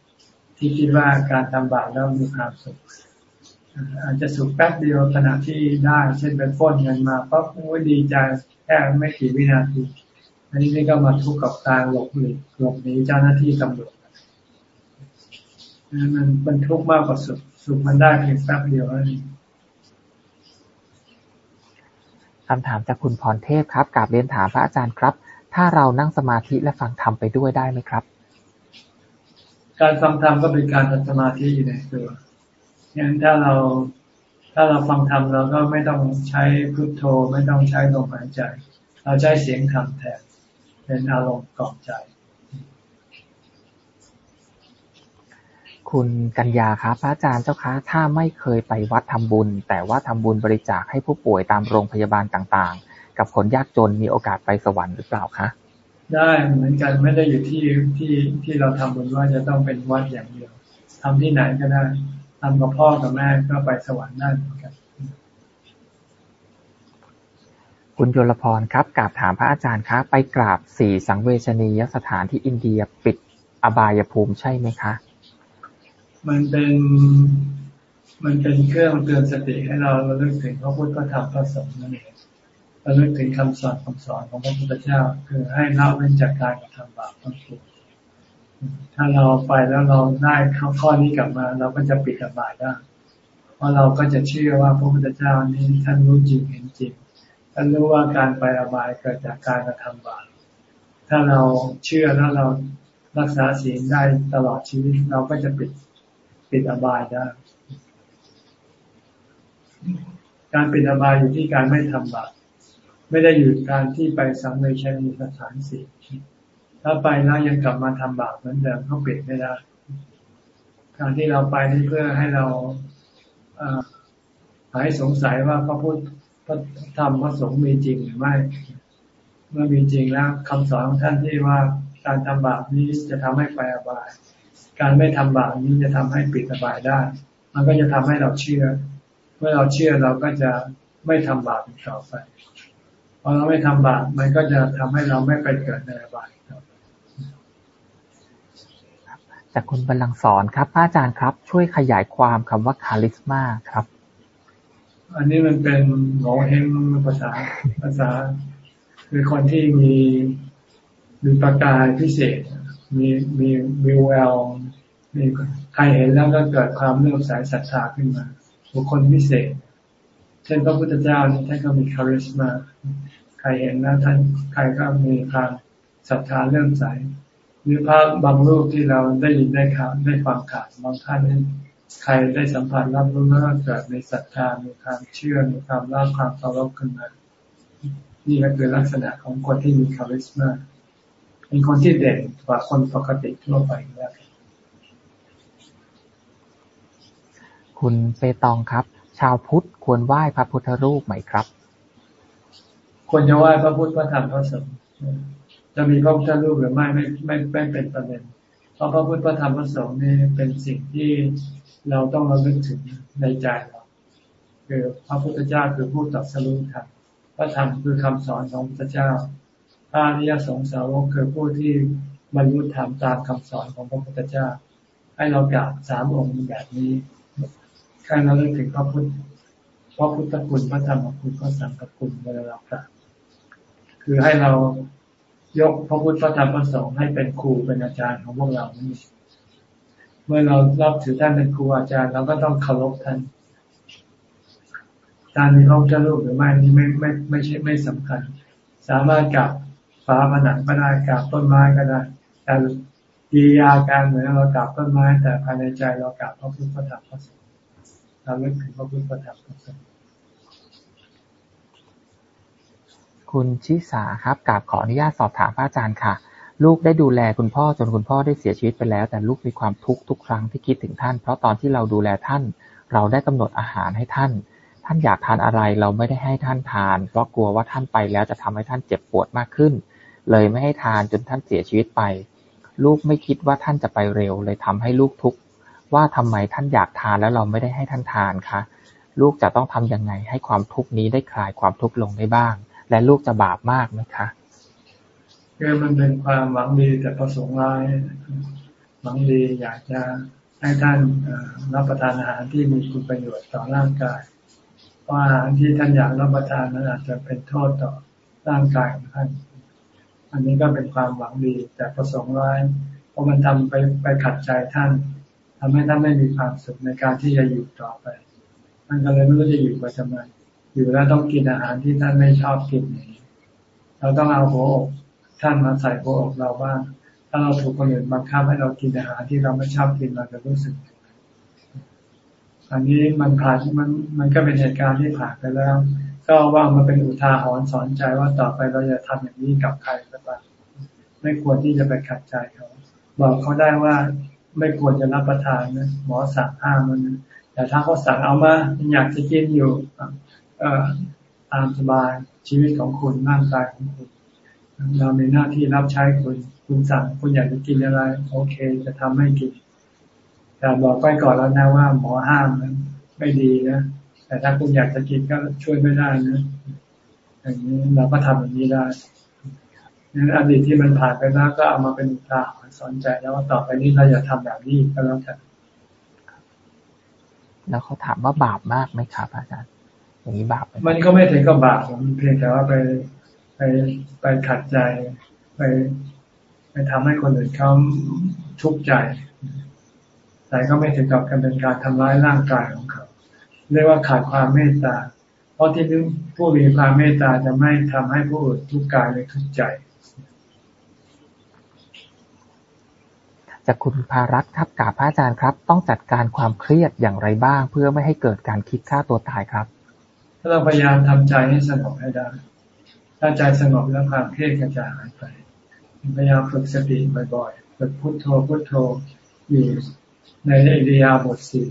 ที่คิดว่าการทำบาปแล้วมีความสุข อาจจะสุขแป๊บเดียวขณะที่ได้เช่นไปป้นเงินมาปั๊บโอ้ดีใจแค่ไม่กี่วินาที อันนี้นี่ก็มาทุกข์กับการหลบหลีกหลบหนีเจ้าหน้าที่ตำรวจมันมันทุกข์มากกว่าสุขสุขมันได้เพียงแป๊บเดียวนั่นเองคำถามจากคุณพรเทพครับกาบเรียนถามพระอาจารย์ครับ ถ้าเรานั่งสมาธิและฟังธรรมไปด้วยได้ไหมครับ การฟังธรรมก็เป็นการทำสมาธิอยู่ในตัว งั้นถ้าเราถ้าเราฟังธรรมเราก็ไม่ต้องใช้พุทโธ ไม่ต้องใช้ลมหายใจ เราใช้เสียงธรรมแทนเป็นอารมณ์กล่อมใจ คุณกัญญาครับพระอาจารย์เจ้าคะ ถ้าไม่เคยไปวัดทำบุญ แต่ว่าทำบุญบริจาคให้ผู้ป่วยตามโรงพยาบาลต่างๆ กับคนยากจนมีโอกาสไปสวรรค์หรือเปล่าคะได้เหมือนกันไม่ได้อยู่ที่ที่ที่เราทำบุญว่าจะต้องเป็นวัดอย่างเดียวทำที่ไหนก็ได้ ทำกับพ่อกับแม่ก็ไปสวรรค์ได้เหมือนกันคุณยลพรครับกราบถามพระอาจารย์ครับไปกราบสี่สังเวชนียสถานที่อินเดียปิดอบายภูมิใช่ไหมคะ มันเป็นมันเป็นเครื่องเตือนสติให้เราเราเลิกถึงพระพุทธพระธรรมพระสงฆ์นั่นเองเราเลิกถึงคำสอนคำสอนของพระพุทธเจ้า คือให้ละเว้นจากการกระทำบาปทั้งปวง ถ้าเราไปแล้วเราได้ข้อข้อนี้กลับมา เราก็จะปิดอบายได้ เพราะเราก็จะเชื่อว่าพระพุทธเจ้านี้ท่านรู้จริงเห็นจริง ท่านรู้ว่าการไปอบายเกิดจากการกระทำบาป ถ้าเราเชื่อแล้วเรารักษาศีลได้ตลอดชีวิตเราก็จะปิดปิดอบายได้ การปิดอบายอยู่ที่การไม่ทำบาป ไม่ได้อยู่การที่ไปสังเวชนีสถานสีล ถ้าไปแล้วยังกลับมาทำบาปเหมือนเดิมเขาปิดไม่ได้การที่เราไปนี่เพื่อให้เราหายสงสัยว่าพระพุทธพระธรรมพระสงฆ์มีจริงหรือไม่ เมื่อมีจริงแล้วคำสอนของท่านที่ว่าการทำบาปนี้จะทำให้ไปอบาย การไม่ทำบาปนี้จะทำให้ปิดอบายได้ มันก็จะทำให้เราเชื่อ เมื่อเราเชื่อเราก็จะไม่ทำบาปต่อไปพอเราไม่ทำบาปมันก็จะทำให้เราไม่ไปเกิดในอบาย จากคุณบรรลังสอนครับพระอาจารย์ครับ ช่วยขยายความคำว่าคาลิสมาครับ อันนี้มันเป็นหมอเฮงภาษาภาษา คือคนที่มีมีประกายพิเศษ มีมีมีแววมีใครเห็นแล้วก็เกิดความเลื่อมใสศรัทธาขึ้นมา บุคคลพิเศษ เช่นพระพุทธเจ้านี่ท่านก็มีคาริสมา ใครเห็นแล้วท่านใครก็มีความศรัทธาเลื่อมใส หรือพระบางรูปที่เราได้ยินได้ข่าวได้ฟังข่าวบางท่านนี่ใครได้สัมผัสรับรู้แล้วเกิดในศรัทธามีความเชื่อมีความรักความเคารพขึ้นมานี่ก็คือลักษณะของคนที่มีคาริสมาเป็นคนที่เด่นกว่าคนปกติทั่วไปแล้วคุณเปตองครับ ชาวพุทธควรไหว้พระพุทธรูปไหมครับ ควรจะไหว้พระพุทธพระธรรมพระสงฆ์ จะมีพระพุทธรูปหรือไม่ไม่ไม่ไม่เป็นประเด็น เพราะพระพุทธพระธรรมพระสงฆ์นี่เป็นสิ่งที่เราต้องระลึกถึงในใจเราคือพระพุทธเจ้าคือผู้ตรัสรู้ธรรมพระธรรมคือคำสอนของพระเจ้าพระอริยสงสาวกคือผู้ที่บรรลุธรรมตามคำสอนของพระพุทธเจ้า ให้เรากราบสามองค์แบบนี้ใครเราเลิกถึงพระพุทธพระพุทธคุณพระธรรมคุณพระสังฆคุณเวลาเรากราบคือให้เรา ยกพระพุทธพระธรรมพระสงฆ์ให้เป็นครูเป็นอาจารย์ของพวกเรานี่เมื่อเรารับถือท่านเป็นครูอาจารย์เราก็ต้องเคารพท่านการมีพระพุทธรูปหรือไม่นี่ไม่ไม่ไม่ใช่ไม่สำคัญ สามารถกับฟ้าผนังก็ได้กับต้นไม้ก็ได้แต่ดีอาการเหมือนเรากับต้นไม้ แต่ภายในใจเรากับพระพุทธพระธรรมพระสงฆ์เราเลิกถึงพระพุทธพระธรรมพระสงฆ์ คุณชิสาครับกราบขออนุญาตสอบถามพระอาจารย์ค่ะ ลูกได้ดูแลคุณพ่อจนคุณพ่อได้เสียชีวิตไปแล้ว แต่ลูกมีความทุกข์ทุกครั้งที่คิดถึงท่าน เพราะตอนที่เราดูแลท่าน เราได้กำหนดอาหารให้ท่าน ท่านอยากทานอะไรเราไม่ได้ให้ท่านทาน เพราะกลัวว่าท่านไปแล้วจะทำให้ท่านเจ็บปวดมากขึ้น เลยไม่ให้ทานจนท่านเสียชีวิตไป ลูกไม่คิดว่าท่านจะไปเร็ว เลยทำให้ลูกทุกข์ว่าทำไมท่านอยากทานแล้วเราไม่ได้ให้ท่านทานคะลูกจะต้องทํำยังไงให้ความทุกข์นี้ได้คลายความทุกข์ลงได้บ้าง และลูกจะบาปมากไหมคะคือมันเป็นความหวังดีแต่ประสงค์ร้ายหวังดีอยากจะให้ท่านรับประทานอาหารที่มีคุณประโยชน์ต่อร่างกาย เพราะอาหารที่ท่านอยากรับประทานนั้นอาจจะเป็นโทษต่อร่างกายของท่าน อันนี้ก็เป็นความหวังดีแต่ประสงค์ร้ายเพราะมันทำไปไปขัดใจท่านทำให้ท่านไม่มีความสุขในการที่จะอยู่ต่อไปท่านก็เลยไม่รู้จะอยู่ไปทำไม อยู่แล้วต้องกินอาหารที่ท่านไม่ชอบกินเราต้องเอาหัวอกท่านมาใส่หัวอกเราบ้าง ถ้าเราถูกคนอื่นบังคับให้เรากินอาหารที่เราไม่ชอบกินเราจะรู้สึก อันนี้มันผ่านมันมันก็เป็นเหตุการณ์ที่ผ่านไปแล้ว ก็ว่ามันเป็นอุทาหรณ์สอนใจว่าต่อไปเราจะทำอย่างนี้กับใครก็ตามไม่ควรที่จะไปขัดใจเขาบอกเขาได้ว่าไม่ควรจะรับประทานนะหมอสั่งห้ามมันแต่ถ้าเขาสั่งเอามาอยากจะกินอยู่ ตามสบายชีวิตของคุณร่างกายของคุณเรามีหน้าที่รับใช้คุณคุณสั่งคุณอยากจะกินอะไร โอเค จะทำให้กิน แต่บอกไปก่อนแล้วนะว่าหมอห้ามนั้นไม่ดีนะแต่ถ้าคุณอยากจะกินก็ช่วยไม่ได้นะอย่างนี้เราก็ทำอย่างนี้ได้นั้นอดีตที่มันผ่านไปแล้วก็เอามาเป็นตาสอนใจแล้วว่าต่อไปนี้เราอย่าทำแบบนี้ก็แล้วกันแล้วเขาถามว่าบาปมากไหมครับอาจารย์ อย่างนี้บาปมันก็ไม่ถึงกับบาปผมเพียงแต่ว่าไปไปไปขัดใจไป ไปทำให้คนอื่นเขาทุกข์ใจ แต่ก็ไม่ถึงกับการเป็นการทำร้ายร่างกายของเขาเรียกว่าขาดความเมตตา เพราะที่ผู้มีความเมตตาจะไม่ทำให้ผู้อื่นทุกข์กายหรือทุกข์ใจจากคุณภารัตครับกาพระอาจารย์ครับ ต้องจัดการความเครียดอย่างไรบ้าง เพื่อไม่ให้เกิดการคิดฆ่าตัวตายครับ เราพยายามทำใจให้สงบให้ได้ ถ้าใจสงบแล้วความเครียดก็จะหายไป พยายามฝึกสติบ่อยๆฝึกพุทโธพุทโธอยู่ในอิริยาบถสี่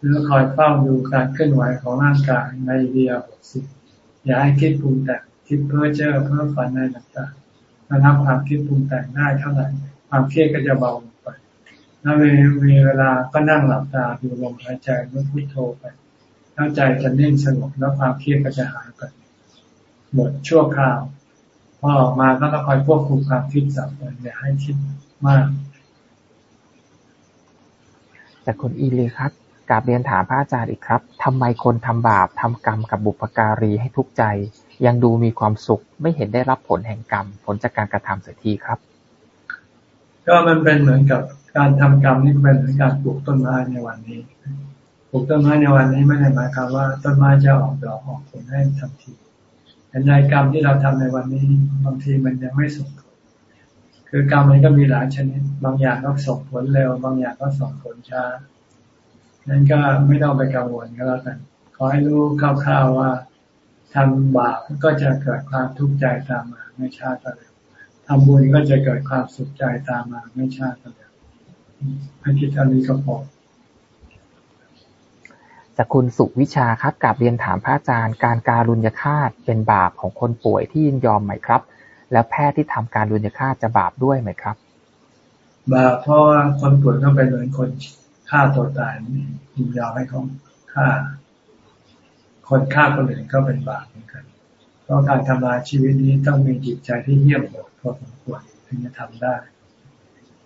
หรือคอยเฝ้าดูการเคลื่อนไหวของร่างกายในอิริยาบถสี่อย่าให้คิดปรุงแต่งคิดเพ้อเจ้อเพ้อฝันในต่างๆระงับความคิดปรุงแต่งได้เท่าไหร่ความเครียดก็จะเบาลงไปถ้ามีเวลาก็นั่งหลับตาดูลมหายใจแล้วพุทโธไป แล้วใจจะนิ่งสงบแล้วความเครียดก็จะหายไปหมดชั่วคราวพอออกมาก็ต้องคอยควบคุมความคิดสับอย่าให้คิดมาก แต่คนอีเลยครับกาบเรียนถามพระอาจารย์อีกครับทำไมคนทำบาปทำกรรมกับบุปการีให้ทุกข์ใจ ยังดูมีความสุข ไม่เห็นได้รับผลแห่งกรรม ผลจากการกระทำเสียทีครับ ก็มันเป็นเหมือนกับการทำกรรมนี่เป็นเหมือนการปลูกต้นไม้ในวันนี้ป ลูกต้นไม้ในวันนี้ไม่ได้หมายความว่า ต้นไม้จะออกดอกออกผลให้ทันทีแต่ในกรรมที่เราทำในวันนี้บางทีมันยังไม่ส่งผลคือกรรมมันก็มีหลายชนิด บางอย่างก็ส่งผลเร็ว บางอย่างก็ส่งผลช้านั้นก็ไม่ต้องไปกังวลก็แล้วกัน ขอให้รู้คร่าวๆว่าทำบาปก็จะเกิดความทุกข์ใจตามมาไม่ช้าก็เร็วทำบุญก็จะเกิดความสุขใจตามมาไม่ช้าก็เร็วให้คิดอันนี้ก็พอ จากคุณสุวิชาครับกลับเรียนถามพระอาจารย์ การการุญยฆาตเป็นบาปของคนป่วยที่ยินยอมไหมครับ แล้วแพทย์ที่ทำการรุญยฆาตจะบาปด้วยไหมครับ บาปเพราะว่าคนป่วยก็เป็นเหมือนคนฆ่าตัวตายยินยอมให้เขาฆ่า คนฆ่าคนอื่นก็เป็นบาปเหมือนกันเพราะการทำลายชีวิตนี้ต้องมีจิตใจที่เหี้ยมโหดพอสมควรถึงจะทำได้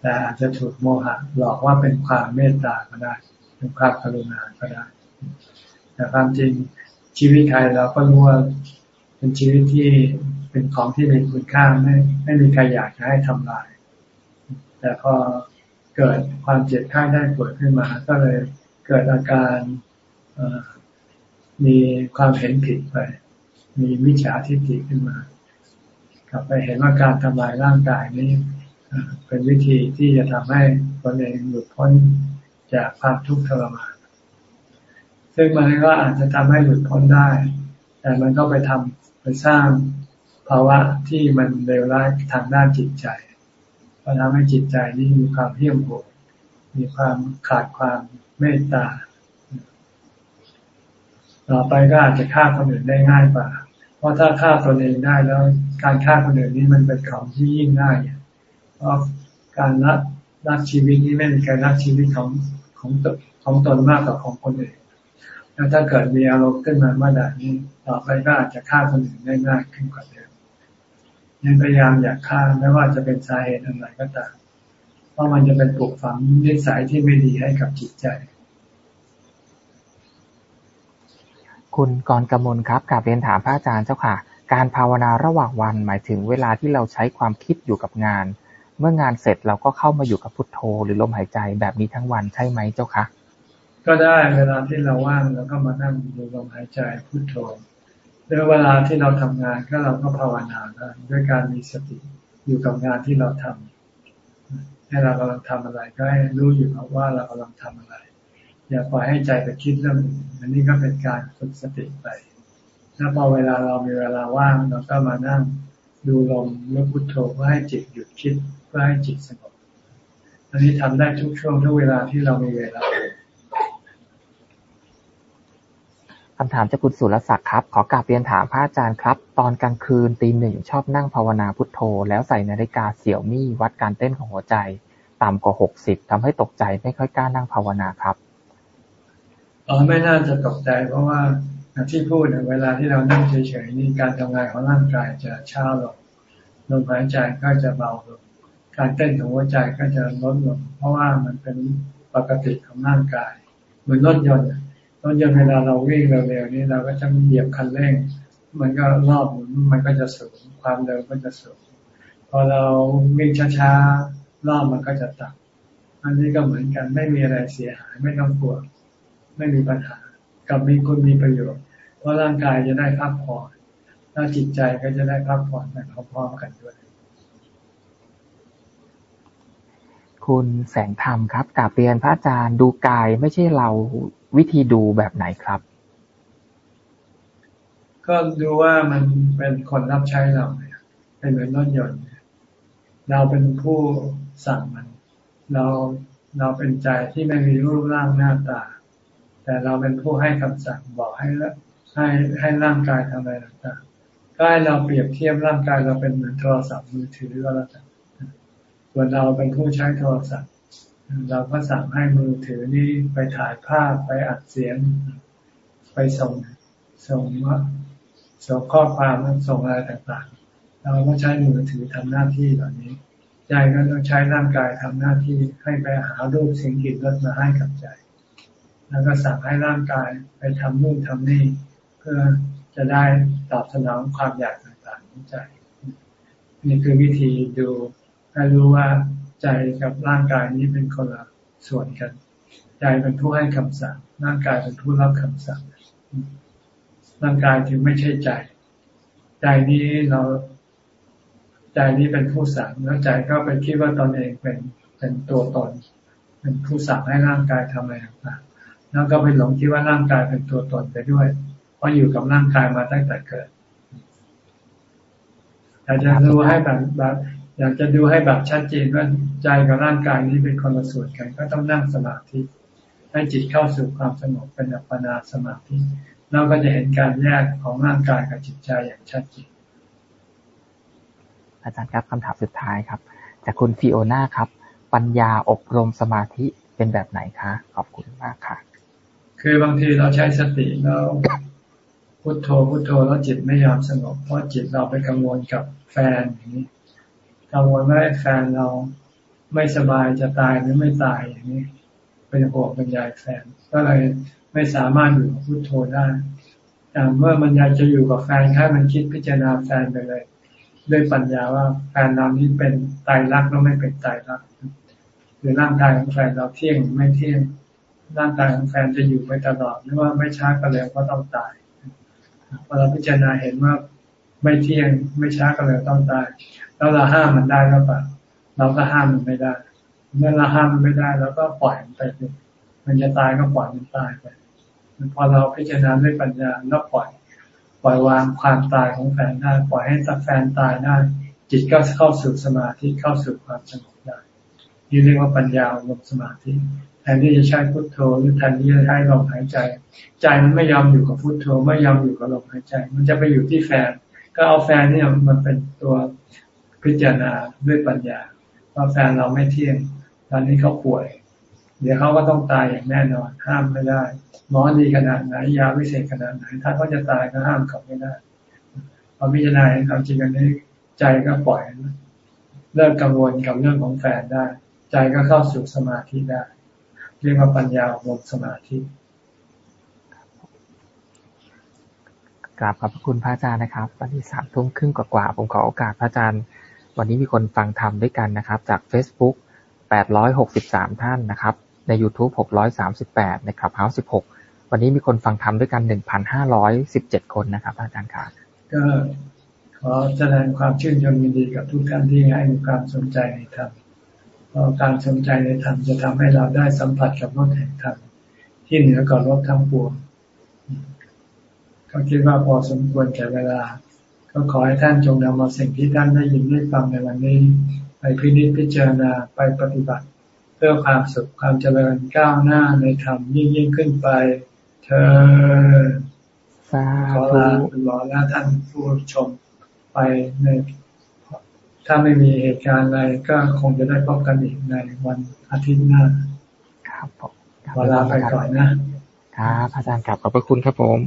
แต่อาจจะถูกโมหะหลอกว่าเป็นความเมตตาก็ได้เป็นความกรุณาก็ได้ แต่ความจริงชีวิตใครเราก็รู้ว่าเป็นชีวิตที่เป็นของที่มีคุณค่าไม่ไม่มีใครอยากจะให้ทำลาย แต่พอเกิดความเจ็บไข้ได้ป่วยขึ้นมา ก็เลยเกิดอาการมีความเห็นผิดไป มีมิจฉาทิฏฐิขึ้นมา กลับไปเห็นว่าการทำลายร่างกายนี้เป็นวิธีที่จะทำให้ตนเองหลุดพ้นจากความทุกข์ทรมาน ซึ่งมันก็อาจจะทำให้หลุดพ้นได้ แต่มันก็ไปทำไปสร้างภาวะที่มันเลวร้ายทางด้านจิตใจก็ทำให้จิตใจนี่มีความเหี้ยมโหดมีความขาดความเมตตา ต่อไปก็อาจจะฆ่าคนอื่นได้ง่ายกว่า เพราะถ้าฆ่าตนเองได้แล้วการฆ่าคนอื่นนี้มันเป็นของที่ยิ่งง่ายเพราะการรักรักชีวิตนี้ไม่มีการรักชีวิตของของตของตนมากกว่าของคนอื่น แล้วถ้าเกิดมีอารมณ์ขึ้นมาเมื่อใดนี้ต่อไปก็อาจจะฆ่าคนอื่นได้ง่ายขึ้นกว่าเดิมยังพยายามอยากฆ่าไม่ว่าจะเป็นสาเหตุอะไรก็ตามเพราะมันจะเป็นปลูกฝังนิสัยที่ไม่ดีให้กับจิตใจ คุณกรกมลครับกลับเรียนถามพระอาจารย์เจ้าค่ะ การภาวนาระหว่างวันหมายถึงเวลาที่เราใช้ความคิดอยู่กับงาน เมื่องานเสร็จเราก็เข้ามาอยู่กับพุทโธหรือลมหายใจแบบนี้ทั้งวันใช่ไหมเจ้าคะ ก็ได้เวลาที่เราว่างเราก็มานั่งดูลมหายใจพุทโธหรือเวลาที่เราทำงานก็เราก็ภาวนาได้ด้วยการมีสติอยู่กับงานที่เราทำให้เรากำลังทำอะไรก็ให้รู้อยู่ครับว่าเรากำลังทำอะไร อย่าปล่อยให้ใจไปคิดเรื่องอื่นอันนี้ก็เป็นการฝึกสติไปแล้วพอเวลาเรามีเวลาว่างเราก็มานั่งดูลมแล้วพุทโธเพื่อให้จิตหยุดคิดเพื่อให้จิตสงบอันนี้ทำได้ทุกช่วงทุกเวลาที่เรามีเวลา คำถามจากคุณสุรศักดิ์ครับ ขอกราบเรียนถามพระอาจารย์ครับ ตอนกลางคืนตีหนึ่งชอบนั่งภาวนาพุทโธ แล้วใส่นาฬิกาเสี่ยวมี่วัดการเต้นของหัวใจ ต่ำกว่าหกสิบทำให้ตกใจไม่ค่อยกล้านั่งภาวนาครับอ๋อไม่น่าจะตกใจเพราะว่าที่พูดเวลาที่เรานั่งเฉยๆนี่การทำงานของร่างกายจะช้าลงลมหายใจก็จะเบาลงการเต้นของหัวใจก็จะลดลงเพราะว่ามันเป็นปกติของร่างกายเหมือนรถยนต์ รถยนต์เวลาเราวิ่งเร็วๆนี่เราก็จะเหยียบคันเร่ง มันก็รอบหมุนมันก็จะสูงความเร็วก็จะสูงพอเราวิ่งช้าๆรอบมันก็จะต่ำอันนี้ก็เหมือนกันไม่มีอะไรเสียหายไม่ต้องกลัว ไม่มีปัญหา กับมีคุณมีประโยชน์ เพราะร่างกายจะได้พักผ่อนถ้าจิตใจก็จะได้พักผ่อนไปพร้อมๆกันด้วยคุณแสงธรรมครับกาบเรียนพระอาจารย์ดูกายไม่ใช่เรา วิธีดูแบบไหนครับ ก็ดูว่ามันเป็นคนรับใช้เราเป็นเหมือนรถยนต์เราเป็นผู้สั่งมัน เราเราเป็นใจที่ไม่มีรูปร่างหน้าตา แต่เราเป็นผู้ให้คำสั่งบอกให้ให้ให้ร่างกายทำอะไรต่างๆก็ให้เราเปรียบเทียบร่างกายเราเป็นเหมือนโทรศัพท์มือถือก็แล้วกันส่วนเราเป็นผู้ใช้โทรศัพท์ เราก็สั่งให้มือถือนี้ไปถ่ายภาพไปอัดเสียง ไปส่งส่งว่าส่งข้อความส่งอะไรต่างๆ เราก็ใช้มือถือทำหน้าที่เหล่านี้ใจก็ต้องใช้ร่างกายทำหน้าที่ให้ไปหารูปสิ่งกินรสมาให้กับใจ แล้วก็สั่งให้ร่างกายไปทำนู่นทำนี่ เพื่อจะได้ตอบสนองความอยากต่างๆของใจ นี่คือวิธีดูให้รู้ว่า ใจกับร่างกายนี้เป็นคนละส่วนกัน ใจเป็นผู้ให้คำสั่ง ร่างกายเป็นผู้รับคำสั่ง ร่างกายถึงไม่ใช่ใจ ใจนี้เราใจนี้เป็นผู้สั่งแล้วใจก็ไปคิดว่าตนเองเป็นเป็นตัวตน เป็นผู้สั่งให้ร่างกายทำอะไรต่างๆแล้วก็ไปหลงคิดว่าร่างกายเป็นตัวตนไปด้วย เพราะอยู่กับร่างกายมาตั้งแต่เกิดแต่จะรู้ให้แบบแบบ อยากจะดูให้แบบชัดเจนว่าใจกับร่างกายนี้เป็นคนละส่วนกัน ก็ต้องนั่งสมาธิ ให้จิตเข้าสู่ความสงบเป็นอัปปนาสมาธิเราก็จะเห็นการแยกของร่างกายกับจิตใจอย่างชัดเจนอาจารย์ครับคำถามสุดท้ายครับ จากคุณฟิโอนาครับ ปัญญาอบรมสมาธิเป็นแบบไหนคะขอบคุณมากค่ะ คือบางทีเราใช้สติแล้วพุโทโธพุโทโธแล้วจิตไม่ยอมสงบเพราะจิตเราไปกังวลกับแฟนอย่างนี้ กังวลว่าแฟนเราไม่สบายจะตายหรือไม่ตายอย่างนี้ เป็นห่วงบรรยายแฟน ก็เลยไม่สามารถอยู่กับพุโทโธได้แต่เมื่อบรรยายจะอยู่กับแฟนแค่มันคิดพิจารณาแฟนไปเลย ด้วยปัญญาว่าแฟนเรานี้เป็นตายรักแล้วไม่เป็นตายรักหรือร่างกายของแฟนเราเที่ยงไม่เที่ยงร่างกายของแฟนจะอยู่ไปตลอดหรือว่าไม่ช้าก็เร็วก็ต้องตายพอเราพิจารณาเห็นว่าไม่เที่ยงไม่ช้าก็เร็วต้องตาย แล้วเราห้ามมันได้หรือเปล่าเราก็ห้ามมันไม่ได้เมื่อเราห้ามมันไม่ได้เราก็ปล่อยมันไปมันจะตายก็ปล่อยมันตายไปพอเราพิจารณาด้วยปัญญาแล้วปล่อย ปล่อยวางความตายของแฟนได้ปล่อยให้ตัแฟนตายได้จิตก็เข้าสู่สมาธิเข้าสู่ความสงบได้นี่เรียกว่าปัญญาลงสมาธิแทนที่จะใช้พุทโธหรือแทนที่จะใช้ลมหายใจ ใจมันไม่ยอมอยู่กับพุทโธ ไม่ยอมอยู่กับลมหายใจ มันจะไปอยู่ที่แฟน ก็เอาแฟนเนี่ยมันเป็นตัว พิจารณาด้วยปัญญาว่าแฟนเราไม่เที่ยง ตอนนี้เขาป่วย เดี๋ยวเขาก็ต้องตายอย่างแน่นอน ห้ามไม่ได้หมอดีขนาดไหนยาวิเศษขนาดไหน ถ้าเขาจะตายก็ห้ามเขาไม่ได้พอพิจารณาควาจริงอันนี้ใจก็ปล่อยเลิกกังวลกับเรื่องของแฟนได้ ใจก็เข้าสู่สมาธิได้ เรียกว่าปัญญาบนสมาธิกราบขอบพระคุณพระอาจารย์นะครับตอนนี้สามทุ่มครึ่งกว่าๆผมขอโอกาสพระอาจารย์ วันนี้มีคนฟังธรรมด้วยกันนะครับ จาก Facebook 863 ท่านนะครับ ใน YouTube 638 ในคลับเฮาส์16 วันนี้มีคนฟังธรรมด้วยกัน 1,517 คนนะครับ อาจารย์ครับก็ขอแสดงความชื่นชมยินดีกับทุกท่านที่ให้ความสนใจในธรรมเพราะการสนใจในธรรมจะทำให้เราได้สัมผัสกับรสแห่งธรรมที่เหนือกว่ารสทั้งปวงก็คิดว่าพอสมควรแก่เวลา ก็ขอให้ท่านจงนำเอาสิ่งที่ท่านได้ยินได้ฟังในวันนี้ ไปพิจิตพิจารณาไปปฏิบัติ เพื่อความสุขความเจริญก้าวหน้าในธรรมยิ่งยิ่งขึ้นไป เธอขอลาคุณหมอและท่านผู้ชมไปใน ถ้าไม่มีเหตุการณ์อะไรก็คงจะได้พบกันอีกในวันอาทิตย์หน้าครับผมขอลาไปก่อนนะครับอาจารย์กลับขอบพระคุณครับผม